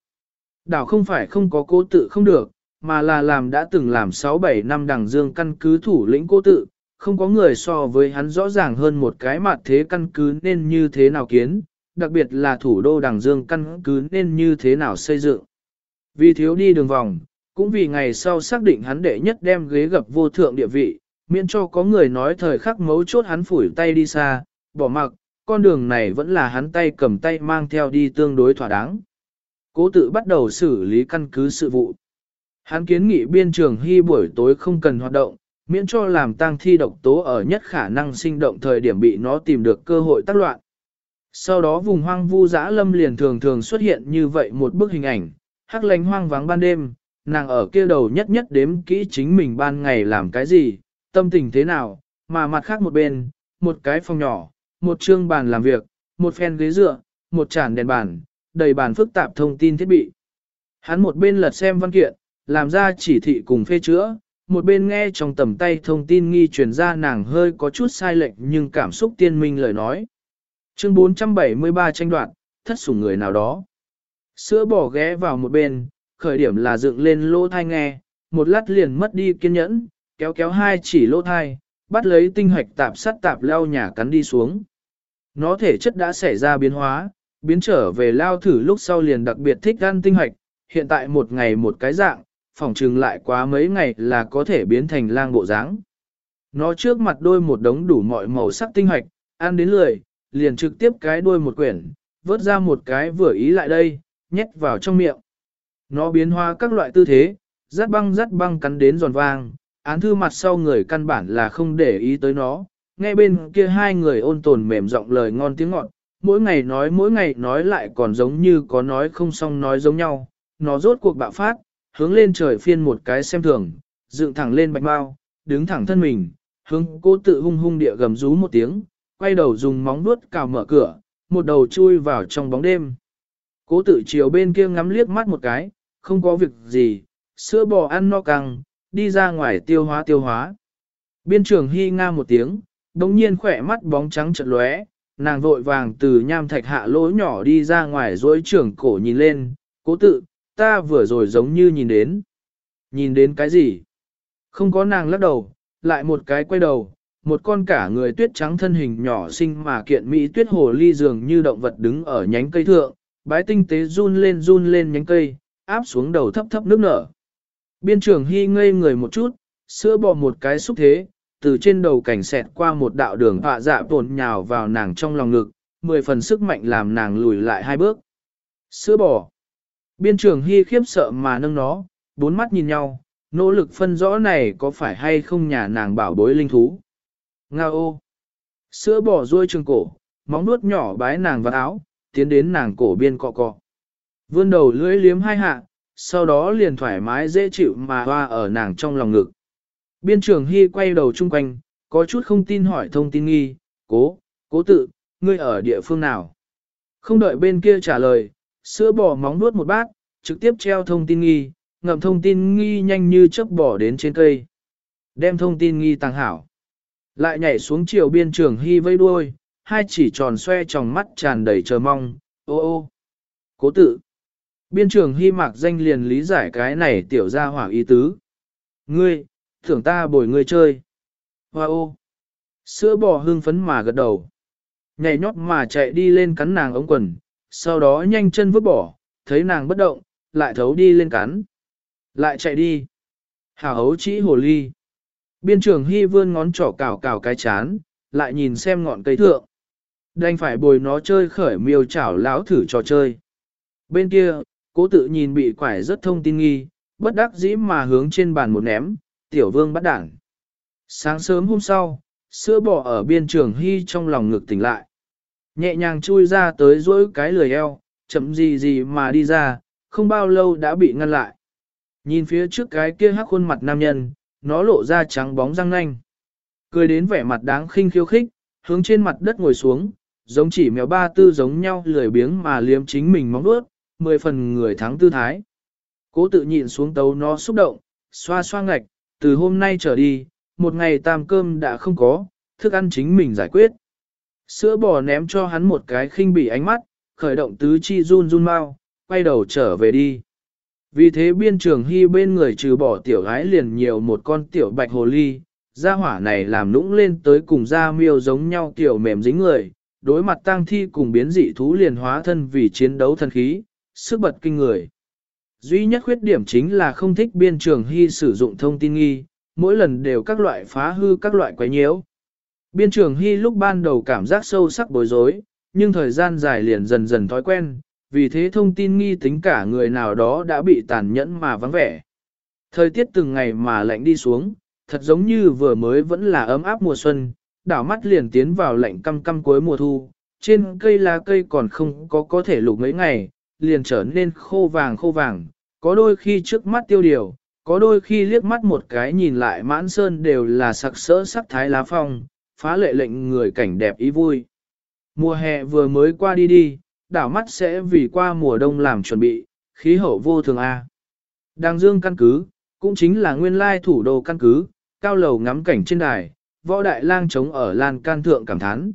Đảo không phải không có cố tự không được, mà là làm đã từng làm 6-7 năm đằng dương căn cứ thủ lĩnh cố tự, không có người so với hắn rõ ràng hơn một cái mặt thế căn cứ nên như thế nào kiến, đặc biệt là thủ đô đằng dương căn cứ nên như thế nào xây dựng. Vì thiếu đi đường vòng, cũng vì ngày sau xác định hắn đệ nhất đem ghế gặp vô thượng địa vị, miễn cho có người nói thời khắc mấu chốt hắn phủi tay đi xa, bỏ mặc, con đường này vẫn là hắn tay cầm tay mang theo đi tương đối thỏa đáng. Cố tự bắt đầu xử lý căn cứ sự vụ. Hắn kiến nghị biên trường hy buổi tối không cần hoạt động, miễn cho làm tang thi độc tố ở nhất khả năng sinh động thời điểm bị nó tìm được cơ hội tác loạn. Sau đó vùng hoang vu dã lâm liền thường thường xuất hiện như vậy một bức hình ảnh, hắc lánh hoang vắng ban đêm, nàng ở kia đầu nhất nhất đếm kỹ chính mình ban ngày làm cái gì, tâm tình thế nào, mà mặt khác một bên, một cái phòng nhỏ, một chương bàn làm việc, một phen ghế dựa, một chản đèn bàn, đầy bàn phức tạp thông tin thiết bị. Hắn một bên lật xem văn kiện, làm ra chỉ thị cùng phê chữa, một bên nghe trong tầm tay thông tin nghi truyền ra nàng hơi có chút sai lệch nhưng cảm xúc tiên minh lời nói. Chương 473 tranh đoạn, thất sủng người nào đó. Sữa bỏ ghé vào một bên, khởi điểm là dựng lên lỗ thai nghe, một lát liền mất đi kiên nhẫn, kéo kéo hai chỉ lỗ thai, bắt lấy tinh hoạch tạp sắt tạp leo nhà cắn đi xuống. Nó thể chất đã xảy ra biến hóa, biến trở về lao thử lúc sau liền đặc biệt thích ăn tinh hoạch, hiện tại một ngày một cái dạng, phỏng trừng lại quá mấy ngày là có thể biến thành lang bộ dáng. Nó trước mặt đôi một đống đủ mọi màu sắc tinh hoạch, ăn đến lười, liền trực tiếp cái đuôi một quyển, vớt ra một cái vừa ý lại đây, nhét vào trong miệng. Nó biến hóa các loại tư thế, rát băng rát băng cắn đến giòn vang, án thư mặt sau người căn bản là không để ý tới nó, nghe bên kia hai người ôn tồn mềm giọng lời ngon tiếng ngọt, mỗi ngày nói mỗi ngày nói lại còn giống như có nói không xong nói giống nhau, nó rốt cuộc bạo phát, hướng lên trời phiên một cái xem thường, dựng thẳng lên bạch bao, đứng thẳng thân mình, hướng cô tự hung hung địa gầm rú một tiếng, quay đầu dùng móng vuốt cào mở cửa, một đầu chui vào trong bóng đêm. Cố tự chiều bên kia ngắm liếc mắt một cái, không có việc gì, sữa bò ăn no căng, đi ra ngoài tiêu hóa tiêu hóa. Biên trưởng hy nga một tiếng, đồng nhiên khỏe mắt bóng trắng chợt lóe, nàng vội vàng từ nham thạch hạ lỗ nhỏ đi ra ngoài dối trưởng cổ nhìn lên, cố tự, ta vừa rồi giống như nhìn đến. Nhìn đến cái gì? Không có nàng lắc đầu, lại một cái quay đầu, một con cả người tuyết trắng thân hình nhỏ xinh mà kiện mỹ tuyết hồ ly dường như động vật đứng ở nhánh cây thượng, bái tinh tế run lên run lên nhánh cây, áp xuống đầu thấp thấp nước nở. Biên trưởng hy ngây người một chút, sữa bò một cái xúc thế, từ trên đầu cảnh xẹt qua một đạo đường họa dạ tồn nhào vào nàng trong lòng ngực, mười phần sức mạnh làm nàng lùi lại hai bước. Sữa bò. Biên trưởng hy khiếp sợ mà nâng nó, bốn mắt nhìn nhau, nỗ lực phân rõ này có phải hay không nhà nàng bảo bối linh thú. Nga ô. Sữa bò ruôi trường cổ, móng nuốt nhỏ bái nàng vào áo, tiến đến nàng cổ biên cọ cọ. Vươn đầu lưỡi liếm hai hạ, sau đó liền thoải mái dễ chịu mà hoa ở nàng trong lòng ngực. Biên trưởng Hy quay đầu chung quanh, có chút không tin hỏi thông tin nghi, cố, cố tự, ngươi ở địa phương nào? Không đợi bên kia trả lời, sữa bò móng nuốt một bát, trực tiếp treo thông tin nghi, ngậm thông tin nghi nhanh như chớp bỏ đến trên cây. Đem thông tin nghi tăng hảo. Lại nhảy xuống chiều biên trường hy vây đuôi, hai chỉ tròn xoe trong mắt tràn đầy chờ mong, ô ô. Cố tự. Biên trường hy mạc danh liền lý giải cái này tiểu ra hỏa ý tứ. Ngươi, thưởng ta bồi ngươi chơi. Hoa ô. Sữa bò hương phấn mà gật đầu. Nhảy nhót mà chạy đi lên cắn nàng ống quần, sau đó nhanh chân vứt bỏ, thấy nàng bất động, lại thấu đi lên cắn. Lại chạy đi. Hảo hấu chỉ hồ ly. Biên trường hy vươn ngón trỏ cào cào cái chán, lại nhìn xem ngọn cây thượng. Đành phải bồi nó chơi khởi miêu chảo láo thử trò chơi. Bên kia, cố tự nhìn bị quải rất thông tin nghi, bất đắc dĩ mà hướng trên bàn một ném, tiểu vương bắt đảng. Sáng sớm hôm sau, sữa bò ở biên trường hy trong lòng ngực tỉnh lại. Nhẹ nhàng chui ra tới dỗi cái lười eo, chậm gì gì mà đi ra, không bao lâu đã bị ngăn lại. Nhìn phía trước cái kia hắc khuôn mặt nam nhân, nó lộ ra trắng bóng răng nanh. Cười đến vẻ mặt đáng khinh khiêu khích, hướng trên mặt đất ngồi xuống, giống chỉ mèo ba tư giống nhau lười biếng mà liếm chính mình móng vuốt, mười phần người thắng tư thái. Cố tự nhịn xuống tấu nó xúc động, xoa xoa ngạch, từ hôm nay trở đi, một ngày tam cơm đã không có, thức ăn chính mình giải quyết. Sữa bò ném cho hắn một cái khinh bỉ ánh mắt, khởi động tứ chi run run mau, quay đầu trở về đi. Vì thế biên trường hy bên người trừ bỏ tiểu gái liền nhiều một con tiểu bạch hồ ly, gia hỏa này làm nũng lên tới cùng da miêu giống nhau tiểu mềm dính người, đối mặt tang thi cùng biến dị thú liền hóa thân vì chiến đấu thần khí, sức bật kinh người. Duy nhất khuyết điểm chính là không thích biên trường hy sử dụng thông tin nghi, mỗi lần đều các loại phá hư các loại quấy nhiễu. Biên trường hy lúc ban đầu cảm giác sâu sắc bối rối, nhưng thời gian dài liền dần dần thói quen, vì thế thông tin nghi tính cả người nào đó đã bị tàn nhẫn mà vắng vẻ. Thời tiết từng ngày mà lạnh đi xuống, thật giống như vừa mới vẫn là ấm áp mùa xuân, đảo mắt liền tiến vào lạnh căm căm cuối mùa thu, trên cây lá cây còn không có có thể lục mấy ngày, liền trở nên khô vàng khô vàng, có đôi khi trước mắt tiêu điều, có đôi khi liếc mắt một cái nhìn lại mãn sơn đều là sặc sỡ sắc thái lá phong, phá lệ lệnh người cảnh đẹp ý vui. Mùa hè vừa mới qua đi đi, đảo mắt sẽ vì qua mùa đông làm chuẩn bị, khí hậu vô thường A. Đàng dương căn cứ, cũng chính là nguyên lai thủ đô căn cứ, cao lầu ngắm cảnh trên đài, võ đại lang trống ở lan can thượng cảm thán.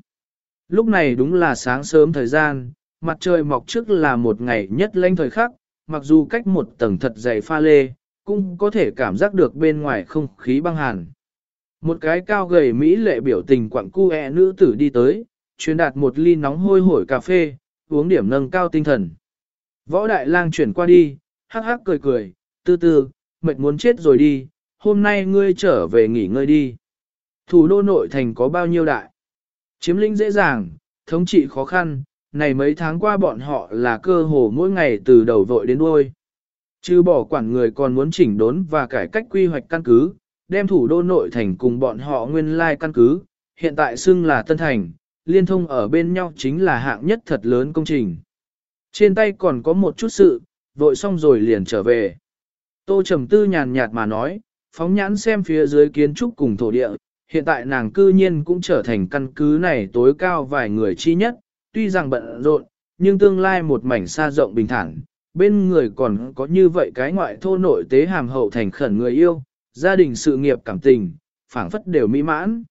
Lúc này đúng là sáng sớm thời gian, mặt trời mọc trước là một ngày nhất lanh thời khắc, mặc dù cách một tầng thật dày pha lê, cũng có thể cảm giác được bên ngoài không khí băng hàn. Một cái cao gầy Mỹ lệ biểu tình quặng cu e nữ tử đi tới, truyền đạt một ly nóng hôi hổi cà phê, uống điểm nâng cao tinh thần. Võ đại lang chuyển qua đi, hắc hắc cười cười, tư tư, mệt muốn chết rồi đi, hôm nay ngươi trở về nghỉ ngơi đi. Thủ đô nội thành có bao nhiêu đại? Chiếm lĩnh dễ dàng, thống trị khó khăn, này mấy tháng qua bọn họ là cơ hồ mỗi ngày từ đầu vội đến đuôi. Chứ bỏ quản người còn muốn chỉnh đốn và cải cách quy hoạch căn cứ, đem thủ đô nội thành cùng bọn họ nguyên lai căn cứ, hiện tại xưng là Tân Thành, liên thông ở bên nhau chính là hạng nhất thật lớn công trình. Trên tay còn có một chút sự, vội xong rồi liền trở về. Tô Trầm Tư nhàn nhạt mà nói, phóng nhãn xem phía dưới kiến trúc cùng thổ địa, hiện tại nàng cư nhiên cũng trở thành căn cứ này tối cao vài người chi nhất, tuy rằng bận rộn, nhưng tương lai một mảnh xa rộng bình thản, bên người còn có như vậy cái ngoại thô nội tế hàm hậu thành khẩn người yêu, gia đình sự nghiệp cảm tình, phảng phất đều mỹ mãn.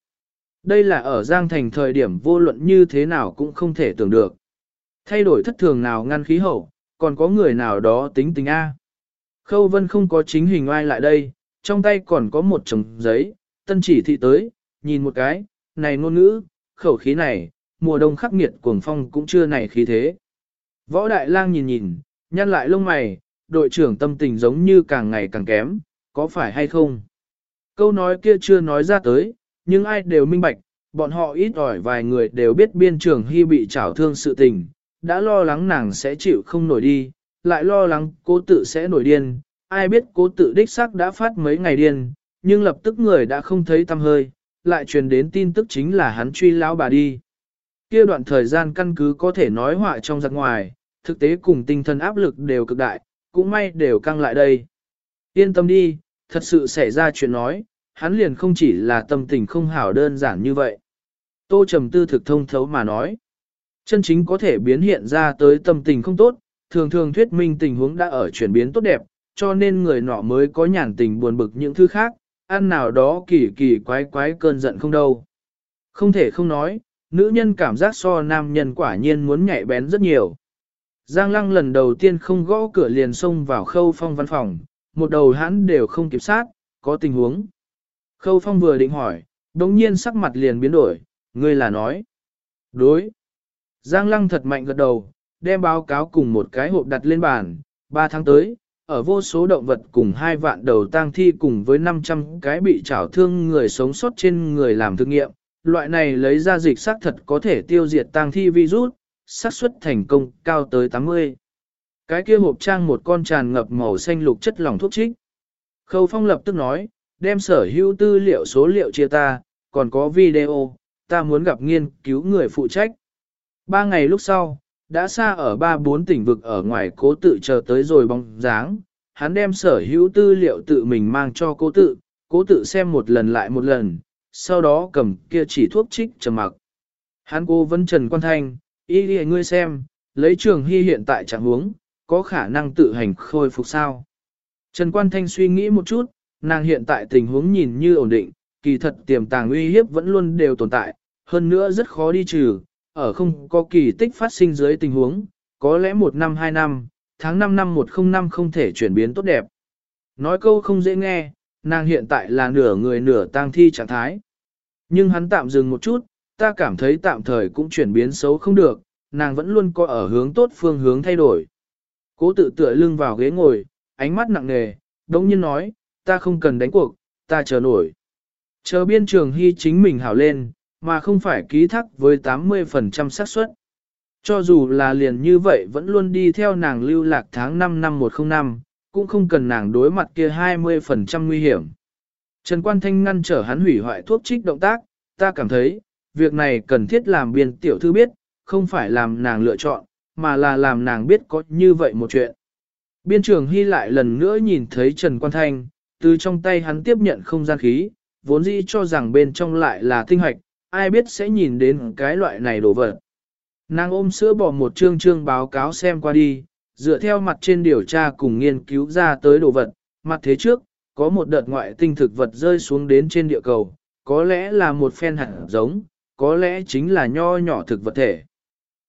Đây là ở Giang Thành thời điểm vô luận như thế nào cũng không thể tưởng được. Thay đổi thất thường nào ngăn khí hậu, còn có người nào đó tính tình A. Khâu Vân không có chính hình ai lại đây, trong tay còn có một chồng giấy, tân chỉ thị tới, nhìn một cái, này ngôn ngữ, khẩu khí này, mùa đông khắc nghiệt cuồng phong cũng chưa này khí thế. Võ Đại Lang nhìn nhìn, nhăn lại lông mày, đội trưởng tâm tình giống như càng ngày càng kém, có phải hay không? Câu nói kia chưa nói ra tới, nhưng ai đều minh bạch, bọn họ ít ỏi vài người đều biết biên trưởng hy bị trảo thương sự tình, đã lo lắng nàng sẽ chịu không nổi đi, lại lo lắng cố tự sẽ nổi điên, ai biết cố tự đích xác đã phát mấy ngày điên, nhưng lập tức người đã không thấy tâm hơi, lại truyền đến tin tức chính là hắn truy lão bà đi. Kia đoạn thời gian căn cứ có thể nói họa trong giặc ngoài, thực tế cùng tinh thần áp lực đều cực đại, cũng may đều căng lại đây. Yên tâm đi, thật sự xảy ra chuyện nói, hắn liền không chỉ là tâm tình không hảo đơn giản như vậy. Tô Trầm Tư thực thông thấu mà nói, chân chính có thể biến hiện ra tới tâm tình không tốt, thường thường thuyết minh tình huống đã ở chuyển biến tốt đẹp, cho nên người nọ mới có nhàn tình buồn bực những thứ khác, ăn nào đó kỳ kỳ quái quái cơn giận không đâu. Không thể không nói, nữ nhân cảm giác so nam nhân quả nhiên muốn nhạy bén rất nhiều. Giang lăng lần đầu tiên không gõ cửa liền xông vào khâu phong văn phòng, một đầu hắn đều không kiểm sát, có tình huống. Khâu phong vừa định hỏi, đồng nhiên sắc mặt liền biến đổi, ngươi là nói. Đối. Giang lăng thật mạnh gật đầu, đem báo cáo cùng một cái hộp đặt lên bàn, ba tháng tới, ở vô số động vật cùng hai vạn đầu tang thi cùng với 500 cái bị trảo thương người sống sót trên người làm thử nghiệm. Loại này lấy ra dịch xác thật có thể tiêu diệt tang thi virus, xác suất thành công cao tới 80. Cái kia hộp trang một con tràn ngập màu xanh lục chất lỏng thuốc trích. Khâu Phong lập tức nói, đem sở hữu tư liệu số liệu chia ta, còn có video, ta muốn gặp nghiên cứu người phụ trách. Ba ngày lúc sau, đã xa ở ba bốn tỉnh vực ở ngoài cố tự chờ tới rồi bóng dáng, hắn đem sở hữu tư liệu tự mình mang cho cố tự, cố tự xem một lần lại một lần, sau đó cầm kia chỉ thuốc trích trầm mặc. Hắn cô vẫn trần quan thanh, y đi ngươi xem, lấy trường hy hiện tại trạng huống, có khả năng tự hành khôi phục sao. Trần Quan Thanh suy nghĩ một chút, nàng hiện tại tình huống nhìn như ổn định, kỳ thật tiềm tàng uy hiếp vẫn luôn đều tồn tại, hơn nữa rất khó đi trừ, ở không có kỳ tích phát sinh dưới tình huống, có lẽ một năm hai năm, tháng 5 năm 105 không thể chuyển biến tốt đẹp. Nói câu không dễ nghe, nàng hiện tại là nửa người nửa tang thi trạng thái. Nhưng hắn tạm dừng một chút, ta cảm thấy tạm thời cũng chuyển biến xấu không được, nàng vẫn luôn có ở hướng tốt phương hướng thay đổi. Cố tự tựa lưng vào ghế ngồi, ánh mắt nặng nề, đống nhiên nói, ta không cần đánh cuộc, ta chờ nổi. Chờ biên trường hy chính mình hảo lên, mà không phải ký thác với 80% xác suất. Cho dù là liền như vậy vẫn luôn đi theo nàng lưu lạc tháng 5 năm 105, cũng không cần nàng đối mặt kia 20% nguy hiểm. Trần Quan Thanh ngăn trở hắn hủy hoại thuốc trích động tác, ta cảm thấy, việc này cần thiết làm biên tiểu thư biết, không phải làm nàng lựa chọn, mà là làm nàng biết có như vậy một chuyện. Biên trường Hy lại lần nữa nhìn thấy Trần Quan Thanh, từ trong tay hắn tiếp nhận không gian khí, vốn dĩ cho rằng bên trong lại là tinh hoạch, ai biết sẽ nhìn đến cái loại này đồ vật. Nàng ôm sữa bỏ một chương chương báo cáo xem qua đi, dựa theo mặt trên điều tra cùng nghiên cứu ra tới đồ vật, mặt thế trước, có một đợt ngoại tinh thực vật rơi xuống đến trên địa cầu, có lẽ là một phen hạt giống, có lẽ chính là nho nhỏ thực vật thể.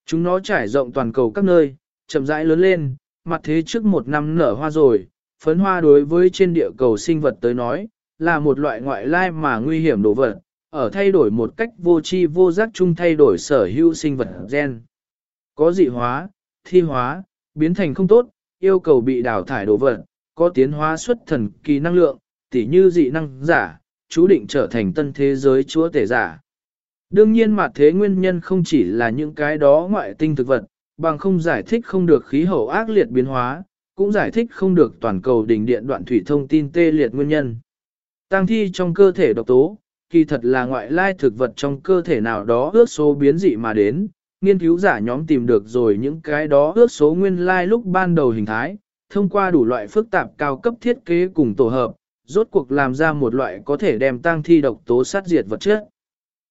Chúng nó trải rộng toàn cầu các nơi, chậm rãi lớn lên, mặt thế trước một năm nở hoa rồi, phấn hoa đối với trên địa cầu sinh vật tới nói, là một loại ngoại lai mà nguy hiểm đồ vật, ở thay đổi một cách vô tri vô giác chung thay đổi sở hữu sinh vật gen. Có dị hóa, thi hóa, biến thành không tốt, yêu cầu bị đào thải đồ vật, có tiến hóa xuất thần kỳ năng lượng, tỉ như dị năng giả, chú định trở thành tân thế giới chúa tể giả. Đương nhiên mà thế nguyên nhân không chỉ là những cái đó ngoại tinh thực vật, bằng không giải thích không được khí hậu ác liệt biến hóa, cũng giải thích không được toàn cầu đỉnh điện đoạn thủy thông tin tê liệt nguyên nhân. Tăng thi trong cơ thể độc tố, kỳ thật là ngoại lai thực vật trong cơ thể nào đó ước số biến dị mà đến, nghiên cứu giả nhóm tìm được rồi những cái đó ước số nguyên lai lúc ban đầu hình thái, thông qua đủ loại phức tạp cao cấp thiết kế cùng tổ hợp, rốt cuộc làm ra một loại có thể đem tang thi độc tố sát diệt vật chất.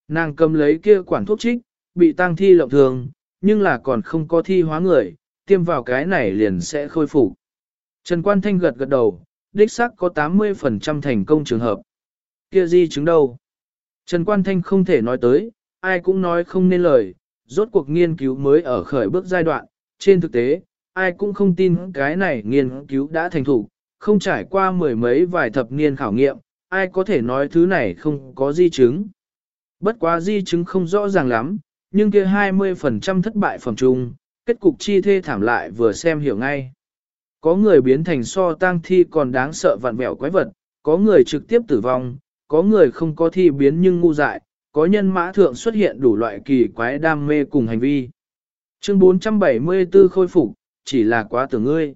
Nàng cầm lấy kia quản thuốc trích, bị tang thi lộng thường, nhưng là còn không có thi hóa người, tiêm vào cái này liền sẽ khôi phục. Trần Quan Thanh gật gật đầu, đích xác có 80% thành công trường hợp. Kia di chứng đâu? Trần Quan Thanh không thể nói tới, ai cũng nói không nên lời, rốt cuộc nghiên cứu mới ở khởi bước giai đoạn, trên thực tế, ai cũng không tin cái này nghiên cứu đã thành thủ, không trải qua mười mấy vài thập niên khảo nghiệm, ai có thể nói thứ này không có di chứng. Bất quá di chứng không rõ ràng lắm, nhưng kia 20% thất bại phẩm trung, kết cục chi thê thảm lại vừa xem hiểu ngay. Có người biến thành so tang thi còn đáng sợ vặn vẹo quái vật, có người trực tiếp tử vong, có người không có thi biến nhưng ngu dại, có nhân mã thượng xuất hiện đủ loại kỳ quái đam mê cùng hành vi. Chương 474 khôi phục, chỉ là quá tưởng ngươi.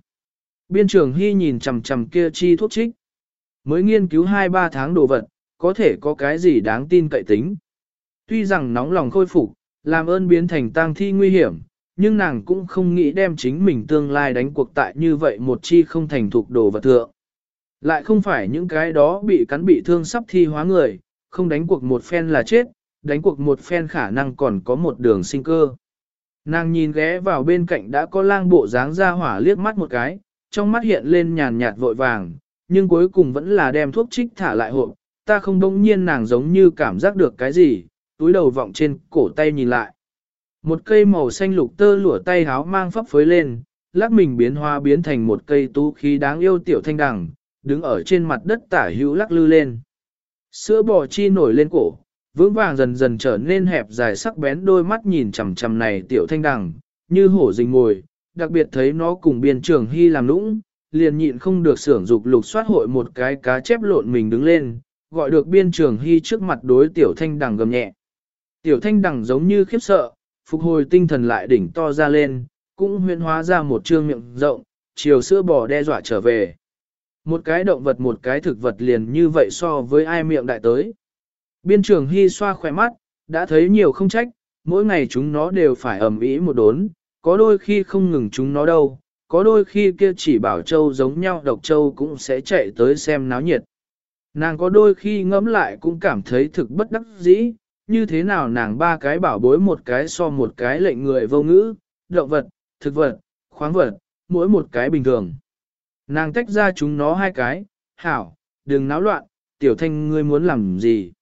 Biên trường Hy nhìn chằm chằm kia chi thuốc trích. Mới nghiên cứu 2-3 tháng đồ vật, có thể có cái gì đáng tin cậy tính. Tuy rằng nóng lòng khôi phục, làm ơn biến thành tang thi nguy hiểm, nhưng nàng cũng không nghĩ đem chính mình tương lai đánh cuộc tại như vậy một chi không thành thục đồ vật thượng. Lại không phải những cái đó bị cắn bị thương sắp thi hóa người, không đánh cuộc một phen là chết, đánh cuộc một phen khả năng còn có một đường sinh cơ. Nàng nhìn ghé vào bên cạnh đã có lang bộ dáng ra hỏa liếc mắt một cái, trong mắt hiện lên nhàn nhạt vội vàng, nhưng cuối cùng vẫn là đem thuốc trích thả lại hộp, ta không đông nhiên nàng giống như cảm giác được cái gì, túi đầu vọng trên cổ tay nhìn lại. Một cây màu xanh lục tơ lụa tay háo mang phấp phới lên, lắc mình biến hoa biến thành một cây tú khí đáng yêu tiểu thanh đằng, đứng ở trên mặt đất tả hữu lắc lư lên. Sữa bò chi nổi lên cổ, vững vàng dần dần trở nên hẹp dài sắc bén đôi mắt nhìn chằm chằm này tiểu thanh đằng, như hổ rình ngồi, đặc biệt thấy nó cùng biên trường hy làm lũng, liền nhịn không được sưởng dục lục soát hội một cái cá chép lộn mình đứng lên, gọi được biên trường hy trước mặt đối tiểu thanh đằng gầm nhẹ. Tiểu thanh đằng giống như khiếp sợ, phục hồi tinh thần lại đỉnh to ra lên, cũng huyên hóa ra một trương miệng rộng, chiều sữa bò đe dọa trở về. Một cái động vật một cái thực vật liền như vậy so với ai miệng đại tới. Biên trường hy xoa khỏe mắt, đã thấy nhiều không trách, mỗi ngày chúng nó đều phải ẩm ý một đốn, có đôi khi không ngừng chúng nó đâu, có đôi khi kia chỉ bảo châu giống nhau độc châu cũng sẽ chạy tới xem náo nhiệt. Nàng có đôi khi ngẫm lại cũng cảm thấy thực bất đắc dĩ, như thế nào nàng ba cái bảo bối một cái so một cái lệnh người vô ngữ, động vật, thực vật, khoáng vật, mỗi một cái bình thường. Nàng tách ra chúng nó hai cái, hảo, đừng náo loạn, tiểu thanh ngươi muốn làm gì.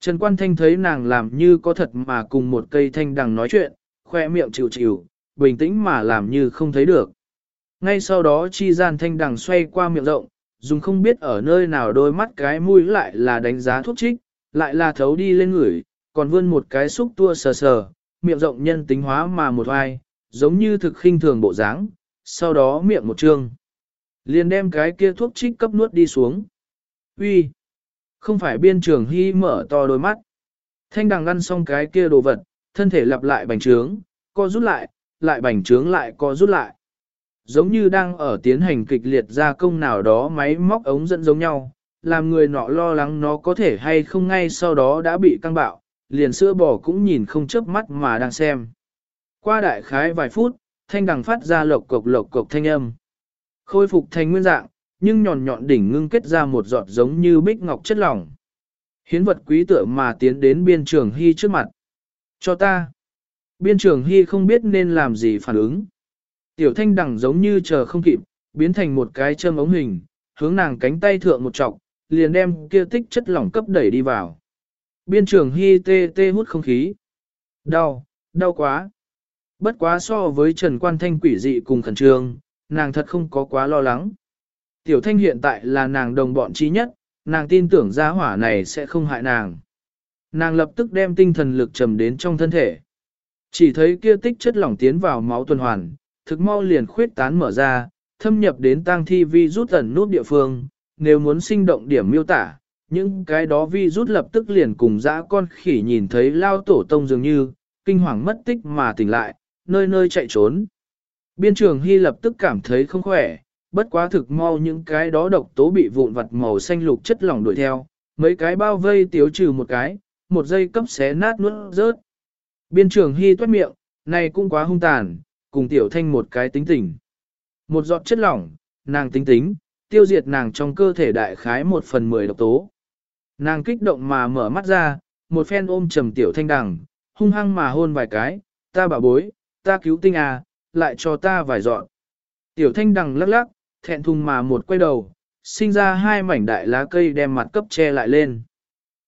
Trần Quan Thanh thấy nàng làm như có thật mà cùng một cây thanh đằng nói chuyện, khoe miệng chịu chịu, bình tĩnh mà làm như không thấy được. Ngay sau đó chi gian thanh đằng xoay qua miệng rộng, dùng không biết ở nơi nào đôi mắt cái mũi lại là đánh giá thuốc trích, lại là thấu đi lên người, còn vươn một cái xúc tua sờ sờ, miệng rộng nhân tính hóa mà một ai, giống như thực khinh thường bộ dáng, sau đó miệng một trương. Liền đem cái kia thuốc trích cấp nuốt đi xuống. Uy, Không phải biên trường hy mở to đôi mắt. Thanh đằng ăn xong cái kia đồ vật, thân thể lặp lại bành trướng, co rút lại, lại bành trướng lại co rút lại. Giống như đang ở tiến hành kịch liệt gia công nào đó máy móc ống dẫn giống nhau, làm người nọ lo lắng nó có thể hay không ngay sau đó đã bị căng bạo, liền sữa bò cũng nhìn không chớp mắt mà đang xem. Qua đại khái vài phút, thanh đằng phát ra lộc cộc lộc cộc thanh âm. Khôi phục thành nguyên dạng, nhưng nhọn nhọn đỉnh ngưng kết ra một giọt giống như bích ngọc chất lỏng. Hiến vật quý tựa mà tiến đến biên trường hy trước mặt. Cho ta. Biên trường hy không biết nên làm gì phản ứng. Tiểu thanh đằng giống như chờ không kịp, biến thành một cái châm ống hình, hướng nàng cánh tay thượng một trọc, liền đem kia tích chất lỏng cấp đẩy đi vào. Biên trường hy tê tê hút không khí. Đau, đau quá. Bất quá so với Trần Quan Thanh quỷ dị cùng khẩn trương, nàng thật không có quá lo lắng. Tiểu Thanh hiện tại là nàng đồng bọn trí nhất, nàng tin tưởng gia hỏa này sẽ không hại nàng. Nàng lập tức đem tinh thần lực trầm đến trong thân thể. Chỉ thấy kia tích chất lỏng tiến vào máu tuần hoàn, thực mau liền khuyết tán mở ra, thâm nhập đến tang thi vi rút ẩn nút địa phương, nếu muốn sinh động điểm miêu tả, những cái đó vi rút lập tức liền cùng dã con khỉ nhìn thấy lao tổ tông dường như, kinh hoàng mất tích mà tỉnh lại, nơi nơi chạy trốn. Biên trường Hy lập tức cảm thấy không khỏe, bất quá thực mau những cái đó độc tố bị vụn vặt màu xanh lục chất lỏng đuổi theo, mấy cái bao vây tiếu trừ một cái, một giây cấp xé nát nuốt rớt. Biên trường Hy toát miệng, này cũng quá hung tàn, cùng tiểu thanh một cái tính tình. Một giọt chất lỏng, nàng tính tính, tiêu diệt nàng trong cơ thể đại khái một phần mười độc tố. Nàng kích động mà mở mắt ra, một phen ôm trầm tiểu thanh đằng, hung hăng mà hôn vài cái, ta bảo bối, ta cứu tinh à, lại cho ta vài dọn. Tiểu thanh đằng lắc lắc, thẹn thùng mà một quay đầu, sinh ra hai mảnh đại lá cây đem mặt cấp che lại lên.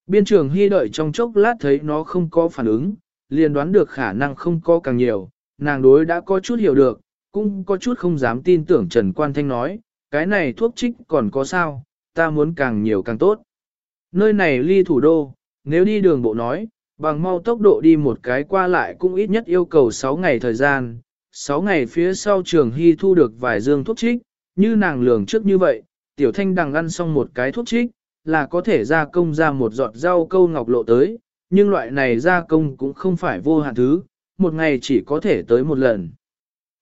Biên trường hy đợi trong chốc lát thấy nó không có phản ứng, liền đoán được khả năng không có càng nhiều, nàng đối đã có chút hiểu được, cũng có chút không dám tin tưởng Trần Quan Thanh nói, cái này thuốc trích còn có sao, ta muốn càng nhiều càng tốt. Nơi này ly thủ đô, nếu đi đường bộ nói, bằng mau tốc độ đi một cái qua lại cũng ít nhất yêu cầu 6 ngày thời gian. 6 ngày phía sau trường hy thu được vài dương thuốc trích, như nàng lường trước như vậy, tiểu thanh đằng ăn xong một cái thuốc trích, là có thể ra công ra một giọt rau câu ngọc lộ tới, nhưng loại này ra công cũng không phải vô hạn thứ, một ngày chỉ có thể tới một lần.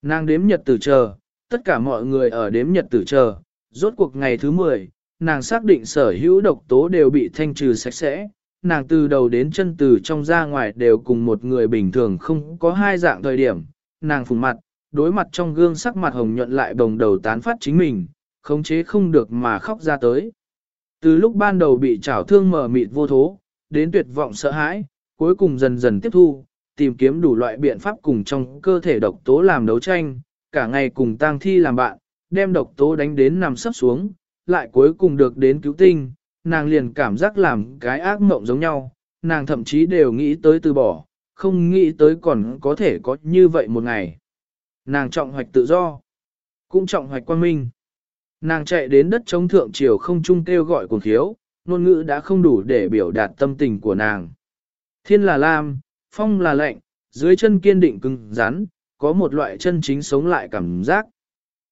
Nàng đếm nhật tử chờ, tất cả mọi người ở đếm nhật tử chờ, rốt cuộc ngày thứ 10, nàng xác định sở hữu độc tố đều bị thanh trừ sạch sẽ, nàng từ đầu đến chân từ trong ra ngoài đều cùng một người bình thường không có hai dạng thời điểm, nàng phùng mặt, đối mặt trong gương sắc mặt hồng nhuận lại bồng đầu tán phát chính mình, khống chế không được mà khóc ra tới. Từ lúc ban đầu bị trảo thương mở mịt vô thố, đến tuyệt vọng sợ hãi, cuối cùng dần dần tiếp thu, tìm kiếm đủ loại biện pháp cùng trong cơ thể độc tố làm đấu tranh, cả ngày cùng tang thi làm bạn, đem độc tố đánh đến nằm sấp xuống, lại cuối cùng được đến cứu tinh, nàng liền cảm giác làm cái ác mộng giống nhau, nàng thậm chí đều nghĩ tới từ bỏ, không nghĩ tới còn có thể có như vậy một ngày. Nàng trọng hoạch tự do, cũng trọng hoạch quan minh. Nàng chạy đến đất chống thượng triều không trung kêu gọi cuồng khiếu, ngôn ngữ đã không đủ để biểu đạt tâm tình của nàng. Thiên là lam, phong là lạnh, dưới chân kiên định cứng rắn, có một loại chân chính sống lại cảm giác.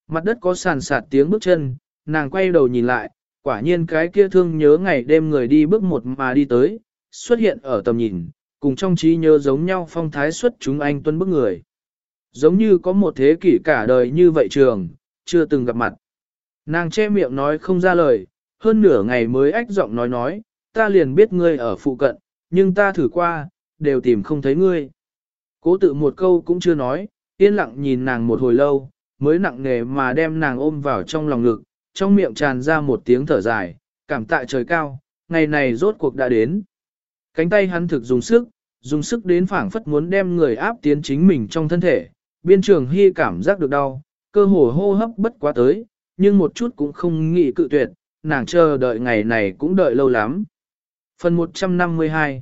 Mặt đất có sàn sạt tiếng bước chân, nàng quay đầu nhìn lại, quả nhiên cái kia thương nhớ ngày đêm người đi bước một mà đi tới, xuất hiện ở tầm nhìn, cùng trong trí nhớ giống nhau phong thái xuất chúng anh tuân bức người. Giống như có một thế kỷ cả đời như vậy trường, chưa từng gặp mặt. Nàng che miệng nói không ra lời, hơn nửa ngày mới ách giọng nói nói, ta liền biết ngươi ở phụ cận, nhưng ta thử qua, đều tìm không thấy ngươi. Cố tự một câu cũng chưa nói, yên lặng nhìn nàng một hồi lâu, mới nặng nề mà đem nàng ôm vào trong lòng ngực, trong miệng tràn ra một tiếng thở dài, cảm tạ trời cao, ngày này rốt cuộc đã đến. Cánh tay hắn thực dùng sức, dùng sức đến phảng phất muốn đem người áp tiến chính mình trong thân thể, biên trường hy cảm giác được đau, cơ hồ hô hấp bất quá tới, nhưng một chút cũng không nghĩ cự tuyệt, nàng chờ đợi ngày này cũng đợi lâu lắm. Phần 152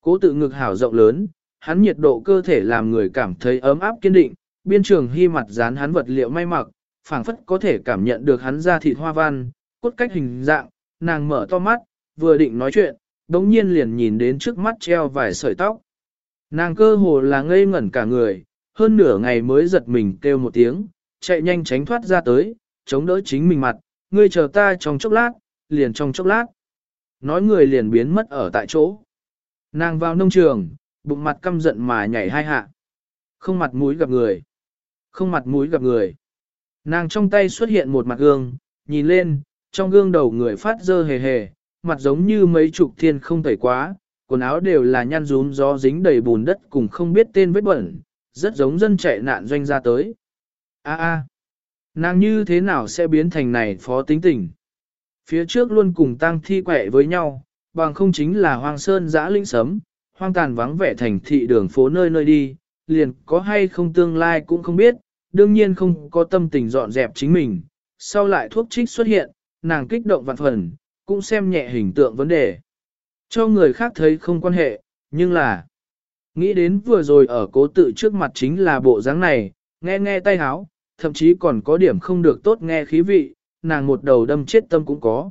Cố tự ngực hảo rộng lớn, hắn nhiệt độ cơ thể làm người cảm thấy ấm áp kiên định, biên trường hy mặt dán hắn vật liệu may mặc, phảng phất có thể cảm nhận được hắn ra thịt hoa văn, cốt cách hình dạng, nàng mở to mắt, vừa định nói chuyện, đống nhiên liền nhìn đến trước mắt treo vài sợi tóc. Nàng cơ hồ là ngây ngẩn cả người, hơn nửa ngày mới giật mình kêu một tiếng, chạy nhanh tránh thoát ra tới, chống đỡ chính mình mặt, ngươi chờ ta trong chốc lát, liền trong chốc lát. Nói người liền biến mất ở tại chỗ. Nàng vào nông trường, bụng mặt căm giận mà nhảy hai hạ. Không mặt mũi gặp người. Không mặt mũi gặp người. Nàng trong tay xuất hiện một mặt gương, nhìn lên, trong gương đầu người phát dơ hề hề, mặt giống như mấy chục thiên không tẩy quá, quần áo đều là nhăn rún gió dính đầy bùn đất cùng không biết tên vết bẩn, rất giống dân chạy nạn doanh ra tới. A a, nàng như thế nào sẽ biến thành này phó tính tình? Phía trước luôn cùng tăng thi quẻ với nhau, bằng không chính là hoang sơn giã linh sấm, hoang tàn vắng vẻ thành thị đường phố nơi nơi đi, liền có hay không tương lai cũng không biết, đương nhiên không có tâm tình dọn dẹp chính mình. Sau lại thuốc trích xuất hiện, nàng kích động vạn phần, cũng xem nhẹ hình tượng vấn đề. Cho người khác thấy không quan hệ, nhưng là... Nghĩ đến vừa rồi ở cố tự trước mặt chính là bộ dáng này, nghe nghe tay háo, thậm chí còn có điểm không được tốt nghe khí vị, nàng một đầu đâm chết tâm cũng có.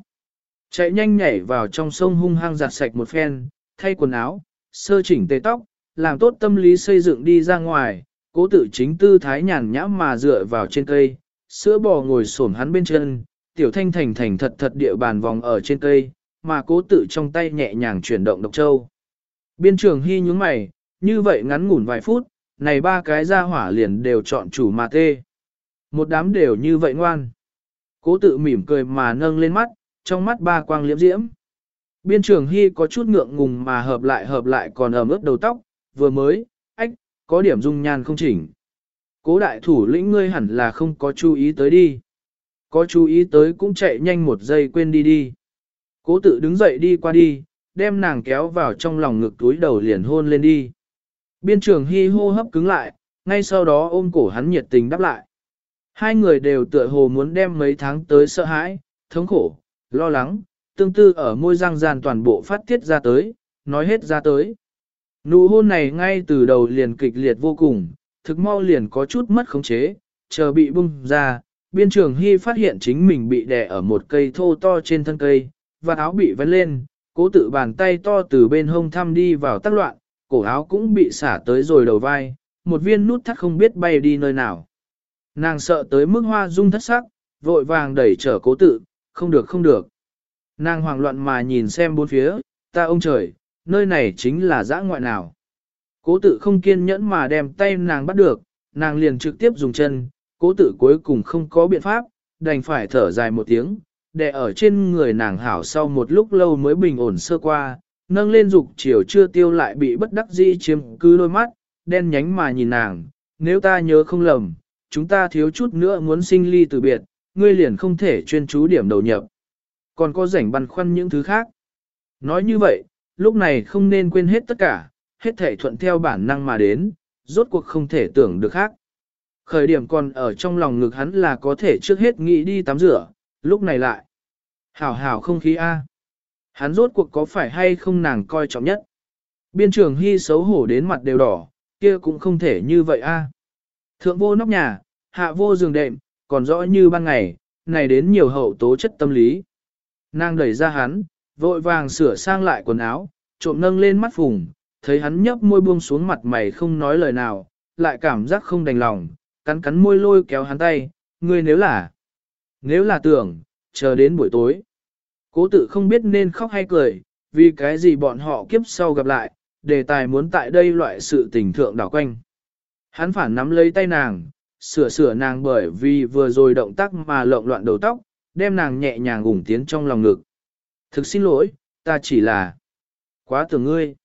Chạy nhanh nhảy vào trong sông hung hăng giặt sạch một phen, thay quần áo, sơ chỉnh tê tóc, làm tốt tâm lý xây dựng đi ra ngoài, cố tự chính tư thái nhàn nhã mà dựa vào trên cây, sữa bò ngồi xổm hắn bên chân, tiểu thanh thành thành thật thật địa bàn vòng ở trên cây, mà cố tự trong tay nhẹ nhàng chuyển động độc châu. Biên trường hy nhúng mày, như vậy ngắn ngủn vài phút, này ba cái ra hỏa liền đều chọn chủ mà tê. Một đám đều như vậy ngoan. Cố tự mỉm cười mà nâng lên mắt, trong mắt ba quang liễm diễm. Biên trường hy có chút ngượng ngùng mà hợp lại hợp lại còn ẩm ướt đầu tóc, vừa mới, ách, có điểm dung nhan không chỉnh. Cố đại thủ lĩnh ngươi hẳn là không có chú ý tới đi. Có chú ý tới cũng chạy nhanh một giây quên đi đi. Cố tự đứng dậy đi qua đi, đem nàng kéo vào trong lòng ngực túi đầu liền hôn lên đi. Biên trường hy hô hấp cứng lại, ngay sau đó ôm cổ hắn nhiệt tình đáp lại. Hai người đều tựa hồ muốn đem mấy tháng tới sợ hãi, thống khổ, lo lắng, tương tư ở môi răng gian toàn bộ phát tiết ra tới, nói hết ra tới. Nụ hôn này ngay từ đầu liền kịch liệt vô cùng, thực mau liền có chút mất khống chế, chờ bị bung ra, biên trường hy phát hiện chính mình bị đè ở một cây thô to trên thân cây, và áo bị vén lên, cố tự bàn tay to từ bên hông thăm đi vào tác loạn, cổ áo cũng bị xả tới rồi đầu vai, một viên nút thắt không biết bay đi nơi nào. Nàng sợ tới mức hoa dung thất sắc, vội vàng đẩy trở cố tự, không được không được. Nàng hoảng loạn mà nhìn xem bốn phía, ta ông trời, nơi này chính là dã ngoại nào. Cố tự không kiên nhẫn mà đem tay nàng bắt được, nàng liền trực tiếp dùng chân, cố tự cuối cùng không có biện pháp, đành phải thở dài một tiếng, để ở trên người nàng hảo sau một lúc lâu mới bình ổn sơ qua, nâng lên dục chiều chưa tiêu lại bị bất đắc dĩ chiếm cứ đôi mắt, đen nhánh mà nhìn nàng, nếu ta nhớ không lầm, chúng ta thiếu chút nữa muốn sinh ly từ biệt, ngươi liền không thể chuyên chú điểm đầu nhập. Còn có rảnh băn khoăn những thứ khác. Nói như vậy, lúc này không nên quên hết tất cả, hết thể thuận theo bản năng mà đến, rốt cuộc không thể tưởng được khác. Khởi điểm còn ở trong lòng ngực hắn là có thể trước hết nghĩ đi tắm rửa, lúc này lại. Hảo hảo không khí A. Hắn rốt cuộc có phải hay không nàng coi trọng nhất. Biên trường hy xấu hổ đến mặt đều đỏ, kia cũng không thể như vậy A. Thượng vô nóc nhà, hạ vô giường đệm, còn rõ như ban ngày, này đến nhiều hậu tố chất tâm lý. Nàng đẩy ra hắn, vội vàng sửa sang lại quần áo, trộm nâng lên mắt phùng, thấy hắn nhấp môi buông xuống mặt mày không nói lời nào, lại cảm giác không đành lòng, cắn cắn môi lôi kéo hắn tay, ngươi nếu là, nếu là tưởng, chờ đến buổi tối. Cố tự không biết nên khóc hay cười, vì cái gì bọn họ kiếp sau gặp lại, đề tài muốn tại đây loại sự tình thượng đảo quanh. Hắn phản nắm lấy tay nàng, sửa sửa nàng bởi vì vừa rồi động tác mà lộn loạn đầu tóc, đem nàng nhẹ nhàng ủng tiến trong lòng ngực. Thực xin lỗi, ta chỉ là quá tưởng ngươi.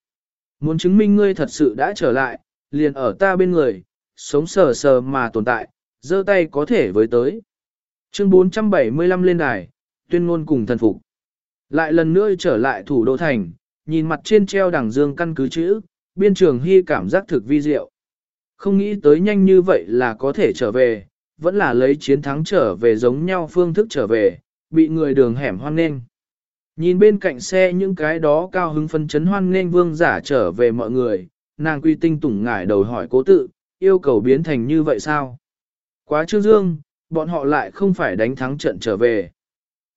Muốn chứng minh ngươi thật sự đã trở lại, liền ở ta bên người, sống sờ sờ mà tồn tại, giơ tay có thể với tới. Chương 475 lên đài, tuyên ngôn cùng thần phục. Lại lần nữa trở lại thủ đô thành, nhìn mặt trên treo đảng dương căn cứ chữ, biên trường hy cảm giác thực vi diệu. Không nghĩ tới nhanh như vậy là có thể trở về, vẫn là lấy chiến thắng trở về giống nhau phương thức trở về, bị người đường hẻm hoan nghênh. Nhìn bên cạnh xe những cái đó cao hứng phân chấn hoan nghênh vương giả trở về mọi người, nàng quy tinh tủng ngải đầu hỏi cố tự, yêu cầu biến thành như vậy sao? Quá trương dương, bọn họ lại không phải đánh thắng trận trở về.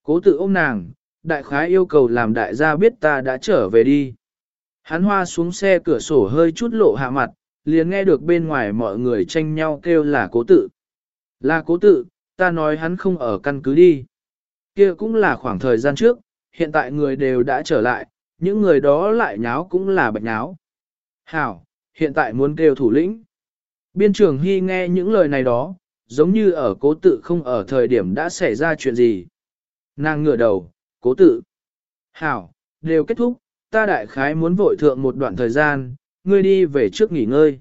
Cố tự ôm nàng, đại khái yêu cầu làm đại gia biết ta đã trở về đi. Hắn hoa xuống xe cửa sổ hơi chút lộ hạ mặt, liền nghe được bên ngoài mọi người tranh nhau kêu là cố tự. Là cố tự, ta nói hắn không ở căn cứ đi. Kia cũng là khoảng thời gian trước, hiện tại người đều đã trở lại, những người đó lại nháo cũng là bạch nháo. Hảo, hiện tại muốn kêu thủ lĩnh. Biên trưởng Hy nghe những lời này đó, giống như ở cố tự không ở thời điểm đã xảy ra chuyện gì. Nàng ngửa đầu, cố tự. Hảo, đều kết thúc, ta đại khái muốn vội thượng một đoạn thời gian, ngươi đi về trước nghỉ ngơi.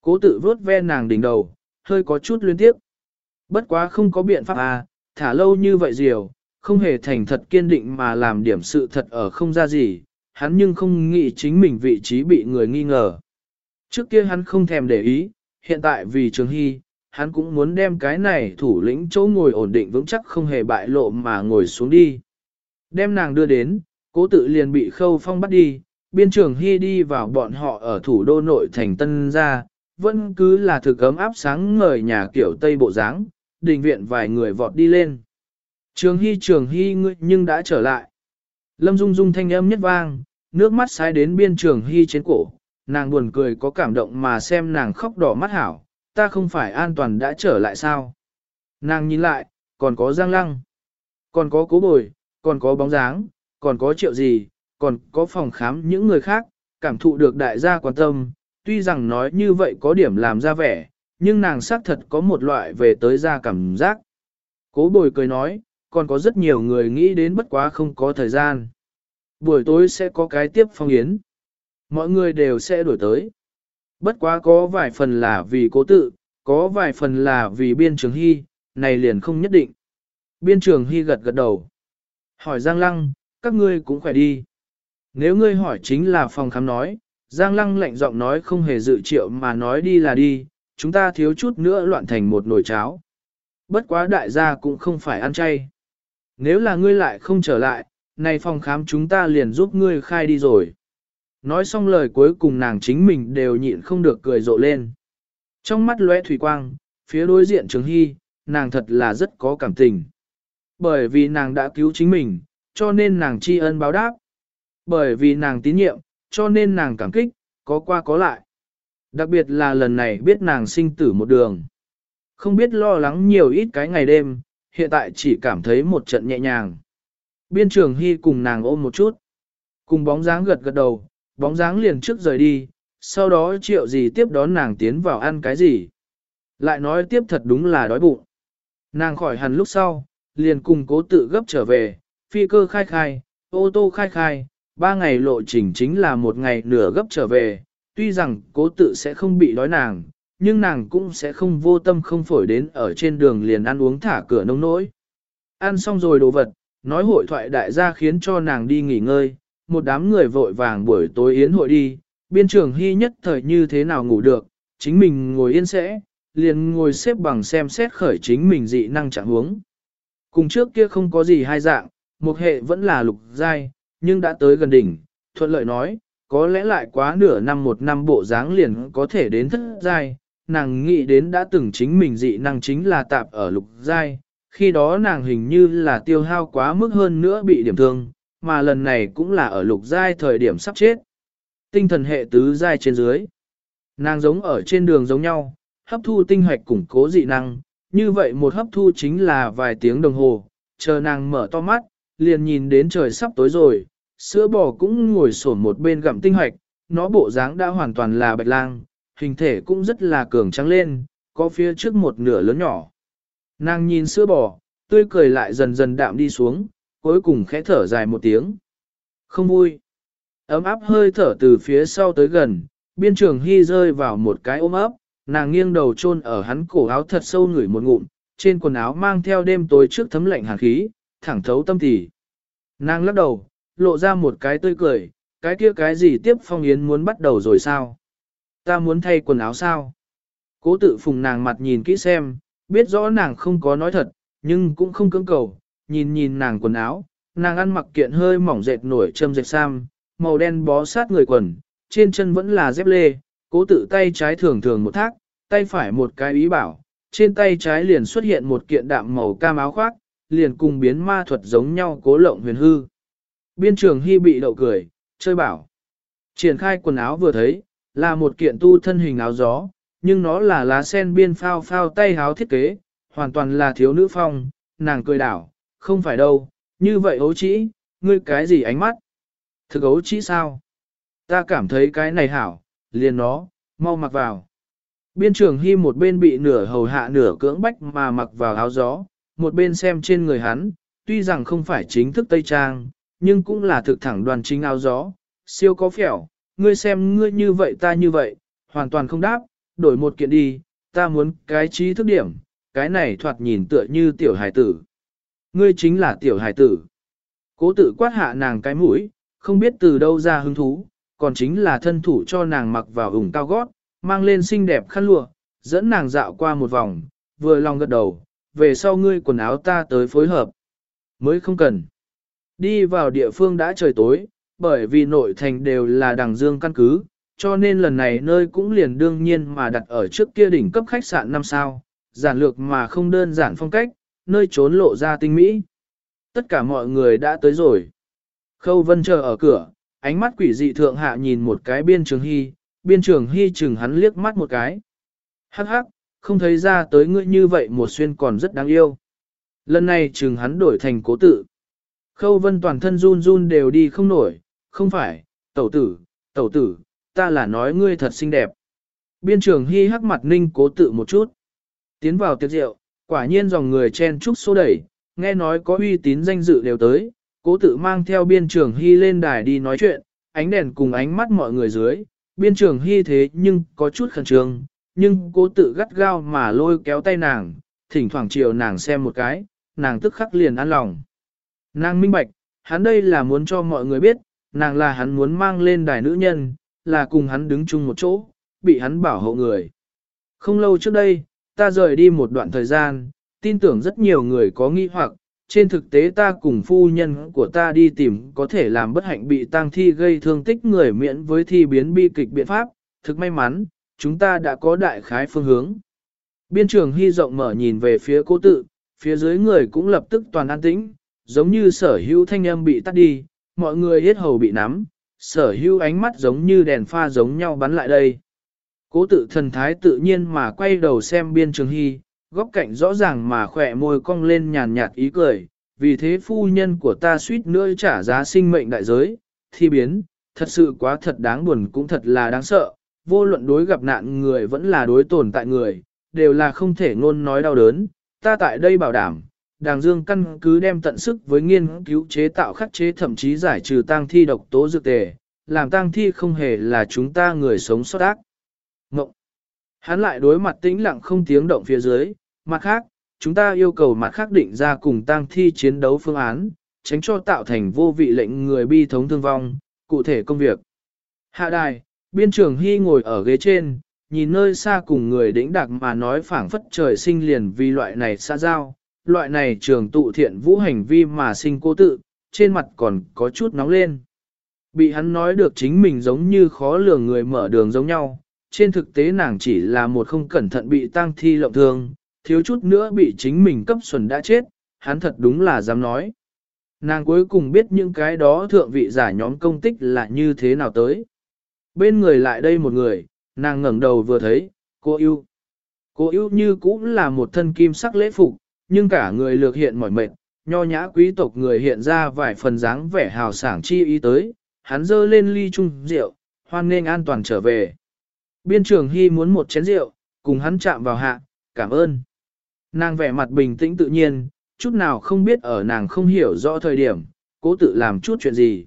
Cố tự vớt ve nàng đỉnh đầu, hơi có chút liên tiếp. Bất quá không có biện pháp à, thả lâu như vậy diều, không hề thành thật kiên định mà làm điểm sự thật ở không ra gì, hắn nhưng không nghĩ chính mình vị trí bị người nghi ngờ. Trước kia hắn không thèm để ý, hiện tại vì Trường Hy, hắn cũng muốn đem cái này thủ lĩnh chỗ ngồi ổn định vững chắc không hề bại lộ mà ngồi xuống đi. Đem nàng đưa đến, cố tự liền bị khâu phong bắt đi, biên trường Hy đi vào bọn họ ở thủ đô nội thành Tân Gia, vẫn cứ là thực ấm áp sáng ngời nhà kiểu Tây Bộ dáng đình viện vài người vọt đi lên. Trường Hy trường Hy ngươi nhưng đã trở lại. Lâm Dung Dung thanh âm nhất vang, nước mắt sái đến biên trường Hy trên cổ, nàng buồn cười có cảm động mà xem nàng khóc đỏ mắt hảo, ta không phải an toàn đã trở lại sao. Nàng nhìn lại, còn có Giang Lăng, còn có cố bồi, còn có bóng dáng, còn có triệu gì, còn có phòng khám những người khác, cảm thụ được đại gia quan tâm, tuy rằng nói như vậy có điểm làm ra vẻ, nhưng nàng xác thật có một loại về tới ra cảm giác. Cố bồi cười nói, còn có rất nhiều người nghĩ đến bất quá không có thời gian. Buổi tối sẽ có cái tiếp phong yến. Mọi người đều sẽ đổi tới. Bất quá có vài phần là vì cố tự, có vài phần là vì biên trường hy, này liền không nhất định. Biên trường hy gật gật đầu. Hỏi Giang Lăng, các ngươi cũng khỏe đi. Nếu ngươi hỏi chính là phòng khám nói, Giang Lăng lạnh giọng nói không hề dự triệu mà nói đi là đi, chúng ta thiếu chút nữa loạn thành một nồi cháo. Bất quá đại gia cũng không phải ăn chay. Nếu là ngươi lại không trở lại, này phòng khám chúng ta liền giúp ngươi khai đi rồi. Nói xong lời cuối cùng nàng chính mình đều nhịn không được cười rộ lên. Trong mắt lóe thủy quang, phía đối diện Trường Hy, nàng thật là rất có cảm tình. Bởi vì nàng đã cứu chính mình, cho nên nàng tri ân báo đáp. Bởi vì nàng tín nhiệm, cho nên nàng cảm kích, có qua có lại. Đặc biệt là lần này biết nàng sinh tử một đường. Không biết lo lắng nhiều ít cái ngày đêm, hiện tại chỉ cảm thấy một trận nhẹ nhàng. Biên trường Hy cùng nàng ôm một chút. Cùng bóng dáng gật gật đầu, bóng dáng liền trước rời đi, sau đó triệu gì tiếp đón nàng tiến vào ăn cái gì. Lại nói tiếp thật đúng là đói bụng. Nàng khỏi hẳn lúc sau, liền cùng cố tự gấp trở về, phi cơ khai khai, ô tô khai khai, ba ngày lộ trình chính là một ngày nửa gấp trở về, tuy rằng cố tự sẽ không bị đói nàng, nhưng nàng cũng sẽ không vô tâm không phổi đến ở trên đường liền ăn uống thả cửa nông nỗi. Ăn xong rồi đồ vật, nói hội thoại đại gia khiến cho nàng đi nghỉ ngơi, một đám người vội vàng buổi tối yến hội đi, biên trường hy nhất thời như thế nào ngủ được, chính mình ngồi yên sẽ, liền ngồi xếp bằng xem xét khởi chính mình dị năng trạng huống. Cùng trước kia không có gì hai dạng, một hệ vẫn là lục giai, nhưng đã tới gần đỉnh, thuận lợi nói, có lẽ lại quá nửa năm một năm bộ dáng liền có thể đến thất giai, nàng nghĩ đến đã từng chính mình dị năng chính là tạp ở lục giai, khi đó nàng hình như là tiêu hao quá mức hơn nữa bị điểm thương, mà lần này cũng là ở lục giai thời điểm sắp chết. Tinh thần hệ tứ giai trên dưới. Nàng giống ở trên đường giống nhau, hấp thu tinh hoạch củng cố dị năng, như vậy một hấp thu chính là vài tiếng đồng hồ, chờ nàng mở to mắt, liền nhìn đến trời sắp tối rồi, sữa bò cũng ngồi sổn một bên gặm tinh hoạch, nó bộ dáng đã hoàn toàn là bạch lang, hình thể cũng rất là cường trắng lên, có phía trước một nửa lớn nhỏ. Nàng nhìn sữa bò, tươi cười lại dần dần đạm đi xuống, cuối cùng khẽ thở dài một tiếng. Không vui. Ấm áp hơi thở từ phía sau tới gần, biên trường hy rơi vào một cái ôm ấp, nàng nghiêng đầu chôn ở hắn cổ áo thật sâu ngửi một ngụm, trên quần áo mang theo đêm tối trước thấm lạnh hàn khí, thẳng thấu tâm tỉ. Nàng lắc đầu, lộ ra một cái tươi cười, cái kia cái gì tiếp phong yến muốn bắt đầu rồi sao? Ta muốn thay quần áo sao? Cố tự phùng nàng mặt nhìn kỹ xem, biết rõ nàng không có nói thật, nhưng cũng không cưỡng cầu, nhìn nhìn nàng quần áo, nàng ăn mặc kiện hơi mỏng dệt nổi châm dệt sam, màu đen bó sát người quần, trên chân vẫn là dép lê, cố tự tay trái thường thường một thác, tay phải một cái ý bảo, trên tay trái liền xuất hiện một kiện đạm màu cam áo khoác, liền cùng biến ma thuật giống nhau cố lộng huyền hư. Biên trường hy bị đậu cười, chơi bảo. Triển khai quần áo vừa thấy, là một kiện tu thân hình áo gió, nhưng nó là lá sen biên phao phao tay áo thiết kế, hoàn toàn là thiếu nữ phong, nàng cười đảo, không phải đâu, như vậy ấu trĩ, ngươi cái gì ánh mắt? Thực ấu trĩ sao? Ta cảm thấy cái này hảo, liền nó, mau mặc vào. Biên trường hy một bên bị nửa hầu hạ nửa cưỡng bách mà mặc vào áo gió, một bên xem trên người hắn, tuy rằng không phải chính thức Tây Trang, nhưng cũng là thực thẳng đoàn chính áo gió, siêu có phèo, ngươi xem ngươi như vậy ta như vậy, hoàn toàn không đáp, đổi một kiện đi, ta muốn cái trí thức điểm, cái này thoạt nhìn tựa như tiểu hải tử. Ngươi chính là tiểu hải tử. Cố tự quát hạ nàng cái mũi, không biết từ đâu ra hứng thú, còn chính là thân thủ cho nàng mặc vào ủng cao gót, mang lên xinh đẹp khăn lụa, dẫn nàng dạo qua một vòng, vừa lòng gật đầu, về sau ngươi quần áo ta tới phối hợp. Mới không cần. Đi vào địa phương đã trời tối, bởi vì nội thành đều là đằng dương căn cứ, cho nên lần này nơi cũng liền đương nhiên mà đặt ở trước kia đỉnh cấp khách sạn năm sao, giản lược mà không đơn giản phong cách, nơi trốn lộ ra tinh mỹ. Tất cả mọi người đã tới rồi. Khâu Vân chờ ở cửa, ánh mắt quỷ dị thượng hạ nhìn một cái biên trường hy, biên trường hy chừng hắn liếc mắt một cái. Hắc hắc, không thấy ra tới ngươi như vậy một xuyên còn rất đáng yêu. Lần này chừng hắn đổi thành cố tự. Khâu Vân toàn thân run run đều đi không nổi, không phải, tẩu tử, tẩu tử, ta là nói ngươi thật xinh đẹp. Biên trường hy hắc mặt ninh cố tự một chút. Tiến vào tiệc rượu, quả nhiên dòng người chen chúc xô đẩy, nghe nói có uy tín danh dự đều tới, cố tự mang theo biên trường hy lên đài đi nói chuyện, ánh đèn cùng ánh mắt mọi người dưới, biên trường hy thế nhưng có chút khẩn trương, nhưng cố tự gắt gao mà lôi kéo tay nàng, thỉnh thoảng chiều nàng xem một cái, nàng tức khắc liền an lòng. Nàng minh bạch, hắn đây là muốn cho mọi người biết, nàng là hắn muốn mang lên đài nữ nhân, là cùng hắn đứng chung một chỗ, bị hắn bảo hộ người. Không lâu trước đây, ta rời đi một đoạn thời gian, tin tưởng rất nhiều người có nghi hoặc, trên thực tế ta cùng phu nhân của ta đi tìm có thể làm bất hạnh bị tang thi gây thương tích người miễn với thi biến bi kịch biện pháp, thực may mắn, chúng ta đã có đại khái phương hướng. Biên trường hy rộng mở nhìn về phía cố tự, phía dưới người cũng lập tức toàn an tĩnh, giống như sở hữu thanh âm bị tắt đi, mọi người hết hầu bị nắm, sở hữu ánh mắt giống như đèn pha giống nhau bắn lại đây. Cố tự thần thái tự nhiên mà quay đầu xem biên trường hy, góc cạnh rõ ràng mà khỏe môi cong lên nhàn nhạt ý cười, vì thế phu nhân của ta suýt nữa trả giá sinh mệnh đại giới, thi biến, thật sự quá thật đáng buồn cũng thật là đáng sợ, vô luận đối gặp nạn người vẫn là đối tồn tại người, đều là không thể ngôn nói đau đớn, ta tại đây bảo đảm, đàng dương căn cứ đem tận sức với nghiên cứu chế tạo khắc chế thậm chí giải trừ tang thi độc tố dược tề, làm tang thi không hề là chúng ta người sống sót ác. Hắn lại đối mặt tĩnh lặng không tiếng động phía dưới, mặt khác, chúng ta yêu cầu mặt khác định ra cùng tang thi chiến đấu phương án, tránh cho tạo thành vô vị lệnh người bi thống thương vong, cụ thể công việc. Hạ đài, biên trưởng Hy ngồi ở ghế trên, nhìn nơi xa cùng người đĩnh đặc mà nói phảng phất trời sinh liền vì loại này xa giao, loại này trường tụ thiện vũ hành vi mà sinh cố tự, trên mặt còn có chút nóng lên. Bị hắn nói được chính mình giống như khó lường người mở đường giống nhau, trên thực tế nàng chỉ là một không cẩn thận bị tang thi lộng thương, thiếu chút nữa bị chính mình cấp xuẩn đã chết, hắn thật đúng là dám nói. Nàng cuối cùng biết những cái đó thượng vị giả nhóm công tích là như thế nào tới. Bên người lại đây một người, nàng ngẩng đầu vừa thấy, cô yêu. Cô yêu như cũng là một thân kim sắc lễ phục, nhưng cả người lược hiện mỏi mệt, nho nhã quý tộc người hiện ra vài phần dáng vẻ hào sảng chi ý tới, hắn dơ lên ly chung rượu, hoan nên an toàn trở về. Biên trường Hy muốn một chén rượu, cùng hắn chạm vào hạ, cảm ơn. Nàng vẻ mặt bình tĩnh tự nhiên, chút nào không biết ở nàng không hiểu rõ thời điểm, cố tự làm chút chuyện gì.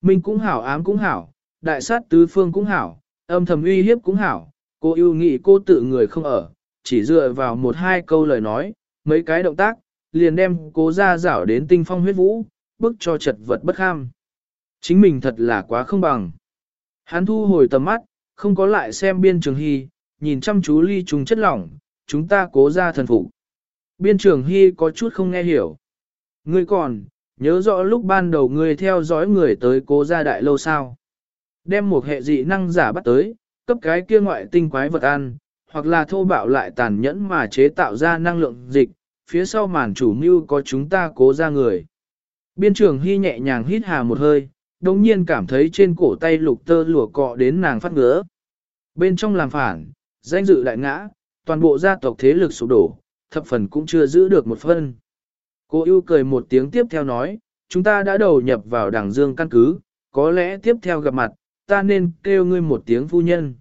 Mình cũng hảo ám cũng hảo, đại sát tứ phương cũng hảo, âm thầm uy hiếp cũng hảo, cô yêu nghị cô tự người không ở, chỉ dựa vào một hai câu lời nói, mấy cái động tác, liền đem cố ra rảo đến tinh phong huyết vũ, bức cho chật vật bất kham. Chính mình thật là quá không bằng. Hắn thu hồi tầm mắt, không có lại xem biên trường hy, nhìn chăm chú ly trùng chất lỏng, chúng ta cố ra thần phục. Biên trường hy có chút không nghe hiểu. Ngươi còn, nhớ rõ lúc ban đầu ngươi theo dõi người tới cố gia đại lâu sao. Đem một hệ dị năng giả bắt tới, cấp cái kia ngoại tinh quái vật ăn, hoặc là thô bạo lại tàn nhẫn mà chế tạo ra năng lượng dịch, phía sau màn chủ mưu có chúng ta cố ra người. Biên trường hy nhẹ nhàng hít hà một hơi, đồng nhiên cảm thấy trên cổ tay lục tơ lụa cọ đến nàng phát ngứa. Bên trong làm phản, danh dự đại ngã, toàn bộ gia tộc thế lực sụp đổ, thập phần cũng chưa giữ được một phân. Cô ưu cười một tiếng tiếp theo nói, chúng ta đã đầu nhập vào đảng dương căn cứ, có lẽ tiếp theo gặp mặt, ta nên kêu ngươi một tiếng phu nhân.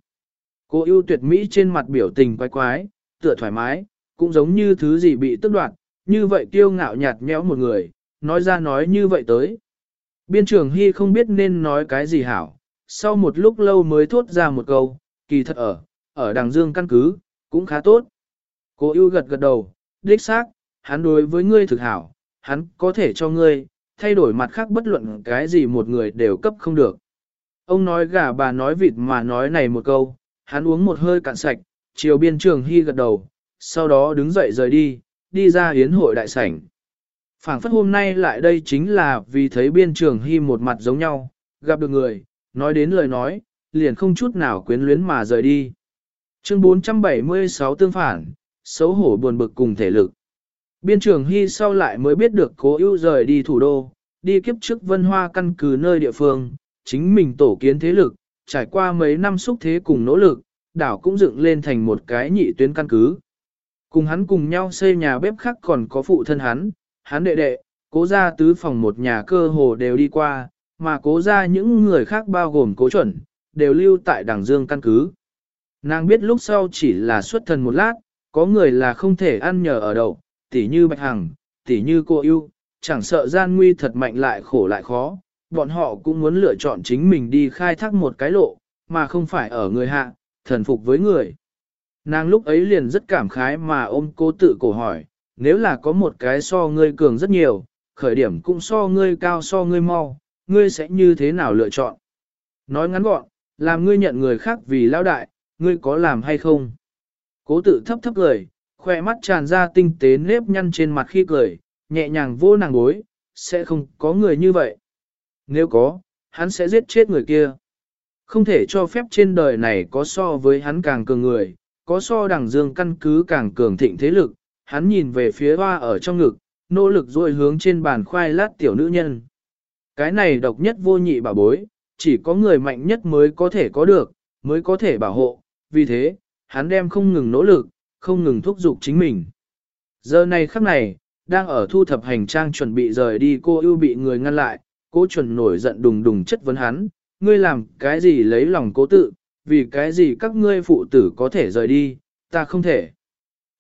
Cô ưu tuyệt mỹ trên mặt biểu tình quái quái, tựa thoải mái, cũng giống như thứ gì bị tức đoạt, như vậy kiêu ngạo nhạt nhẽo một người, nói ra nói như vậy tới. Biên trưởng Hy không biết nên nói cái gì hảo, sau một lúc lâu mới thốt ra một câu, kỳ thật ở, ở đằng dương căn cứ, cũng khá tốt. Cô ưu gật gật đầu, đích xác, hắn đối với ngươi thực hảo, hắn có thể cho ngươi, thay đổi mặt khác bất luận cái gì một người đều cấp không được. Ông nói gà bà nói vịt mà nói này một câu, hắn uống một hơi cạn sạch, chiều biên trường hy gật đầu, sau đó đứng dậy rời đi, đi ra hiến hội đại sảnh phảng phất hôm nay lại đây chính là vì thấy biên trường hy một mặt giống nhau, gặp được người, nói đến lời nói, liền không chút nào quyến luyến mà rời đi. Chương 476 tương phản, xấu hổ buồn bực cùng thể lực. Biên trường Hy sau lại mới biết được cố ưu rời đi thủ đô, đi kiếp trước vân hoa căn cứ nơi địa phương, chính mình tổ kiến thế lực, trải qua mấy năm xúc thế cùng nỗ lực, đảo cũng dựng lên thành một cái nhị tuyến căn cứ. Cùng hắn cùng nhau xây nhà bếp khác còn có phụ thân hắn, hắn đệ đệ, cố ra tứ phòng một nhà cơ hồ đều đi qua, mà cố ra những người khác bao gồm cố chuẩn, đều lưu tại đảng dương căn cứ. Nàng biết lúc sau chỉ là xuất thần một lát, có người là không thể ăn nhờ ở đậu, tỉ như Bạch Hằng, tỉ như cô yêu, chẳng sợ gian nguy thật mạnh lại khổ lại khó, bọn họ cũng muốn lựa chọn chính mình đi khai thác một cái lộ, mà không phải ở người hạ, thần phục với người. Nàng lúc ấy liền rất cảm khái mà ôm cô tự cổ hỏi, nếu là có một cái so ngươi cường rất nhiều, khởi điểm cũng so ngươi cao so ngươi mau, ngươi sẽ như thế nào lựa chọn? Nói ngắn gọn, làm ngươi nhận người khác vì lao đại, ngươi có làm hay không? Cố tự thấp thấp cười, khoe mắt tràn ra tinh tế nếp nhăn trên mặt khi cười, nhẹ nhàng vô nàng bối, sẽ không có người như vậy. Nếu có, hắn sẽ giết chết người kia. Không thể cho phép trên đời này có so với hắn càng cường người, có so đẳng dương căn cứ càng cường thịnh thế lực, hắn nhìn về phía hoa ở trong ngực, nỗ lực rồi hướng trên bàn khoai lát tiểu nữ nhân. Cái này độc nhất vô nhị bảo bối, chỉ có người mạnh nhất mới có thể có được, mới có thể bảo hộ, vì thế, hắn đem không ngừng nỗ lực, không ngừng thúc giục chính mình. Giờ này khắc này, đang ở thu thập hành trang chuẩn bị rời đi cô ưu bị người ngăn lại, cô chuẩn nổi giận đùng đùng chất vấn hắn, ngươi làm cái gì lấy lòng cố tự, vì cái gì các ngươi phụ tử có thể rời đi, ta không thể.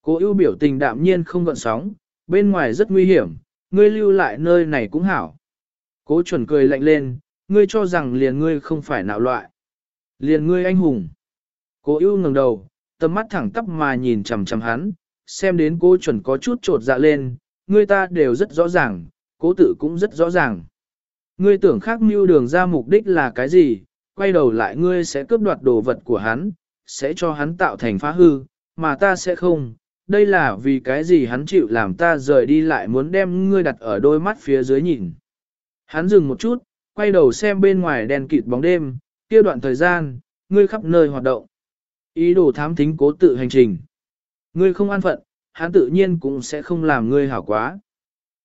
Cố ưu biểu tình đạm nhiên không gợn sóng, bên ngoài rất nguy hiểm, ngươi lưu lại nơi này cũng hảo. Cố chuẩn cười lạnh lên, ngươi cho rằng liền ngươi không phải nạo loại. Liền ngươi anh hùng. Cố ưu ngẩng đầu, tầm mắt thẳng tắp mà nhìn chằm chằm hắn, xem đến cố chuẩn có chút trột dạ lên, ngươi ta đều rất rõ ràng, cố tử cũng rất rõ ràng. Ngươi tưởng khác mưu đường ra mục đích là cái gì, quay đầu lại ngươi sẽ cướp đoạt đồ vật của hắn, sẽ cho hắn tạo thành phá hư, mà ta sẽ không. Đây là vì cái gì hắn chịu làm ta rời đi lại muốn đem ngươi đặt ở đôi mắt phía dưới nhìn. Hắn dừng một chút, quay đầu xem bên ngoài đèn kịt bóng đêm, kia đoạn thời gian, ngươi khắp nơi hoạt động. Ý đồ thám thính cố tự hành trình. Ngươi không an phận, hắn tự nhiên cũng sẽ không làm ngươi hảo quá.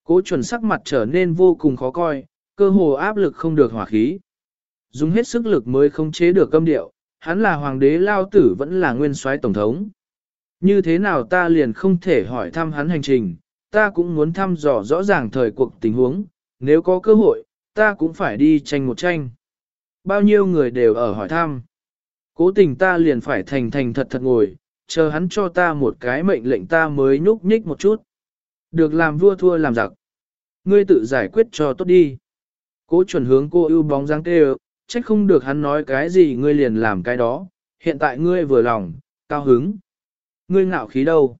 Cố chuẩn sắc mặt trở nên vô cùng khó coi, cơ hồ áp lực không được hỏa khí. Dùng hết sức lực mới không chế được câm điệu, hắn là hoàng đế lao tử vẫn là nguyên soái tổng thống. Như thế nào ta liền không thể hỏi thăm hắn hành trình, ta cũng muốn thăm dò rõ ràng thời cuộc tình huống, nếu có cơ hội, ta cũng phải đi tranh một tranh. Bao nhiêu người đều ở hỏi thăm. Cố tình ta liền phải thành thành thật thật ngồi, chờ hắn cho ta một cái mệnh lệnh ta mới nhúc nhích một chút. Được làm vua thua làm giặc. Ngươi tự giải quyết cho tốt đi. Cố chuẩn hướng cô ưu bóng dáng tê trách không được hắn nói cái gì ngươi liền làm cái đó, hiện tại ngươi vừa lòng, cao hứng. Ngươi ngạo khí đâu?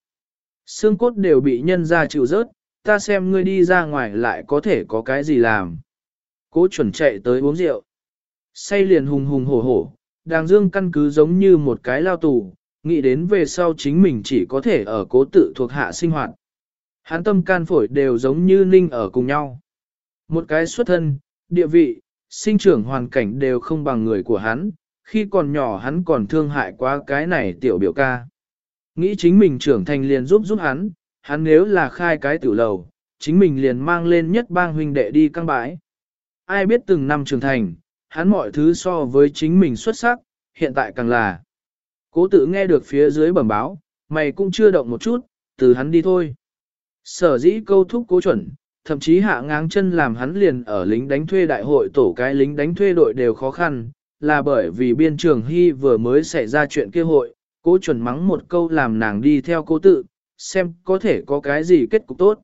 Xương cốt đều bị nhân ra chịu rớt, ta xem ngươi đi ra ngoài lại có thể có cái gì làm. Cố chuẩn chạy tới uống rượu. Say liền hùng hùng hổ hổ, đàng dương căn cứ giống như một cái lao tù, nghĩ đến về sau chính mình chỉ có thể ở cố tự thuộc hạ sinh hoạt. Hán tâm can phổi đều giống như ninh ở cùng nhau. Một cái xuất thân, địa vị, sinh trưởng hoàn cảnh đều không bằng người của hắn, khi còn nhỏ hắn còn thương hại quá cái này tiểu biểu ca. Nghĩ chính mình trưởng thành liền giúp giúp hắn, hắn nếu là khai cái tiểu lầu, chính mình liền mang lên nhất bang huynh đệ đi căng bãi. Ai biết từng năm trưởng thành, hắn mọi thứ so với chính mình xuất sắc, hiện tại càng là. Cố tự nghe được phía dưới bẩm báo, mày cũng chưa động một chút, từ hắn đi thôi. Sở dĩ câu thúc cố chuẩn, thậm chí hạ ngáng chân làm hắn liền ở lính đánh thuê đại hội tổ cái lính đánh thuê đội đều khó khăn, là bởi vì biên trường hy vừa mới xảy ra chuyện kia hội, cố chuẩn mắng một câu làm nàng đi theo cố tự, xem có thể có cái gì kết cục tốt.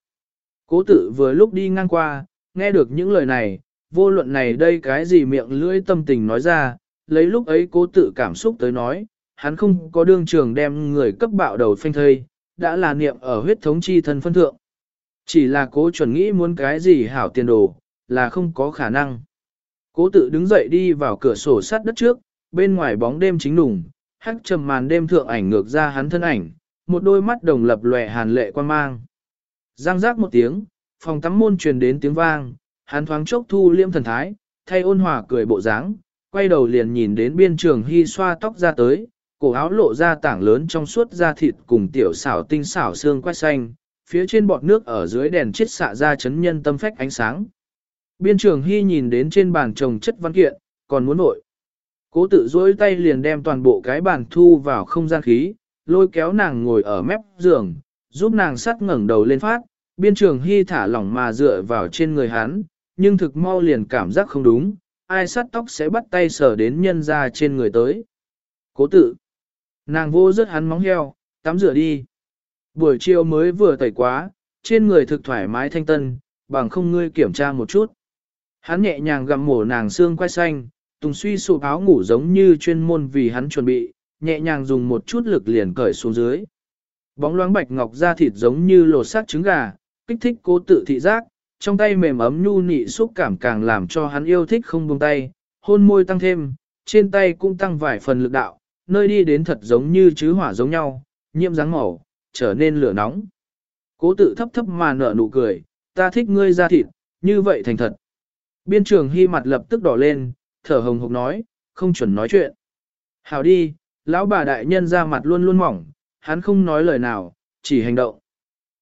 Cố tự vừa lúc đi ngang qua, nghe được những lời này, vô luận này đây cái gì miệng lưỡi tâm tình nói ra, lấy lúc ấy cố tự cảm xúc tới nói, hắn không có đương trường đem người cấp bạo đầu phanh thây, đã là niệm ở huyết thống chi thân phân thượng. Chỉ là cố chuẩn nghĩ muốn cái gì hảo tiền đồ, là không có khả năng. Cố tự đứng dậy đi vào cửa sổ sắt đất trước, bên ngoài bóng đêm chính đủng, hắc trầm màn đêm thượng ảnh ngược ra hắn thân ảnh, một đôi mắt đồng lập lòe hàn lệ quan mang. Giang giác một tiếng, phòng tắm môn truyền đến tiếng vang, hắn thoáng chốc thu liêm thần thái, thay ôn hòa cười bộ dáng, quay đầu liền nhìn đến biên trường hy xoa tóc ra tới, cổ áo lộ ra tảng lớn trong suốt da thịt cùng tiểu xảo tinh xảo xương quay xanh, phía trên bọt nước ở dưới đèn chết xạ ra chấn nhân tâm phách ánh sáng. Biên trường hy nhìn đến trên bàn trồng chất văn kiện, còn muốn nội. Cố tự duỗi tay liền đem toàn bộ cái bàn thu vào không gian khí, lôi kéo nàng ngồi ở mép giường, giúp nàng sắt ngẩng đầu lên phát, biên trường hy thả lỏng mà dựa vào trên người hắn, nhưng thực mau liền cảm giác không đúng, ai sắt tóc sẽ bắt tay sờ đến nhân ra trên người tới. Cố tự, nàng vô rất hắn móng heo, tắm rửa đi. Buổi chiều mới vừa tẩy quá, trên người thực thoải mái thanh tân, bằng không ngươi kiểm tra một chút. Hắn nhẹ nhàng gặm mổ nàng xương quay xanh, tùng suy sụp áo ngủ giống như chuyên môn vì hắn chuẩn bị, nhẹ nhàng dùng một chút lực liền cởi xuống dưới. Bóng loáng bạch ngọc da thịt giống như lột xác trứng gà, kích thích cố tự thị giác, trong tay mềm ấm nhu nị xúc cảm càng làm cho hắn yêu thích không buông tay, hôn môi tăng thêm, trên tay cũng tăng vài phần lực đạo, nơi đi đến thật giống như chứ hỏa giống nhau, nhiễm dáng màu, trở nên lửa nóng. Cố tự thấp thấp mà nở nụ cười, ta thích ngươi da thịt, như vậy thành thật. Biên trường hy mặt lập tức đỏ lên, thở hồng hộc nói, không chuẩn nói chuyện. Hảo đi, lão bà đại nhân ra mặt luôn luôn mỏng, hắn không nói lời nào, chỉ hành động.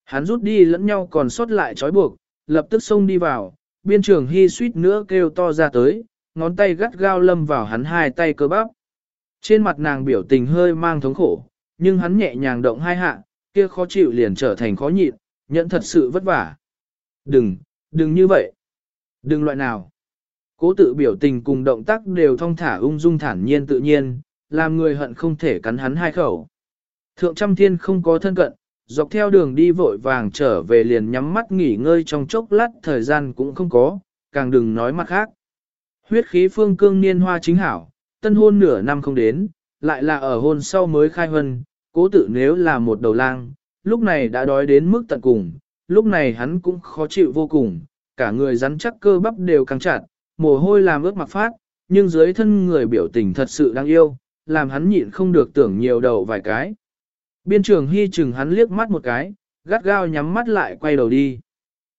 Hắn rút đi lẫn nhau còn sót lại trói buộc, lập tức xông đi vào, biên trường hy suýt nữa kêu to ra tới, ngón tay gắt gao lâm vào hắn hai tay cơ bắp. Trên mặt nàng biểu tình hơi mang thống khổ, nhưng hắn nhẹ nhàng động hai hạ, kia khó chịu liền trở thành khó nhịn, nhận thật sự vất vả. Đừng, đừng như vậy. Đừng loại nào. Cố tự biểu tình cùng động tác đều thong thả ung dung thản nhiên tự nhiên, làm người hận không thể cắn hắn hai khẩu. Thượng trăm thiên không có thân cận, dọc theo đường đi vội vàng trở về liền nhắm mắt nghỉ ngơi trong chốc lát thời gian cũng không có, càng đừng nói mặt khác. Huyết khí phương cương niên hoa chính hảo, tân hôn nửa năm không đến, lại là ở hôn sau mới khai hân, cố tự nếu là một đầu lang, lúc này đã đói đến mức tận cùng, lúc này hắn cũng khó chịu vô cùng, cả người rắn chắc cơ bắp đều căng chặt, mồ hôi làm ướt mặc phát, nhưng dưới thân người biểu tình thật sự đáng yêu, làm hắn nhịn không được tưởng nhiều đầu vài cái. Biên trường hy chừng hắn liếc mắt một cái, gắt gao nhắm mắt lại quay đầu đi.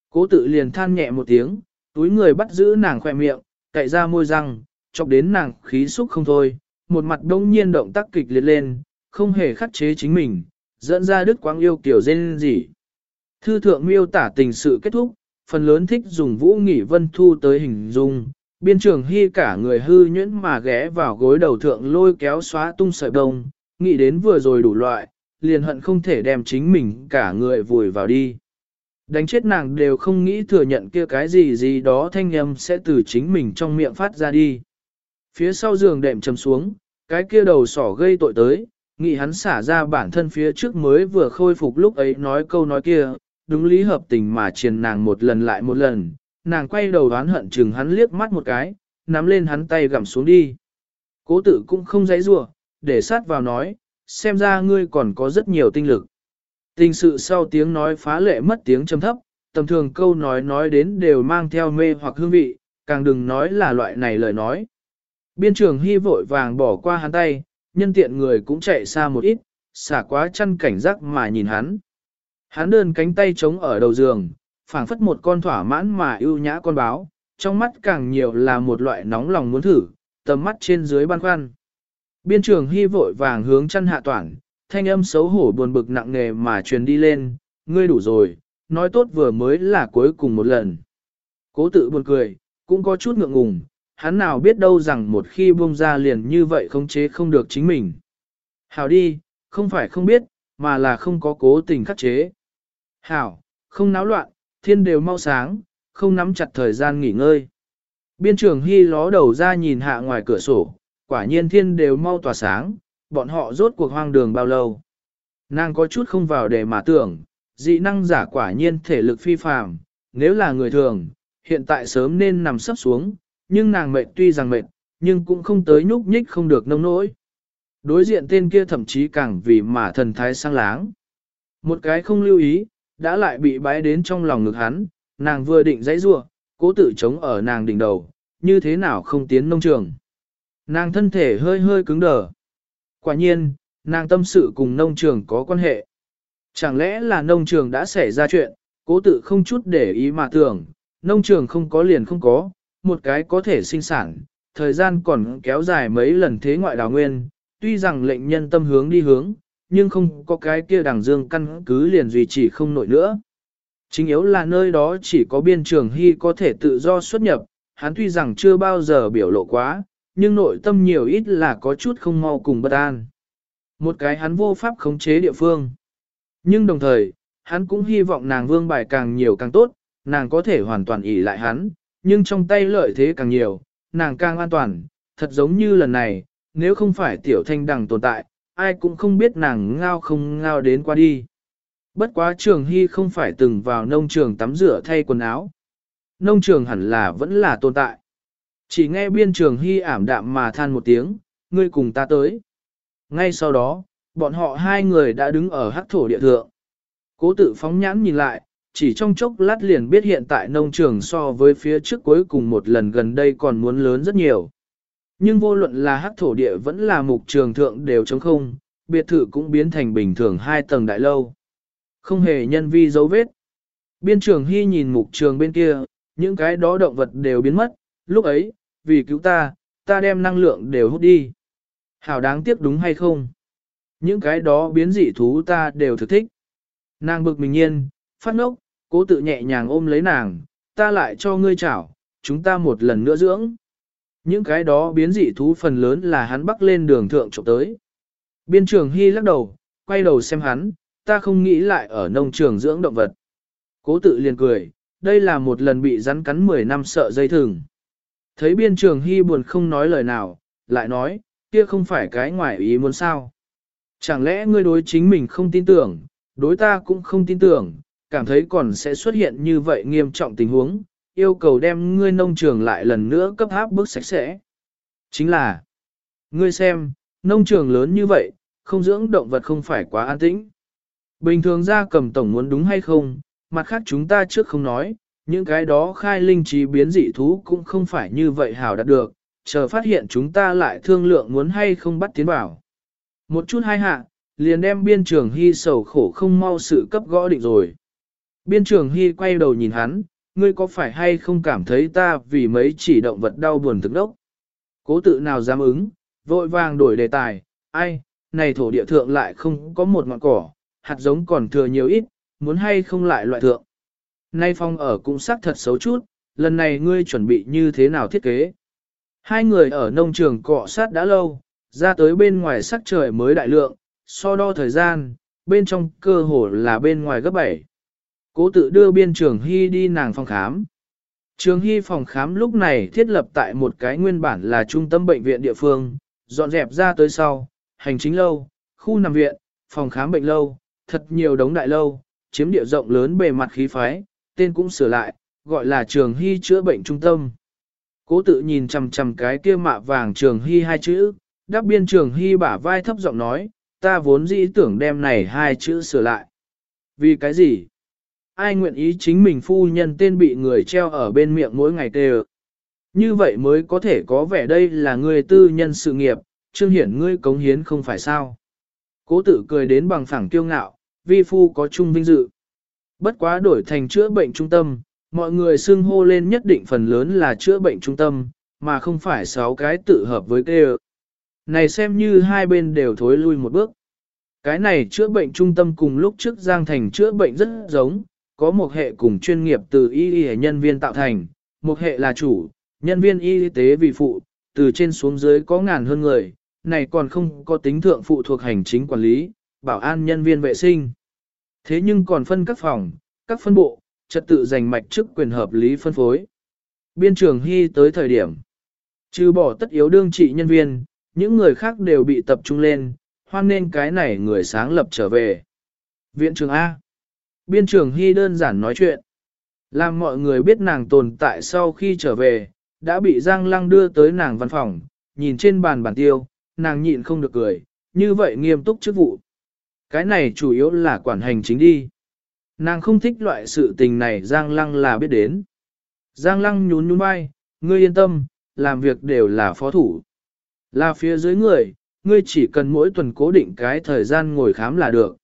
Cố tự liền than nhẹ một tiếng, túi người bắt giữ nàng khỏe miệng, cậy ra môi răng, chọc đến nàng khí xúc không thôi, một mặt đông nhiên động tác kịch liệt lên, không hề khắc chế chính mình, dẫn ra đức quang yêu kiểu dên gì. Thư thượng miêu tả tình sự kết thúc, phần lớn thích dùng vũ nghỉ vân thu tới hình dung, biên trường hy cả người hư nhuyễn mà ghé vào gối đầu thượng lôi kéo xóa tung sợi bông, nghĩ đến vừa rồi đủ loại, liền hận không thể đem chính mình cả người vùi vào đi. Đánh chết nàng đều không nghĩ thừa nhận kia cái gì gì đó thanh âm sẽ từ chính mình trong miệng phát ra đi. Phía sau giường đệm chầm xuống, cái kia đầu sỏ gây tội tới, nghĩ hắn xả ra bản thân phía trước mới vừa khôi phục lúc ấy nói câu nói kia, đúng lý hợp tình mà triền nàng một lần lại một lần, nàng quay đầu đoán hận chừng hắn liếc mắt một cái, nắm lên hắn tay gặm xuống đi. Cố tử cũng không dãy rủa để sát vào nói, xem ra ngươi còn có rất nhiều tinh lực. Tình sự sau tiếng nói phá lệ mất tiếng trầm thấp, tầm thường câu nói nói đến đều mang theo mê hoặc hương vị, càng đừng nói là loại này lời nói. Biên trường hy vội vàng bỏ qua hắn tay, nhân tiện người cũng chạy xa một ít, xả quá chăn cảnh giác mà nhìn hắn. Hắn đơn cánh tay trống ở đầu giường, phảng phất một con thỏa mãn mà ưu nhã con báo, trong mắt càng nhiều là một loại nóng lòng muốn thử, tầm mắt trên dưới băn khoăn. Biên trường hy vội vàng hướng chăn hạ toản, thanh âm xấu hổ buồn bực nặng nề mà truyền đi lên, ngươi đủ rồi, nói tốt vừa mới là cuối cùng một lần. Cố tự buồn cười, cũng có chút ngượng ngùng, hắn nào biết đâu rằng một khi buông ra liền như vậy không chế không được chính mình. Hảo đi, không phải không biết, mà là không có cố tình khắc chế. Hảo, không náo loạn, thiên đều mau sáng, không nắm chặt thời gian nghỉ ngơi. Biên trường hy ló đầu ra nhìn hạ ngoài cửa sổ, quả nhiên thiên đều mau tỏa sáng, bọn họ rốt cuộc hoang đường bao lâu. Nàng có chút không vào để mà tưởng, dị năng giả quả nhiên thể lực phi phàm, nếu là người thường, hiện tại sớm nên nằm sấp xuống, nhưng nàng mệt tuy rằng mệt, nhưng cũng không tới nhúc nhích không được nông nỗi. Đối diện tên kia thậm chí càng vì mà thần thái sang láng. Một cái không lưu ý, đã lại bị bái đến trong lòng ngực hắn, nàng vừa định dãy rua, cố tự chống ở nàng đỉnh đầu, như thế nào không tiến nông trường. Nàng thân thể hơi hơi cứng đờ. Quả nhiên, nàng tâm sự cùng nông trường có quan hệ. Chẳng lẽ là nông trường đã xảy ra chuyện, cố tự không chút để ý mà tưởng, nông trường không có liền không có, một cái có thể sinh sản, thời gian còn kéo dài mấy lần thế ngoại đào nguyên, tuy rằng lệnh nhân tâm hướng đi hướng, nhưng không có cái kia đằng dương căn cứ liền duy trì không nổi nữa. Chính yếu là nơi đó chỉ có biên trường hy có thể tự do xuất nhập, hắn tuy rằng chưa bao giờ biểu lộ quá, nhưng nội tâm nhiều ít là có chút không mau cùng bất an. Một cái hắn vô pháp khống chế địa phương. Nhưng đồng thời, hắn cũng hy vọng nàng vương bài càng nhiều càng tốt, nàng có thể hoàn toàn ỷ lại hắn, nhưng trong tay lợi thế càng nhiều, nàng càng an toàn, thật giống như lần này, nếu không phải tiểu thanh đằng tồn tại, ai cũng không biết nàng ngao không ngao đến qua đi. Bất quá trường hy không phải từng vào nông trường tắm rửa thay quần áo. Nông trường hẳn là vẫn là tồn tại. Chỉ nghe biên trường hy ảm đạm mà than một tiếng, ngươi cùng ta tới. Ngay sau đó, bọn họ hai người đã đứng ở hắc thổ địa thượng. Cố tự phóng nhãn nhìn lại, chỉ trong chốc lát liền biết hiện tại nông trường so với phía trước cuối cùng một lần gần đây còn muốn lớn rất nhiều. Nhưng vô luận là hắc thổ địa vẫn là mục trường thượng đều trống không, biệt thự cũng biến thành bình thường hai tầng đại lâu. Không hề nhân vi dấu vết. Biên trường hy nhìn mục trường bên kia, những cái đó động vật đều biến mất, lúc ấy, vì cứu ta, ta đem năng lượng đều hút đi. Hảo đáng tiếc đúng hay không? Những cái đó biến dị thú ta đều thực thích. Nàng bực mình nhiên, phát ngốc, cố tự nhẹ nhàng ôm lấy nàng, ta lại cho ngươi chảo, chúng ta một lần nữa dưỡng. Những cái đó biến dị thú phần lớn là hắn bắt lên đường thượng trộm tới. Biên trường Hy lắc đầu, quay đầu xem hắn, ta không nghĩ lại ở nông trường dưỡng động vật. Cố tự liền cười, đây là một lần bị rắn cắn 10 năm sợ dây thừng. Thấy biên trường Hy buồn không nói lời nào, lại nói, kia không phải cái ngoài ý muốn sao. Chẳng lẽ ngươi đối chính mình không tin tưởng, đối ta cũng không tin tưởng, cảm thấy còn sẽ xuất hiện như vậy nghiêm trọng tình huống, yêu cầu đem ngươi nông trường lại lần nữa cấp háp bức sạch sẽ. Chính là, ngươi xem, nông trường lớn như vậy, không dưỡng động vật không phải quá an tĩnh. Bình thường ra cầm tổng muốn đúng hay không, mặt khác chúng ta trước không nói, những cái đó khai linh trí biến dị thú cũng không phải như vậy hảo đạt được, chờ phát hiện chúng ta lại thương lượng muốn hay không bắt tiến bảo. Một chút hai hạ, liền đem biên trường hy sầu khổ không mau sự cấp gõ định rồi. Biên trường hy quay đầu nhìn hắn, ngươi có phải hay không cảm thấy ta vì mấy chỉ động vật đau buồn thực đốc? Cố tự nào dám ứng, vội vàng đổi đề tài, ai, này thổ địa thượng lại không có một ngọn cỏ, hạt giống còn thừa nhiều ít, muốn hay không lại loại thượng. Nay phong ở cũng xác thật xấu chút, lần này ngươi chuẩn bị như thế nào thiết kế? Hai người ở nông trường cọ sát đã lâu, ra tới bên ngoài sắc trời mới đại lượng, so đo thời gian, bên trong cơ hồ là bên ngoài gấp bảy. Cố tự đưa biên trường hy đi nàng phòng khám. Trường hy phòng khám lúc này thiết lập tại một cái nguyên bản là trung tâm bệnh viện địa phương, dọn dẹp ra tới sau, hành chính lâu, khu nằm viện, phòng khám bệnh lâu, thật nhiều đống đại lâu, chiếm địa rộng lớn bề mặt khí phái, tên cũng sửa lại, gọi là trường hy chữa bệnh trung tâm. Cố tự nhìn chằm chằm cái kia mạ vàng trường hy hai chữ, đáp biên trường hy bả vai thấp giọng nói, ta vốn dĩ tưởng đem này hai chữ sửa lại. Vì cái gì? Ai nguyện ý chính mình phu nhân tên bị người treo ở bên miệng mỗi ngày tê Như vậy mới có thể có vẻ đây là người tư nhân sự nghiệp, trương hiển ngươi cống hiến không phải sao. Cố Tử cười đến bằng phẳng kiêu ngạo, vi phu có chung vinh dự. Bất quá đổi thành chữa bệnh trung tâm, mọi người xưng hô lên nhất định phần lớn là chữa bệnh trung tâm, mà không phải sáu cái tự hợp với tê Này xem như hai bên đều thối lui một bước. Cái này chữa bệnh trung tâm cùng lúc trước Giang Thành chữa bệnh rất giống, có một hệ cùng chuyên nghiệp từ y y nhân viên tạo thành, một hệ là chủ, nhân viên y tế vì phụ, từ trên xuống dưới có ngàn hơn người, này còn không có tính thượng phụ thuộc hành chính quản lý, bảo an nhân viên vệ sinh. Thế nhưng còn phân các phòng, các phân bộ, trật tự giành mạch chức quyền hợp lý phân phối. Biên trường hy tới thời điểm, trừ bỏ tất yếu đương trị nhân viên, những người khác đều bị tập trung lên, hoan nên cái này người sáng lập trở về. Viện trường A. Biên trường Hy đơn giản nói chuyện. Làm mọi người biết nàng tồn tại sau khi trở về, đã bị Giang Lăng đưa tới nàng văn phòng, nhìn trên bàn bản tiêu, nàng nhịn không được cười, như vậy nghiêm túc chức vụ. Cái này chủ yếu là quản hành chính đi. Nàng không thích loại sự tình này Giang Lăng là biết đến. Giang Lăng nhún nhún vai, ngươi yên tâm, làm việc đều là phó thủ. Là phía dưới người, ngươi chỉ cần mỗi tuần cố định cái thời gian ngồi khám là được.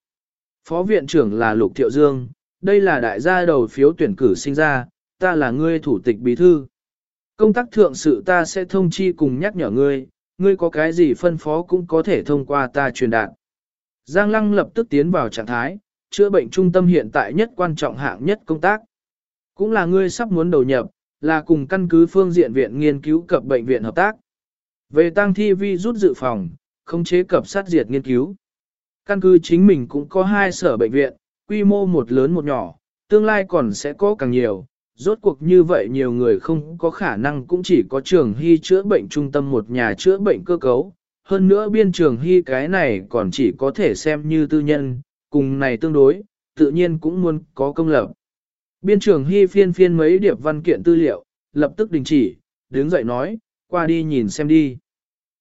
Phó viện trưởng là Lục Thiệu Dương, đây là đại gia đầu phiếu tuyển cử sinh ra, ta là ngươi thủ tịch bí thư. Công tác thượng sự ta sẽ thông chi cùng nhắc nhở ngươi, ngươi có cái gì phân phó cũng có thể thông qua ta truyền đạt. Giang Lăng lập tức tiến vào trạng thái, chữa bệnh trung tâm hiện tại nhất quan trọng hạng nhất công tác. Cũng là ngươi sắp muốn đầu nhập, là cùng căn cứ phương diện viện nghiên cứu cập bệnh viện hợp tác. Về tăng thi vi rút dự phòng, không chế cập sát diệt nghiên cứu. Căn cứ chính mình cũng có hai sở bệnh viện, quy mô một lớn một nhỏ, tương lai còn sẽ có càng nhiều. Rốt cuộc như vậy nhiều người không có khả năng cũng chỉ có trường hy chữa bệnh trung tâm một nhà chữa bệnh cơ cấu. Hơn nữa biên trường hy cái này còn chỉ có thể xem như tư nhân, cùng này tương đối, tự nhiên cũng muốn có công lập. Biên trường hy phiên phiên mấy điệp văn kiện tư liệu, lập tức đình chỉ, đứng dậy nói, qua đi nhìn xem đi.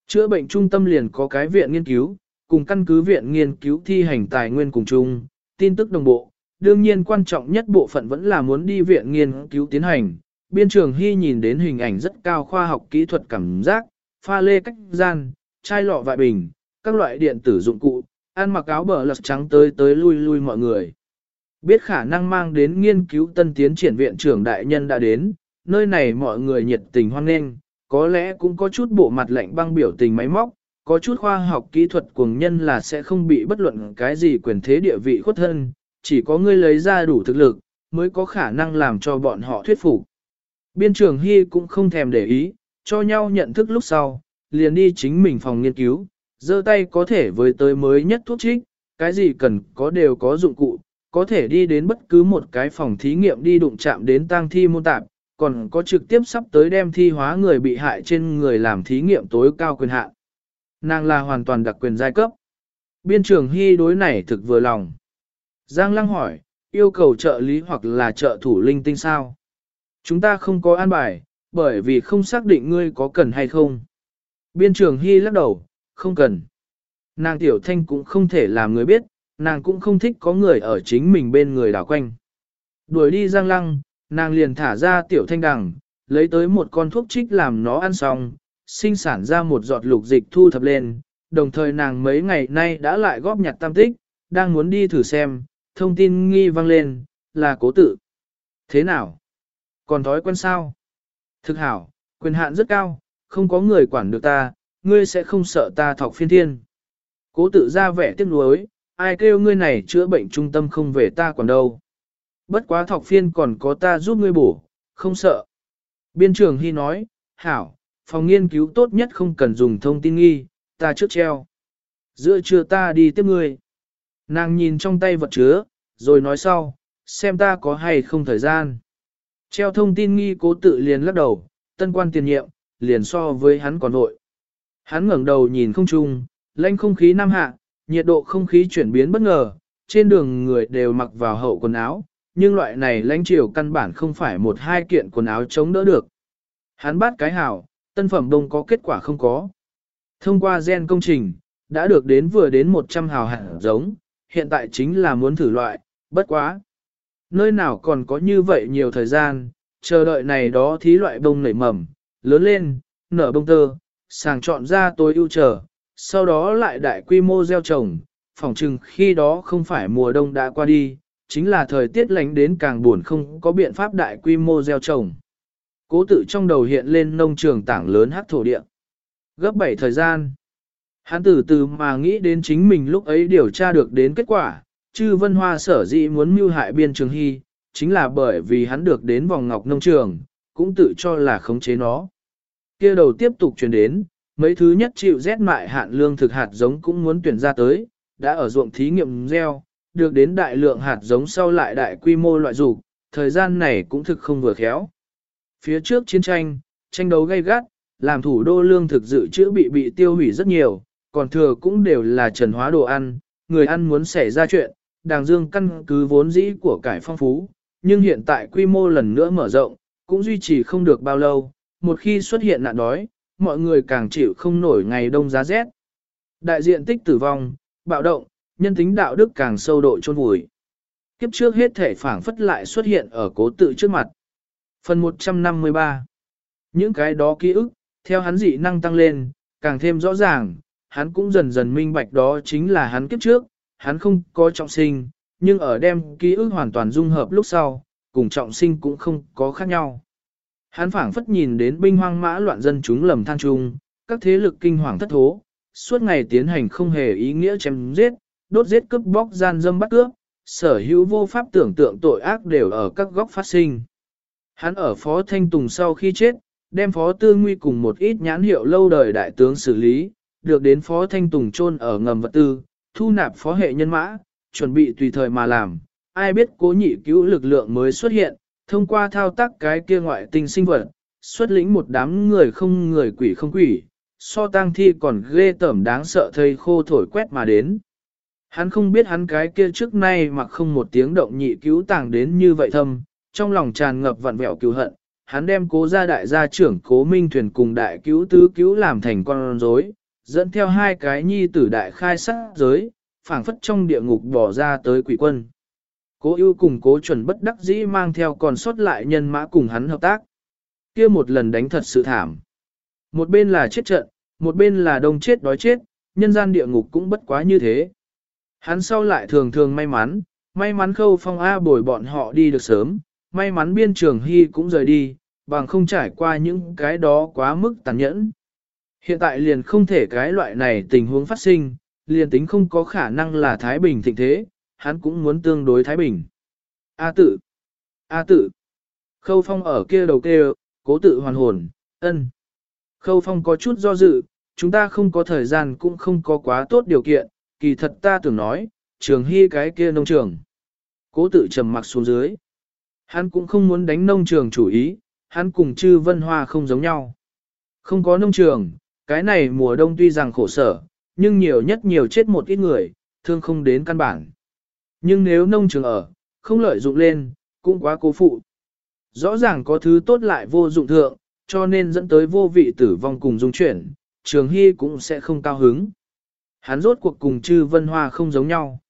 Chữa bệnh trung tâm liền có cái viện nghiên cứu, cùng căn cứ viện nghiên cứu thi hành tài nguyên cùng chung, tin tức đồng bộ. Đương nhiên quan trọng nhất bộ phận vẫn là muốn đi viện nghiên cứu tiến hành. Biên trường Hy nhìn đến hình ảnh rất cao khoa học kỹ thuật cảm giác, pha lê cách gian, chai lọ vại bình, các loại điện tử dụng cụ, ăn mặc áo bờ lật trắng tới tới lui lui mọi người. Biết khả năng mang đến nghiên cứu tân tiến triển viện trưởng đại nhân đã đến, nơi này mọi người nhiệt tình hoan nghênh, có lẽ cũng có chút bộ mặt lạnh băng biểu tình máy móc, có chút khoa học kỹ thuật cuồng nhân là sẽ không bị bất luận cái gì quyền thế địa vị khuất thân, chỉ có ngươi lấy ra đủ thực lực, mới có khả năng làm cho bọn họ thuyết phục. Biên trưởng Hy cũng không thèm để ý, cho nhau nhận thức lúc sau, liền đi chính mình phòng nghiên cứu, giơ tay có thể với tới mới nhất thuốc trích, cái gì cần có đều có dụng cụ, có thể đi đến bất cứ một cái phòng thí nghiệm đi đụng chạm đến tang thi môn tạp, còn có trực tiếp sắp tới đem thi hóa người bị hại trên người làm thí nghiệm tối cao quyền hạn. Nàng là hoàn toàn đặc quyền giai cấp. Biên trưởng Hy đối này thực vừa lòng. Giang Lăng hỏi, yêu cầu trợ lý hoặc là trợ thủ linh tinh sao? Chúng ta không có an bài, bởi vì không xác định ngươi có cần hay không. Biên trưởng Hy lắc đầu, không cần. Nàng tiểu thanh cũng không thể làm người biết, nàng cũng không thích có người ở chính mình bên người đảo quanh. Đuổi đi Giang Lăng, nàng liền thả ra tiểu thanh đằng, lấy tới một con thuốc trích làm nó ăn xong, sinh sản ra một giọt lục dịch thu thập lên, đồng thời nàng mấy ngày nay đã lại góp nhặt tam tích, đang muốn đi thử xem, thông tin nghi vang lên, là cố tự. Thế nào? Còn thói quen sao? Thực hảo, quyền hạn rất cao, không có người quản được ta, ngươi sẽ không sợ ta thọc phiên thiên. Cố tự ra vẻ tiếc nuối, ai kêu ngươi này chữa bệnh trung tâm không về ta còn đâu. Bất quá thọc phiên còn có ta giúp ngươi bổ, không sợ. Biên trưởng Hy nói, hảo, phòng nghiên cứu tốt nhất không cần dùng thông tin nghi, ta trước treo. Giữa trưa ta đi tiếp ngươi. Nàng nhìn trong tay vật chứa, rồi nói sau, xem ta có hay không thời gian. Treo thông tin nghi cố tự liền lắc đầu, tân quan tiền nhiệm, liền so với hắn còn nội. Hắn ngẩng đầu nhìn không trung, lãnh không khí nam hạ, nhiệt độ không khí chuyển biến bất ngờ, trên đường người đều mặc vào hậu quần áo, nhưng loại này lãnh chiều căn bản không phải một hai kiện quần áo chống đỡ được. Hắn bắt cái hảo, tân phẩm đông có kết quả không có. Thông qua gen công trình, đã được đến vừa đến 100 hào hạt giống, hiện tại chính là muốn thử loại, bất quá. Nơi nào còn có như vậy nhiều thời gian, chờ đợi này đó thí loại bông nảy mầm, lớn lên, nở bông tơ, sàng chọn ra tối ưu chờ, sau đó lại đại quy mô gieo trồng, phỏng chừng khi đó không phải mùa đông đã qua đi, chính là thời tiết lạnh đến càng buồn không có biện pháp đại quy mô gieo trồng. Cố tự trong đầu hiện lên nông trường tảng lớn hát thổ địa. Gấp 7 thời gian. Hắn từ từ mà nghĩ đến chính mình lúc ấy điều tra được đến kết quả, chư vân hoa sở dĩ muốn mưu hại biên trường hy, chính là bởi vì hắn được đến vòng ngọc nông trường, cũng tự cho là khống chế nó. kia đầu tiếp tục truyền đến, mấy thứ nhất chịu rét mại hạn lương thực hạt giống cũng muốn tuyển ra tới, đã ở ruộng thí nghiệm gieo, được đến đại lượng hạt giống sau lại đại quy mô loại dục thời gian này cũng thực không vừa khéo. Phía trước chiến tranh, tranh đấu gay gắt, làm thủ đô lương thực dự trữ bị bị tiêu hủy rất nhiều, còn thừa cũng đều là trần hóa đồ ăn, người ăn muốn xảy ra chuyện, đàng dương căn cứ vốn dĩ của cải phong phú, nhưng hiện tại quy mô lần nữa mở rộng, cũng duy trì không được bao lâu, một khi xuất hiện nạn đói, mọi người càng chịu không nổi ngày đông giá rét. Đại diện tích tử vong, bạo động, nhân tính đạo đức càng sâu độ chôn vùi. Kiếp trước hết thể phảng phất lại xuất hiện ở cố tự trước mặt. Phần 153 Những cái đó ký ức, theo hắn dị năng tăng lên, càng thêm rõ ràng, hắn cũng dần dần minh bạch đó chính là hắn kiếp trước, hắn không có trọng sinh, nhưng ở đem ký ức hoàn toàn dung hợp lúc sau, cùng trọng sinh cũng không có khác nhau. Hắn phảng phất nhìn đến binh hoang mã loạn dân chúng lầm than chung, các thế lực kinh hoàng thất thố, suốt ngày tiến hành không hề ý nghĩa chém giết, đốt giết cướp bóc gian dâm bắt cướp, sở hữu vô pháp tưởng tượng tội ác đều ở các góc phát sinh. Hắn ở Phó Thanh Tùng sau khi chết, đem Phó Tư Nguy cùng một ít nhãn hiệu lâu đời đại tướng xử lý, được đến Phó Thanh Tùng chôn ở ngầm vật tư, thu nạp phó hệ nhân mã, chuẩn bị tùy thời mà làm. Ai biết cố nhị cứu lực lượng mới xuất hiện, thông qua thao tác cái kia ngoại tinh sinh vật, xuất lĩnh một đám người không người quỷ không quỷ, so tang thi còn ghê tởm đáng sợ thây khô thổi quét mà đến. Hắn không biết hắn cái kia trước nay mà không một tiếng động nhị cứu tàng đến như vậy thâm, trong lòng tràn ngập vặn vẹo cứu hận, hắn đem cố gia đại gia trưởng cố minh thuyền cùng đại cứu tứ cứu làm thành con rối, dẫn theo hai cái nhi tử đại khai sát giới, phảng phất trong địa ngục bỏ ra tới quỷ quân. Cố ưu cùng cố chuẩn bất đắc dĩ mang theo còn sót lại nhân mã cùng hắn hợp tác. kia một lần đánh thật sự thảm. Một bên là chết trận, một bên là đông chết đói chết, nhân gian địa ngục cũng bất quá như thế. Hắn sau lại thường thường may mắn, may mắn khâu phong A bồi bọn họ đi được sớm, may mắn biên trường hy cũng rời đi, bằng không trải qua những cái đó quá mức tàn nhẫn. Hiện tại liền không thể cái loại này tình huống phát sinh, liền tính không có khả năng là Thái Bình thịnh thế, hắn cũng muốn tương đối Thái Bình. A tự, A tự, khâu phong ở kia đầu kêu, cố tự hoàn hồn, ân. Khâu phong có chút do dự, chúng ta không có thời gian cũng không có quá tốt điều kiện, kỳ thật ta tưởng nói, trường hy cái kia nông trường. Cố tự trầm mặc xuống dưới. Hắn cũng không muốn đánh nông trường chủ ý, hắn cùng chư vân hoa không giống nhau. Không có nông trường, cái này mùa đông tuy rằng khổ sở, nhưng nhiều nhất nhiều chết một ít người, thương không đến căn bản. Nhưng nếu nông trường ở, không lợi dụng lên, cũng quá cố phụ. Rõ ràng có thứ tốt lại vô dụng thượng, cho nên dẫn tới vô vị tử vong cùng dung chuyển, trường hy cũng sẽ không cao hứng. Hắn rốt cuộc cùng chư vân hoa không giống nhau.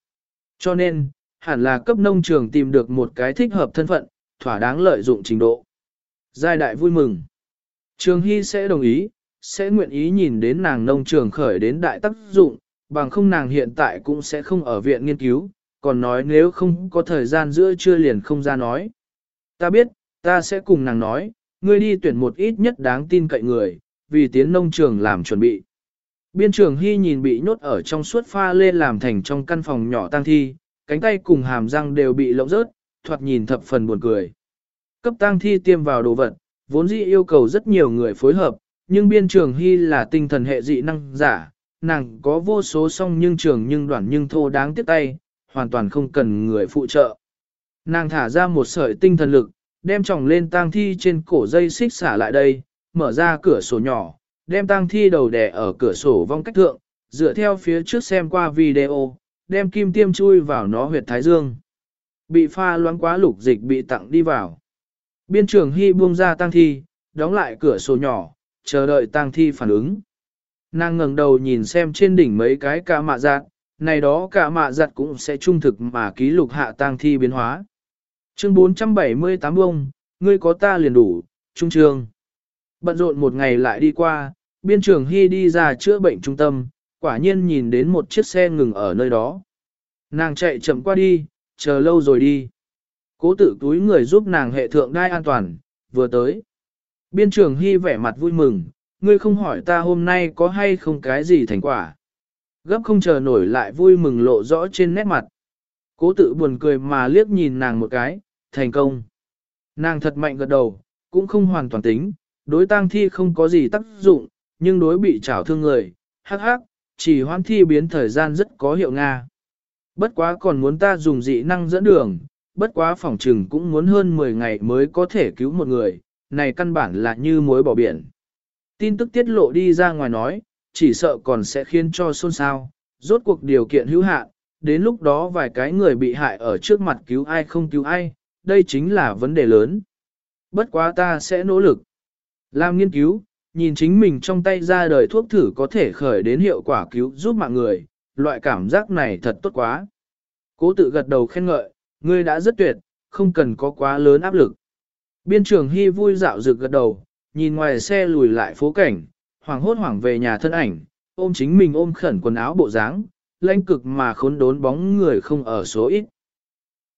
Cho nên, hẳn là cấp nông trường tìm được một cái thích hợp thân phận, thỏa đáng lợi dụng trình độ. Giai đại vui mừng. Trường Hy sẽ đồng ý, sẽ nguyện ý nhìn đến nàng nông trường khởi đến đại tác dụng, bằng không nàng hiện tại cũng sẽ không ở viện nghiên cứu, còn nói nếu không có thời gian giữa trưa liền không ra nói. Ta biết, ta sẽ cùng nàng nói, ngươi đi tuyển một ít nhất đáng tin cậy người, vì tiến nông trường làm chuẩn bị. Biên trường Hy nhìn bị nhốt ở trong suốt pha lê làm thành trong căn phòng nhỏ tang thi, cánh tay cùng hàm răng đều bị lộng rớt, thoạt nhìn thập phần buồn cười. Cấp tang thi tiêm vào đồ vật, vốn dĩ yêu cầu rất nhiều người phối hợp, nhưng biên trường hy là tinh thần hệ dị năng giả, nàng có vô số song nhưng trường nhưng đoạn nhưng thô đáng tiếc tay, hoàn toàn không cần người phụ trợ. Nàng thả ra một sợi tinh thần lực, đem tròng lên tang thi trên cổ dây xích xả lại đây, mở ra cửa sổ nhỏ, đem tang thi đầu đè ở cửa sổ vong cách thượng, dựa theo phía trước xem qua video, đem kim tiêm chui vào nó huyệt thái dương. Bị pha loãng quá lục dịch bị tặng đi vào. Biên trưởng Hy buông ra tang thi, đóng lại cửa sổ nhỏ, chờ đợi tang thi phản ứng. Nàng ngẩng đầu nhìn xem trên đỉnh mấy cái cả mạ giặt, này đó cả mạ giặt cũng sẽ trung thực mà ký lục hạ tang thi biến hóa. Chương 478 bông, ngươi có ta liền đủ, trung trường. Bận rộn một ngày lại đi qua, biên trưởng Hy đi ra chữa bệnh trung tâm, quả nhiên nhìn đến một chiếc xe ngừng ở nơi đó. Nàng chạy chậm qua đi, chờ lâu rồi đi. Cố tự túi người giúp nàng hệ thượng đai an toàn, vừa tới. Biên trưởng Hy vẻ mặt vui mừng, ngươi không hỏi ta hôm nay có hay không cái gì thành quả. Gấp không chờ nổi lại vui mừng lộ rõ trên nét mặt. Cố tự buồn cười mà liếc nhìn nàng một cái, thành công. Nàng thật mạnh gật đầu, cũng không hoàn toàn tính, đối tang thi không có gì tác dụng, nhưng đối bị trảo thương người, hắc hắc, chỉ hoãn thi biến thời gian rất có hiệu Nga. Bất quá còn muốn ta dùng dị năng dẫn đường, bất quá phòng trừng cũng muốn hơn 10 ngày mới có thể cứu một người, này căn bản là như muối bỏ biển. Tin tức tiết lộ đi ra ngoài nói, chỉ sợ còn sẽ khiến cho xôn xao, rốt cuộc điều kiện hữu hạn, đến lúc đó vài cái người bị hại ở trước mặt cứu ai không cứu ai, đây chính là vấn đề lớn. Bất quá ta sẽ nỗ lực. Làm nghiên cứu, nhìn chính mình trong tay ra đời thuốc thử có thể khởi đến hiệu quả cứu giúp mạng người, loại cảm giác này thật tốt quá. Cố tự gật đầu khen ngợi, ngươi đã rất tuyệt, không cần có quá lớn áp lực. Biên trường Hy vui dạo rực gật đầu, nhìn ngoài xe lùi lại phố cảnh, hoảng hốt hoảng về nhà thân ảnh, ôm chính mình ôm khẩn quần áo bộ dáng, lãnh cực mà khốn đốn bóng người không ở số ít.